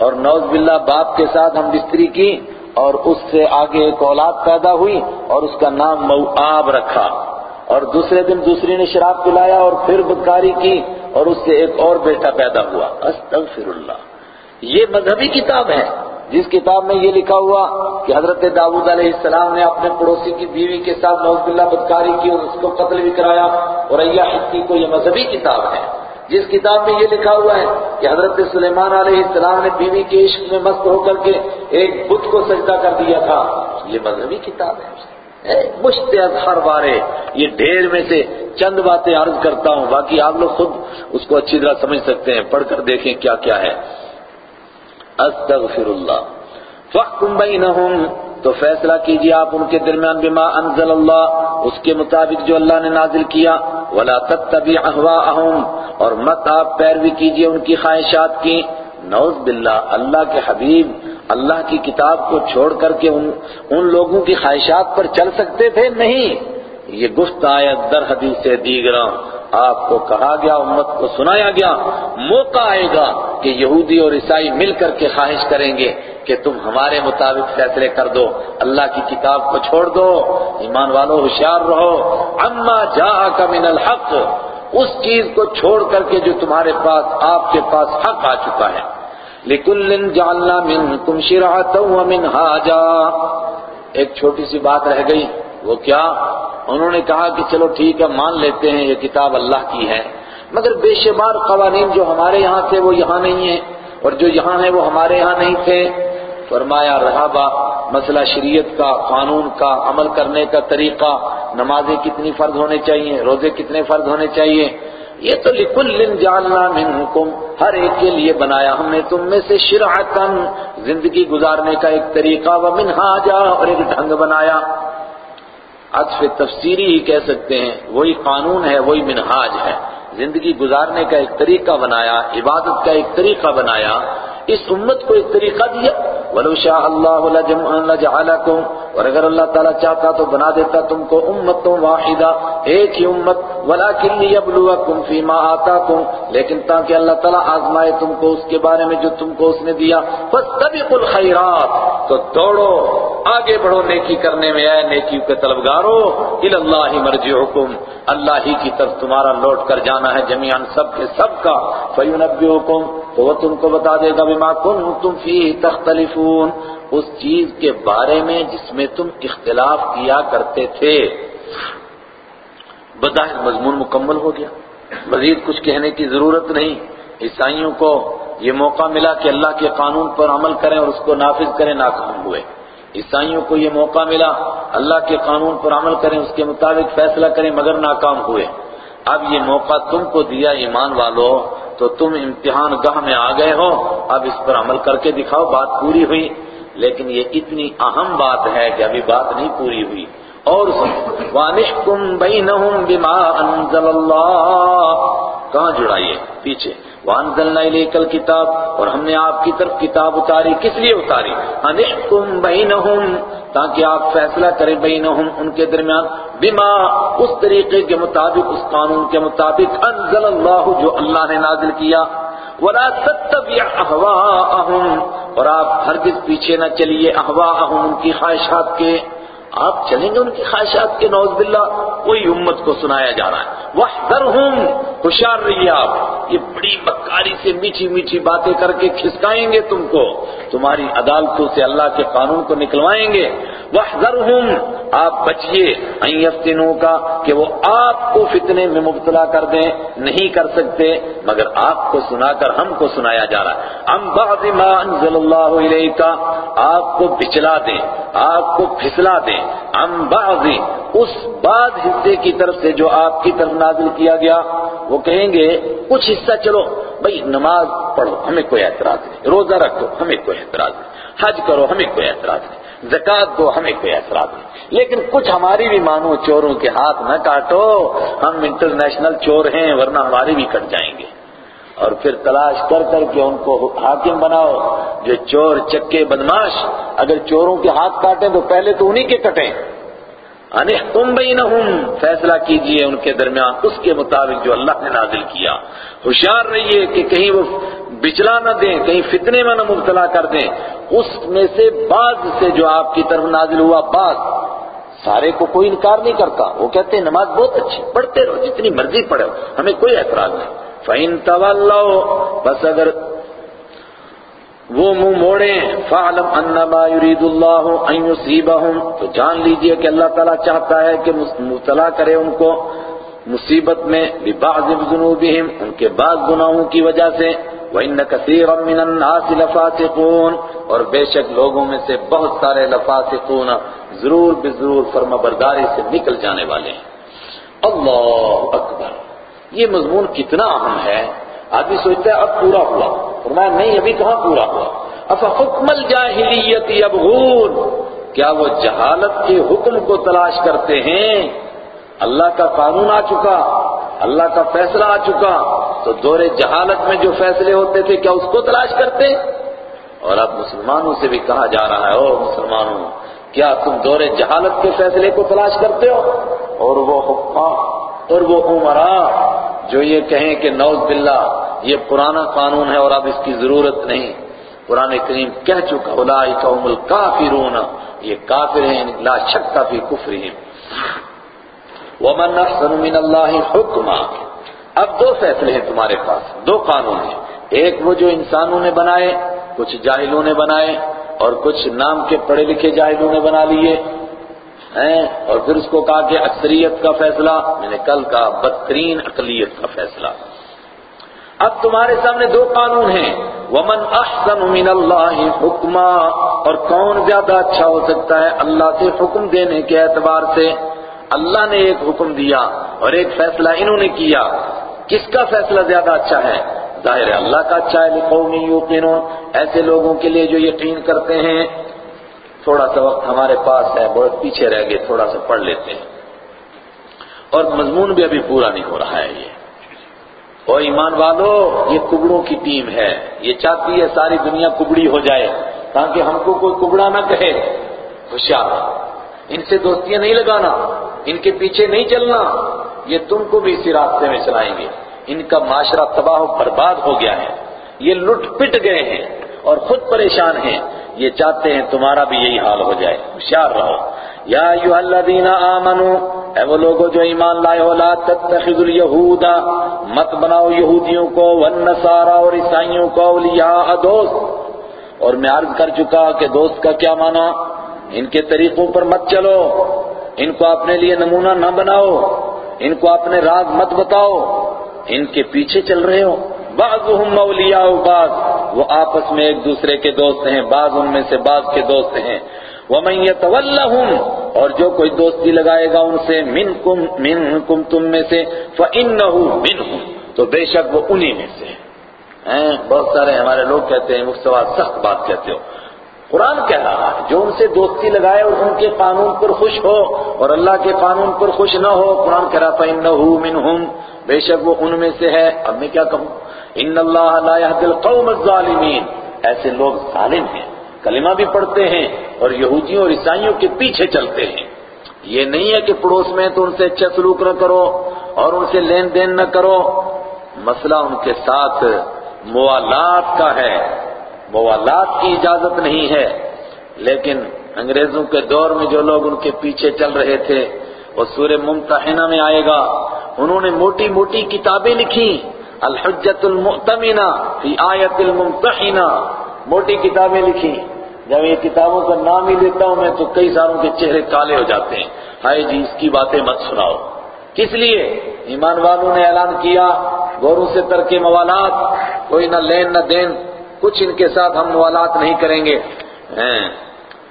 اور نوز باللہ باپ کے ساتھ ہم بستری کی اور اس سے آگے ایک اولاد پیدا ہوئی اور اس کا نام موآب رکھا اور دوسرے دن دوسری نے شراب پلایا اور پھر بدکاری کی اور اس سے ایک اور بیٹا پیدا ہوا۔ استغفر اللہ یہ مذہبی کتاب ہے۔ جس کتاب میں یہ لکھا ہوا کہ حضرت داؤد علیہ السلام نے اپنے پڑوسی کی بیوی کے ساتھ نوز باللہ بدکاری کی اور اس کو قتل بھی کرایا اور ایا حقی کو یہ مذہبی کتاب ہے۔ جس کتاب میں یہ لکھا ہوا ہے کہ حضرت سلیمان علیہ السلام نے بیوی کے عشق میں مست ہو کر کے ایک بت کو سجدہ کر دیا تھا۔ یہ مذہبی کتاب ہے۔ مشت ہر بارے یہ ڈھیر میں سے چند باتیں عرض کرتا ہوں۔ باقی آپ لوگ خود اس کو اچھی طرح سمجھ سکتے ہیں۔ پڑھ کر دیکھیں کیا کیا ہے۔ استغفر اللہ۔ فَحْكُمْ بَيْنَهُمْ تو فیصلہ کیجیے آپ ان کے درمیان بما انزل اللہ، اس کے مطابق جو اللہ نے نازل کیا۔ ولا تتبع اهواءهم اور مت آپ پیروی کیجیے ان کی خواہشات کی نعوذ باللہ، اللہ کے حبیب، اللہ کی کتاب کو چھوڑ کر کے ان ان لوگوں کی خواہشات پر چل سکتے تھے؟ نہیں۔ یہ گفت آیت در حدیث دیگراں آپ کو کہا گیا، امت کو سنایا گیا۔ موقع آئے گا کہ یہودی اور عیسائی مل کر کے خواہش کریں گے۔ کہ تم ہمارے مطابق فیصلے کر دو، اللہ کی کتاب کو چھوڑ دو، ایمان والو ہوشیار رہو۔ اما جا کا من الحق، اس چیز کو چھوڑ کر کے جو تمہارے پاس، آپ کے پاس حق آ چکا ہے۔ لیکن جالنا من تم شراہ ایک چھوٹی سی بات رہ گئی، وہ کیا؟ انہوں نے کہا کہ چلو ٹھیک ہے، مان لیتے ہیں، یہ کتاب اللہ کی ہے۔ مگر بے شمار قوانین جو ہمارے یہاں تھے، وہ یہاں نہیں ہیں۔ اور جو یہاں ہیں، وہ ہمارے یہاں نہیں تھے۔ فرمایا رہا مسئلہ شریعت کا، قانون کا، عمل کرنے کا طریقہ، نمازیں کتنی فرض ہونے چاہیے، روزے کتنے فرض ہونے چاہیے؟ یہ تو لکل جالنا منکم ہر ایک کے لیے بنایا ہم نے تم میں سے شرعتن زندگی گزارنے کا ایک طریقہ و منہاجا اور ایک ڈھنگ بنایا۔ عطف تفسیری ہی کہہ سکتے ہیں، وہی قانون ہے، وہی منہاج ہے۔ زندگی گزارنے کا ایک طریقہ بنایا، عبادت کا ایک طریقہ بنایا۔ اس امت کو ایک طریقہ دیا، ولو شاء اللہ لجعلکم اور اگر اللہ تعالیٰ چاہتا تو بنا دیتا تم کو امت واحدہ، ایک ہی امت ولکن لیبلوکم فیما آتاکم لیکن تاکہ اللہ تعالیٰ آزمائے تم کو اس کے بارے میں جو تم کو اس نے دیا۔ فاستبقوا الخیرات تو دوڑو، آگے بڑھو نیکی کرنے میں، اے نیکی کے طلبگارو اللہ مرجعکم۔ اللہ ہی کی طرف تمہارا لوٹ کر جانا ہے جمیعاً سب کے سب کا۔ فینبئکم تو وہ تم کو بتا دے گا، بما کنتم فیہ تختلفون۔ اس چیز کے بارے میں جس میں تم اختلاف کیا کرتے تھے۔ بظاہر مضمون مکمل ہو گیا۔ مزید کچھ کہنے کی ضرورت نہیں۔ عیسائیوں کو یہ موقع ملا کہ اللہ کے قانون پر عمل کریں اور اس کو نافذ کریں، ناکام ہوئے۔ عیسائیوں کو یہ موقع ملا، اللہ کے قانون پر عمل کریں، اس کے مطابق فیصلہ کریں، مگر ناکام ہوئے۔ اب یہ موقع تم کو دیا ایمان والو، تو تم امتحان گاہ میں آ گئے ہو۔ اب اس پر عمل کر کے دکھاؤ، بات پوری ہوئی۔ لیکن یہ اتنی اہم بات ہے کہ ابھی بات نہیں پوری ہوئی۔ اور وَانِحْكُمْ بَيْنَهُمْ بِمَا أَنزَلَ اللَّهِ کہاں جڑائیے پیچھے۔ وَأَنزَلْنَا إِلَيْكَ الْكِتَابِ اور ہم نے آپ کی طرف کتاب اتاری۔ کس لیے اتاری؟ أَنِحْكُمْ بَيْنَهُمْ تاکہ آپ فیصلہ کریں بینہم ان کے درمیان۔ بما، اس طریقے کے مطابق، اس قانون کے مطابق انزل اللہ جو اللہ نے نازل کیا۔ ولا تتبع اهواءهم اور آپ ہرگز پیچھے نہ چلیے اهواءهم ان کی خواہشات کے۔ آپ چلیں گے ان کی خواہشات کے نوز باللہ کوئی امت کو سنایا جا رہا ہے۔ وحذرہم ہوشیار رہیے آپ۔ یہ بڑی بکاری سے میٹھی میٹھی باتیں کر کے کھسکائیں گے تم کو۔ تمہاری عدالتوں سے اللہ کے قانون کو نکلوائیں گے۔ وحذرہم آپ بچئے۔ این کا کہ وہ آپ کو فتنے میں مبتلا کر دیں۔ نہیں کر سکتے، مگر آپ کو سنا کر ہم کو سنایا جا رہا ہے۔ ام بعض ما انزل اللہ علیہ کا آپ کو بچلا دیں، آپ کو پھسلا دیں۔ ام بعض، اس بعض حصے کی طرف سے جو آپ کی طرف نازل کیا گیا، وہ کہیں گے، کچھ حصہ چلو، بھئی نماز پڑھو، ہمیں کوئی اعتراض نہیں۔ روزہ رکھو، ہمیں کوئی اعتراض نہیں۔ حج کرو، ہمیں کوئی اعتراض نہیں۔ زکات دو، ہمیں کوئی اثرات نہیں۔ لیکن کچھ ہماری بھی مانو چوروں کے ہاتھ نہ کاٹو، ہم انٹرنیشنل چور ہیں، ورنہ ہمارے بھی کٹ جائیں گے۔ اور پھر تلاش کر کر کے ان کو حاکم بناؤ جو چور چکے بدماش، اگر چوروں کے ہاتھ کاٹیں تو پہلے تو انہی کے کٹیں۔ انح تم بینہم، فیصلہ کیجیے ان کے درمیان، اس کے مطابق جو اللہ نے نازل کیا۔ ہوشیار رہیے کہ کہیں وہ بچلا نہ دیں، کہیں فتنے میں نہ مبتلا کر دیں۔ اس میں سے بعض سے جو آپ کی طرف نازل ہوا، بعض۔ سارے کو کوئی انکار نہیں کرتا۔ وہ کہتے ہیں نماز بہت اچھی، پڑھتے رہو، جتنی مرضی پڑھو ہمیں کوئی اعتراض نہیں۔ فَإِن تَوَلَّوْا، بس اگر وہ منہ موڑیں فَعْلَمْ أَنَّمَا يُرِيدُ اللَّهُ أَن يُصِيبَهُمْ، تو جان لیجیے کہ اللہ تعالیٰ چاہتا ہے کہ مبتلا کرے ان کو مصیبت میں، بِبَعْضِ بِذُنُوبِهِمْ ان کے بعض گناہوں کی وجہ سے، وَإِنَّ كَثِيرًا مِّنَ النَّاسِ لَفَاسِقُونَ، اور بے شک لوگوں میں سے بہت سارے لفاسقون ضرور بضرور فرما برداری سے نکل جانے والے ہیں۔ اللہ اکبر۔ یہ مضمون کتنا اہم ہے؟ آدمی سوچتا ہے اب پورا ہوا۔ فرمایا، نہیں، ابھی کہاں پورا ہوا؟ افا حکم الجاہلیت یبغون۔ کیا وہ جہالت کے حکم کو تلاش کرتے ہیں؟ اللہ کا قانون آ چکا، اللہ کا فیصلہ آ چکا۔ تو دور جہالت میں جو فیصلے ہوتے تھے، کیا اس کو تلاش کرتے؟ اور اب مسلمانوں سے بھی کہا جا رہا ہے، او مسلمانوں، کیا تم دور جہالت کے فیصلے کو تلاش کرتے ہو؟ اور وہ حکام اور وہ عمرا جو یہ کہیں کہ نوز باللہ، یہ پرانا قانون ہے اور اب اس کی ضرورت نہیں۔ قرآن کریم کہہ چکا اولئک هم الکافرون، یہ کافر ہیں یعنی لا شک فی کفرہم۔ ومن احسن من اللہ حکما اب دو فیصلے ہیں تمہارے پاس، دو قانون ہیں۔ ایک وہ جو انسانوں نے بنائے، کچھ جاہلوں نے بنائے، اور کچھ نام کے پڑھے لکھے جاہدوں نے بنا لیے۔ ہیں اور پھر اس کو کہا کہ اکثریت کا فیصلہ، میں نے کل کہا بدترین اقلیت کا فیصلہ۔ اب تمہارے سامنے دو قانون ہیں۔ ومن احسن من اللہ حکما اور کون زیادہ اچھا ہو سکتا ہے اللہ سے حکم دینے کے اعتبار سے؟ اللہ نے ایک حکم دیا اور ایک فیصلہ انہوں نے کیا۔ کس کا فیصلہ زیادہ اچھا ہے؟ ظاہر اللہ کا اچھا ہے لقومی یوقنون۔ ایسے لوگوں کے لیے جو یقین کرتے ہیں تھوڑا سا وقت ہمارے پاس ہے، بہت پیچھے رہ گئے، تھوڑا سا پڑھ لیتے ہیں۔ اور مضمون بھی ابھی پورا نہیں ہو رہا ہے یہ۔ اور ایمان والو، یہ کبڑوں کی ٹیم ہے۔ یہ چاہتی ہے ساری دنیا کبڑی ہو جائے، تاکہ ہم کو کوئی کبڑا نہ کہے۔ ہوشیار ان سے دوستیاں نہیں لگانا، ان کے پیچھے نہیں چلنا۔ یہ تم کو بھی اسی راستے میں چلائیں گے۔ ان کا معاشرہ تباہ و برباد ہو گیا ہے۔ یہ لٹ پٹ گئے ہیں۔ اور خود پریشان ہیں۔ یہ چاہتے ہیں تمہارا بھی یہی حال ہو جائے۔ ہوشیار رہو۔ یا ایوہ الذین آمنو، اے وہ لوگوں جو ایمان لائے ہو، لا تتخذوا اليہود، مت بناؤ یہودیوں کو والنصارى اور عیسائیوں کو، اولیاء، دوست۔ اور میں عرض کر چکا کہ دوست کا کیا معنی؟ ان کے طریقوں پر مت چلو۔ ان کو اپنے لیے نمونہ نہ بناؤ۔ ان کو اپنے راز مت بتاؤ۔ ان کے پیچھے چل رہے ہو۔ بعضهم اولیاء بعض، وہ آپس میں ایک دوسرے کے دوست ہیں، بعض ان میں سے بعض کے دوست ہیں۔ وَمَن يَتَوَلَّهُمْ، اور جو کوئی دوستی لگائے گا ان سے، منکم منکم تم میں سے، فَإِنَّهُ مِنْهُمْ۔ تو بے شک وہ انہی میں سے ہیں۔ بہت سارے ہمارے لوگ کہتے ہیں مفتوا سخت بات کہتے ہو۔ قرآن کہہ رہا ہے، جو ان سے دوستی لگائے اور ان کے قانون پر خوش ہو، اور اللہ کے قانون پر خوش نہ ہو، قرآن کہہ رہا فَإِنَّهُ مِنْهُمْ۔ بے شک وہ ان میں سے ہے۔ اب میں کیا کہوں؟ ان اللہ لا يهدي القوم الظالمین۔ ایسے لوگ ظالم ہیں، کلمہ بھی پڑھتے ہیں اور یہودیوں اور عیسائیوں کے پیچھے چلتے ہیں۔ یہ نہیں ہے کہ پڑوس میں تو ان سے اچھا سلوک نہ کرو اور ان سے لین دین نہ کرو۔ مسئلہ ان کے ساتھ موالات کا ہے۔ موالات کی اجازت نہیں ہے۔ لیکن انگریزوں کے دور میں جو لوگ ان کے پیچھے چل رہے تھے، وہ سورہ ممتحنہ میں آئے گا۔ انہوں نے موٹی موٹی کتابیں لکھی الحجت المؤتمنہ فی آیت الممتحنہ۔ موٹی کتابیں لکھی۔ جب یہ کتابوں کا نام ہی لیتا ہوں میں تو کئی سالوں کے چہرے کالے ہو جاتے ہیں۔ ہائے جی اس کی باتیں مت سناؤ۔ کس لیے؟ ایمان والوں نے اعلان کیا، گوروں سے ترک موالات۔ کوئی نہ لین نہ دین، کچھ ان کے ساتھ ہم موالات نہیں کریں گے۔ ہاں،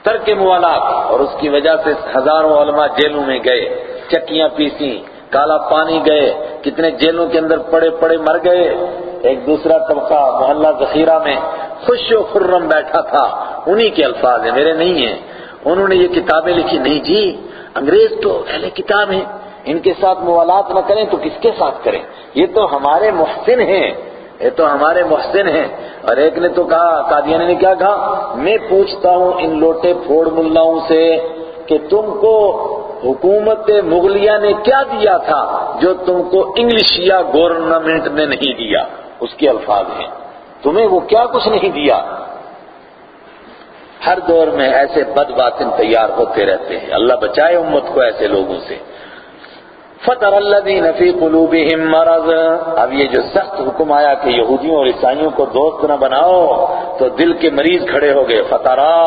ترک موالات۔ اور اس کی وجہ سے ہزاروں علماء جیلوں میں گئے، چکیاں پیسی کالا پانی گئے، کتنے جیلوں کے اندر پڑے پڑے مر گئے۔ ایک دوسرا طبقہ محلہ ذخیرہ میں خوش و خرم بیٹھا تھا۔ انہی کے الفاظ ہیں، میرے نہیں ہیں۔ انہوں نے یہ کتابیں لکھی، نہیں جی انگریز تو اہل کتاب ہیں۔ ان کے ساتھ موالات نہ کریں تو کس کے ساتھ کریں؟ یہ تو ہمارے محسن ہیں۔ یہ تو ہمارے محسن ہیں۔ اور ایک نے تو کہا، قادیانی نے کیا کہا؟ میں پوچھتا ہوں ان لوٹے پھوڑ ملاؤں سے۔ کہ تم کو حکومت مغلیہ نے کیا دیا تھا جو تم کو انگلش یا گورنمنٹ نے نہیں دیا؟ اس کے الفاظ ہیں۔ تمہیں وہ کیا کچھ نہیں دیا؟ ہر دور میں ایسے بد باطن تیار ہوتے رہتے ہیں۔ اللہ بچائے امت کو ایسے لوگوں سے۔ فتر الذین فی قلوبہم مرض۔ اب یہ جو سخت حکم آیا کہ یہودیوں اور عیسائیوں کو دوست نہ بناؤ، تو دل کے مریض کھڑے ہو گئے۔ فترا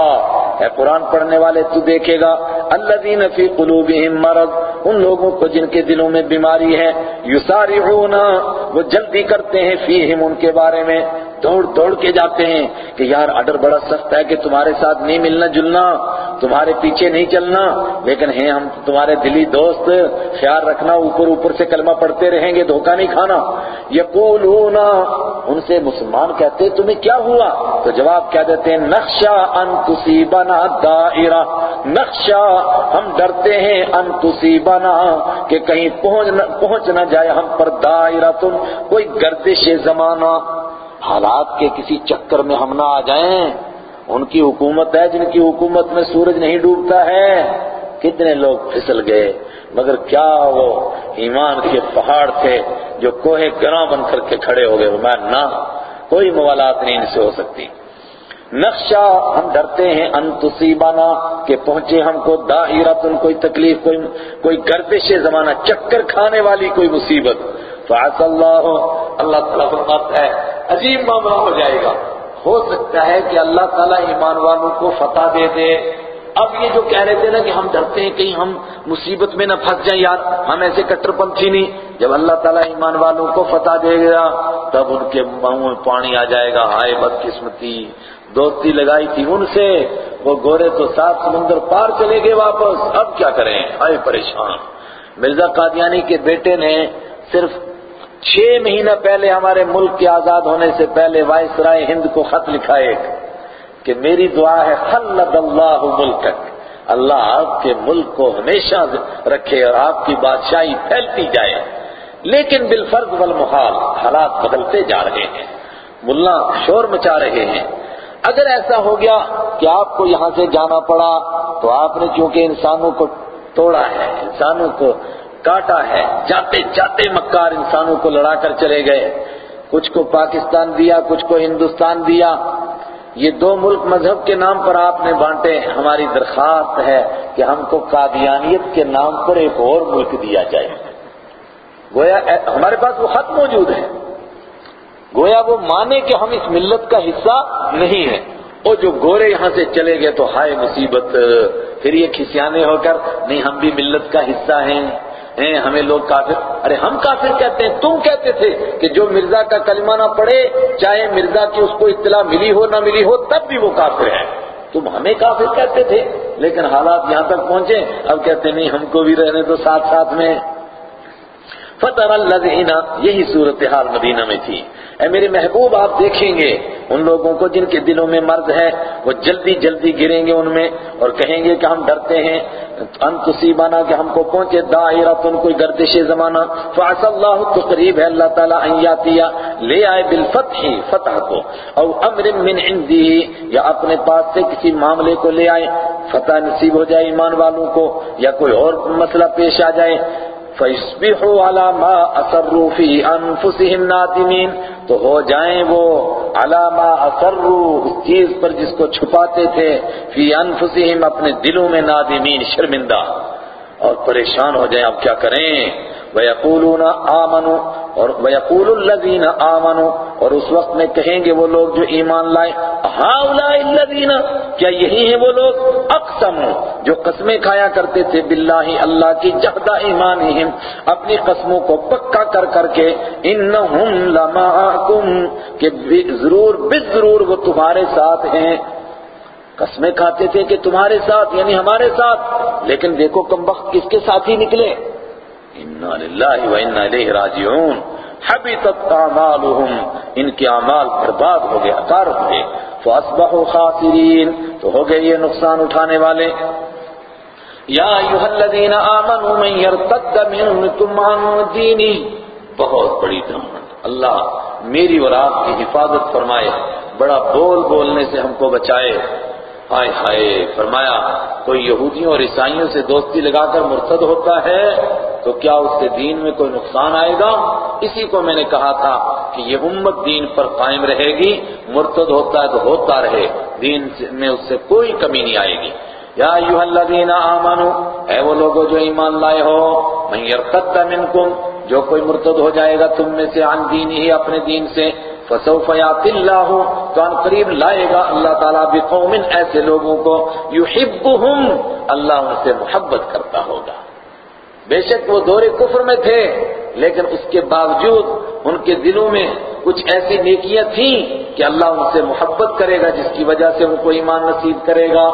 اے قرآن پڑھنے والے، تو دیکھے گا۔ الذین فی قلوبہم مرض۔ ان لوگوں کو جن کے دلوں میں بیماری ہے، یسارعون۔ وہ جلدی کرتے ہیں فیہم ان کے بارے میں۔ دوڑ دوڑ کے جاتے ہیں کہ یار آڈر بڑا سخت ہے کہ تمہارے ساتھ نہیں ملنا، جلنا، تمہارے پیچھے نہیں چلنا۔ لیکن ہیں ہم تمہارے دلی دوست، خیال رکھنا، اوپر اوپر سے کلمہ پڑھتے رہیں گے، دھوکہ نہیں کھانا۔ یقولون، ان سے مسلمان کہتے، تمہیں کیا ہوا؟ تو جواب کیا دیتے ہیں نقشہ ان تصیبنا دائرہ نقشہ ہم ڈرتے ہیں، ان تصیبنا کہ کہیں پہنچ نہ جائے ہم پر دائرہ تم کوئی گردش زمانہ۔ حالات کے کسی چکر میں ہم نہ آ جائیں۔ ان کی حکومت ہے جن کی حکومت میں سورج نہیں ڈوبتا ہے۔ کتنے لوگ پھسل گئے۔ مگر کیا وہ ایمان کے پہاڑ تھے جو کوہ گراں بن کر کے کھڑے ہو گئے؟ میں نہ، کوئی موالات نہیں ان سے ہو سکتی۔ نقشہ، ہم ڈرتے ہیں ان تصیبانا کہ پہنچے ہم کو داہرتن کوئی تکلیف، کوئی کوئی گردش زمانہ، چکر کھانے والی کوئی مصیبت۔ فعص اللہ اللہ تعالیٰ فرماتا ہے، عجیب معاملہ ہو جائے گا۔ ہو سکتا ہے کہ اللہ تعالیٰ ایمان والوں کو فتح دے دے۔ اب یہ جو کہہ رہے تھے نا کہ ہم ڈرتے ہیں، کہیں ہم مصیبت میں نہ پھنس جائیں یار، ہم ایسے کٹر پنتھی نہیں۔ جب اللہ تعالیٰ ایمان والوں کو فتح دے گا تب ان کے منہ میں پانی آ جائے گا۔ ہائے بدقسمتی، دوستی لگائی تھی ان سے۔ وہ گورے تو سات سمندر پار چلے گئے واپس۔ اب کیا کریں؟ ہائے پریشان۔ مرزا قادیانی کے بیٹے نے صرف چھ مہینہ پہلے ہمارے ملک کے آزاد ہونے سے پہلے وائس رائے ہند کو خط لکھا ایک کہ میری دعا ہے، خلد اللہ ملکک۔ اللہ آپ کے ملک کو ہمیشہ رکھے اور آپ کی بادشاہی پھیلتی جائے۔ لیکن بالفرض والمحال حالات بدلتے جا رہے ہیں۔ ملا شور مچا رہے ہیں۔ اگر ایسا ہو گیا کہ آپ کو یہاں سے جانا پڑا تو آپ نے چونکہ انسانوں کو توڑا ہے، انسانوں کو کاٹا ہے۔ جاتے جاتے مکار انسانوں کو لڑا کر چلے گئے۔ کچھ کو پاکستان دیا، کچھ کو ہندوستان دیا۔ یہ دو ملک مذہب کے نام پر آپ نے بانٹے۔ ہماری درخواست ہے کہ ہم کو قادیانیت کے نام پر ایک اور ملک دیا جائے۔ گویا ہمارے پاس وہ خط موجود ہے۔ گویا وہ مانے کہ ہم اس ملت کا حصہ نہیں ہیں۔ اور جو گورے یہاں سے چلے گئے تو ہائے مصیبت، پھر یہ کھسیانے ہو کر، نہیں، ہم بھی ملت کا حصہ ہیں۔ ہمیں لوگ کافر۔ ارے، ہم کافر کہتے ہیں، تم کہتے تھے کہ جو مرزا کا کلمہ نہ پڑھے، چاہے مرزا کی اس کو اطلاع ملی ہو، نہ ملی ہو، تب بھی وہ کافر ہے تم ہمیں کافر کہتے تھے، لیکن حالات یہاں تک پہنچے۔ اب کہتے نہیں، ہم کو بھی رہنے تو ساتھ ساتھ میں۔ فتح الذین یہی صورتحال مدینہ میں تھی۔ اے میرے محبوب، آپ دیکھیں گے، ان لوگوں کو جن کے دلوں میں مرض ہے، وہ جلدی جلدی گریں گے ان میں اور کہیں گے کہ ہم ڈرتے ہیں۔ ان تصیبانا کہ ہم کو پہنچے دائرت ان کوئی گردش زمانہ۔ فعص اللہ تو قریب ہے، اللہ تعالیٰ ایاتیا لے آئے بالفتح، فتح کو۔ او امر من عندی یا اپنے پاس سے کسی معاملے کو لے آئے، فتح نصیب ہو جائے ایمان والوں کو، یا کوئی اور مسئلہ پیش آ جائے۔ فَيَصْبِحُوا عَلَى مَا أَسَرُّوا فِي أَنفُسِهِمْ نَادِمِينَ تو ہو جائیں وہ عَلَى مَا أَسَرُّوا اس چیز پر جس کو چھپاتے تھے فِي أَنفُسِهِمْ اپنے دلوں میں نادمین شرمندہ۔ اور پریشان ہو جائیں اب کیا کریں؟ وَيَقُولُونَ آمَنُوا اور وَيَقُولُ الَّذِينَ آمَنُوا اور اس وقت میں کہیں گے وہ لوگ جو ایمان لائے ہاؤلاء الذین کیا یہی ہیں وہ لوگ؟ اقسم جو قسمیں کھایا کرتے تھے باللہ اللہ کی جہدہ ایمانہم، اپنی قسموں کو پکا کر کر کے انہم لماکم کہ ضرور بالضرور وہ تمہارے ساتھ ہیں۔ قسمیں کھاتے تھے کہ تمہارے ساتھ یعنی ہمارے ساتھ۔ لیکن دیکھو کم وقت کس کے ساتھ ہی نکلے۔ انا للہ و انا الیہ راجعون۔ حبطت اعمالهم ان کے اعمال برباد ہو گئے اکار ہو گئے۔ فاصبحوا خاسرین تو ہو گئے یہ نقصان اٹھانے والے۔ یا ایھا الذین آمنوا من یرتد منکم عن دینی۔ بہت بڑی دھمک اللہ میری اور آپ کی حفاظت فرمائے۔ بڑا بول بولنے سے ہم کو بچائے۔ ہائے ہائے، فرمایا، کوئی یہودیوں اور عیسائیوں سے دوستی لگا کر مرتد ہوتا ہے تو کیا اس سے دین میں کوئی نقصان آئے گا؟ اسی کو میں نے کہا تھا کہ یہ امت دین پر قائم رہے گی، مرتد ہوتا ہے تو ہوتا رہے، دین میں اس سے کوئی کمی نہیں آئے گی۔ یا ایوہ الذین آمنوا، اے وہ لوگوں جو ایمان لائے ہو، من یرتد منکم، جو کوئی مرتد ہو جائے گا تم میں سے، عن دین ہی اپنے دین سے فسوف یات اللہ تو ان قریب لائے گا اللہ تعالیٰ بقوم ایسے لوگوں کو، یحبہم، اللہ ان سے محبت کرتا ہوگا۔ بے شک وہ دور کفر میں تھے، لیکن اس کے باوجود ان کے دلوں میں کچھ ایسی نیکیاں تھیں کہ اللہ ان سے محبت کرے گا، جس کی وجہ سے ان کو ایمان نصیب کرے گا۔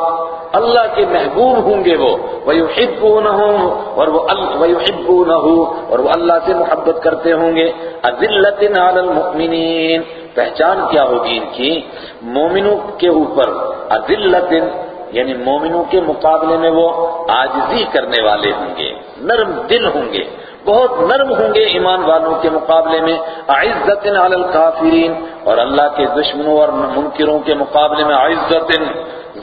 اللہ کے محبوب ہوں گے وہ۔ وَيُحِبُّونَهُ اور وہ وَيُحِبُّونَهُ، اور وہ اللہ سے محبت کرتے ہوں گے۔ أَذِلَّةٍ عَلَى الْمُؤْمِنِينَ۔ پہچان کیا ہوگی ان کی؟ مومنوں کے اوپر۔ أَذِلَّةٍ یعنی مومنوں کے مقابلے میں وہ عاجزی کرنے والے ہوں گے۔ نرم دل ہوں گے۔ بہت نرم ہوں گے ایمان والوں کے مقابلے میں۔ عزت علی الکافرین اور اللہ کے دشمنوں اور منکروں کے مقابلے میں۔ عزت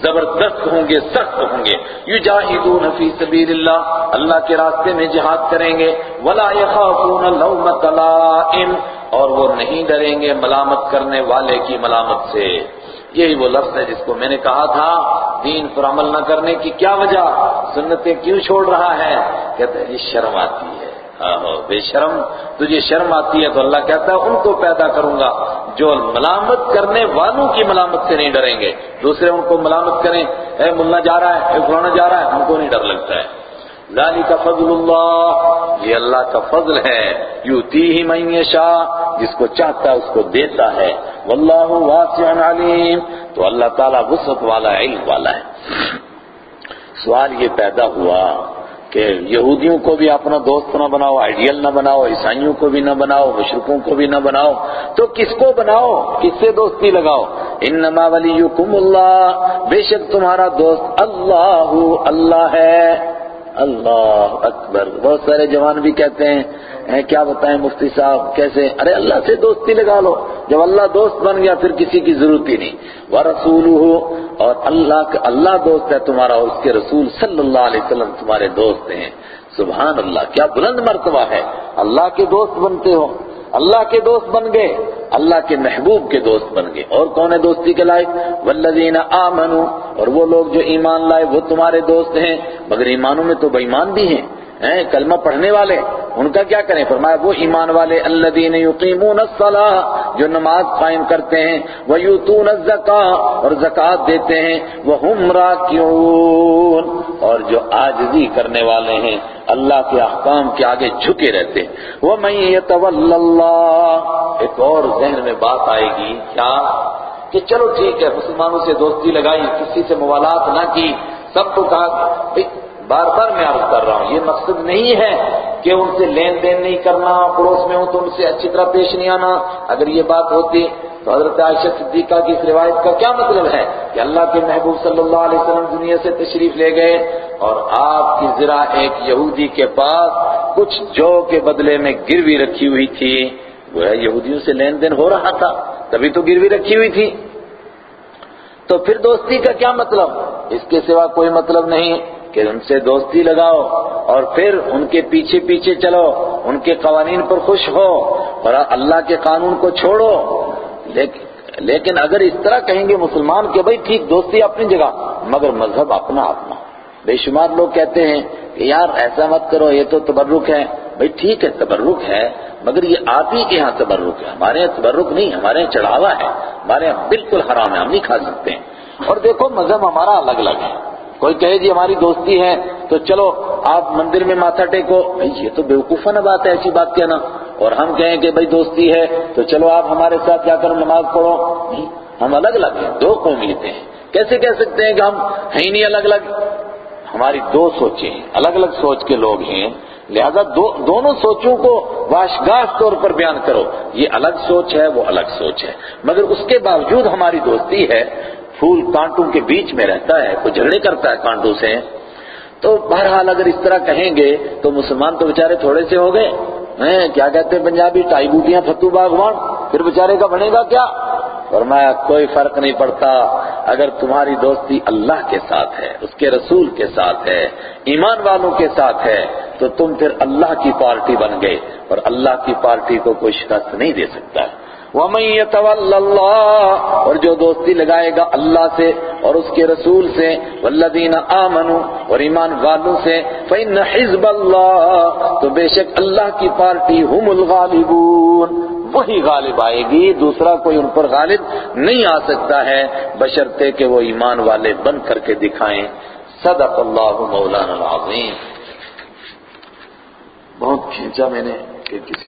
زبردست ہوں گے، سخت ہوں گے۔ یجاہدون فی سبیل اللہ اللہ کے راستے میں جہاد کریں گے۔ ولا یخافون لومۃ لائم، اور وہ نہیں ڈریں گے ملامت کرنے والے کی ملامت سے۔ یہی وہ لفظ ہے جس کو میں نے کہا تھا، دین پر عمل نہ کرنے کی کیا وجہ؟ سنتیں کیوں چھوڑ رہا ہے؟ کہتے ہیں شرم آتی ہے۔ ہاں، ہاں، بے شرم، تجھے شرم آتی ہے تو اللہ کہتا ہے، ان کو پیدا کروں گا۔ جو ملامت کرنے والوں کی ملامت سے نہیں ڈریں گے۔ دوسرے ان کو ملامت کریں، اے ملنا جا رہا ہے، اے فلانا جا رہا ہے، ہم کو نہیں ڈر لگتا ہے۔ ذالک فضل اللہ، یہ اللہ کا فضل ہے۔ یوتی ہی من یشاء، جس کو چاہتا ہے، اس کو دیتا ہے۔ واللہ واسع علیم، تو اللہ تعالیٰ وسعت والا، علم والا ہے۔ سوال یہ پیدا ہوا کہ یہودیوں کو بھی اپنا دوست نہ بناؤ، آئیڈیل نہ بناؤ، عیسائیوں کو بھی نہ بناؤ مشرقوں کو بھی نہ بناؤ۔ تو کس کو بناؤ؟ کس سے دوستی لگاؤ؟ انما ولیکم اللہ، بے شک تمہارا دوست اللہ اللہ ہے۔ اللہ اکبر۔ بہت سارے جوان بھی کہتے ہیں کیا بتائیں مفتی صاحب، کیسے؟ ارے اللہ سے دوستی لگا لو۔ جب اللہ دوست بن گیا، پھر کسی کی ضرورت ہی نہیں۔ وَرَسُولُهُ، اور اللہ کا، اللہ دوست ہے تمہارا، اور اس کے رسول صلی اللہ علیہ وسلم تمہارے دوست ہیں۔ سبحان اللہ، کیا بلند مرتبہ ہے۔ اللہ کے دوست بنتے ہو۔ اللہ کے دوست بن گئے، اللہ کے محبوب کے دوست بن گئے۔ اور کون ہے دوستی کے لائق؟ والذین آمنوا۔ اور وہ لوگ جو ایمان لائے، وہ تمہارے دوست ہیں، مگر ایمانوں میں تو بے ایمان بھی ہیں۔ ہیں، کلمہ پڑھنے والے، ان کا کیا کریں؟ فرمایا، وہ ایمان والے، الذین یقیمون الصلاۃ جو نماز قائم کرتے ہیں، ویؤتون الزکاۃ اور زکوٰۃ دیتے ہیں، وہم راکعون، اور جو عاجزی کرنے والے ہیں، اللہ کے احکام کے آگے جھکے رہتے ہیں۔ ومن یتول اللہ ایک اور ذہن میں بات آئے گی، کیا؟ کہ چلو ٹھیک ہے، مسلمانوں سے دوستی لگائی، کسی سے موالات نہ کی، سب کو کہا بار بار میں عرض کر رہا ہوں، یہ مقصد نہیں ہے کہ ان سے لین دین نہیں کرنا، پڑوس میں ہوں تو ان سے اچھی طرح پیش نہیں آنا۔ اگر یہ بات ہوتی تو حضرت عائشہ صدیقہ کی اس روایت کا کیا مطلب ہے؟ کہ اللہ کے محبوب صلی اللہ علیہ وسلم دنیا سے تشریف لے گئے اور آپ کی ذرا ایک یہودی کے پاس کچھ جو کے بدلے میں گروی رکھی ہوئی تھی۔ وہ یہودیوں سے لین دین ہو رہا تھا، تبھی تو گروی رکھی ہوئی تھی۔ تو پھر دوستی کا کیا مطلب؟ اس کے سوا کوئی مطلب نہیں۔ کہ ان سے دوستی لگاؤ اور پھر ان کے پیچھے پیچھے چلو، ان کے قوانین پر خوش ہو اور اللہ کے قانون کو چھوڑو۔ لیکن اگر اس طرح کہیں گے مسلمان کہ بھئی ٹھیک، دوستی اپنی جگہ، مگر مذہب اپنا اپنا۔ بے شمار لوگ کہتے ہیں کہ یار ایسا مت کرو، یہ تو تبرک ہے۔ بھئی ٹھیک ہے، تبرک ہے، مگر یہ آپ ہی کے ہاں تبرک ہے۔ ہمارے یہاں تبرک نہیں، ہمارے یہاں چڑھاوا ہے۔ ہمارے یہاں بالکل حرام ہے، ہم نہیں کھا سکتے۔ ہیں اور دیکھو، مذہب ہمارا الگ الگ ہے۔ کوئی کہے جی ہماری دوستی ہے تو چلو آپ مندر میں ماتھا ٹیکو۔ یہ تو بیوقوفانہ بات ہے، ایسی بات کہنا اور ہم کہیں کہ بھائی دوستی ہے تو چلو آپ ہمارے ساتھ جا کر نماز پڑھو۔ نہیں، ہم الگ الگ ہیں، دو قومیتیں ہیں۔ کیسے کہہ سکتے ہیں کہ ہم ہیں نہیں الگ الگ؟ ہماری دو سوچیں ہیں، الگ الگ سوچ کے لوگ ہیں۔ لہذا دو، دونوں سوچوں کو واشگاہ طور پر بیان کرو۔ یہ الگ سوچ ہے، وہ الگ سوچ ہے۔ مگر اس کے باوجود ہماری دوستی ہے۔ پھول کانٹوں کے بیچ میں رہتا ہے، کوئی جھگڑے کرتا ہے کانٹوں سے۔ تو بہرحال اگر اس طرح کہیں گے تو مسلمان تو بےچارے تھوڑے سے ہو گئے۔ کیا کہتے ہیں پنجابی؟ ٹائی بوٹیاں فتو باغوان۔ پھر بےچارے کا بنے گا کیا؟ فرمایا، کوئی فرق نہیں پڑتا۔ اگر تمہاری دوستی اللہ کے ساتھ ہے، اس کے رسول کے ساتھ ہے، ایمان والوں کے ساتھ ہے، تو تم پھر اللہ کی پارٹی بن گئے۔ اور اللہ کی پارٹی کو کوئی شکست نہیں دے سکتا۔ ہے وَمَن يَتَوَلَّ اللَّهِ، اور جو دوستی لگائے گا اللہ سے اور اس کے رسول سے والذین آمنوا، اور ایمان والوں سے، فَإِنَّ حِزْبَ اللَّهِ، تو بے شک اللہ کی پارٹی ہم الغالبون۔ وہی غالب آئے گی، دوسرا کوئی ان پر غالب نہیں آ سکتا ہے۔ بشرتے کہ وہ ایمان والے بن کر کے دکھائیں۔ صدق اللہ مولانا العظیم۔ بہت کھینچا میں نے کہ کسی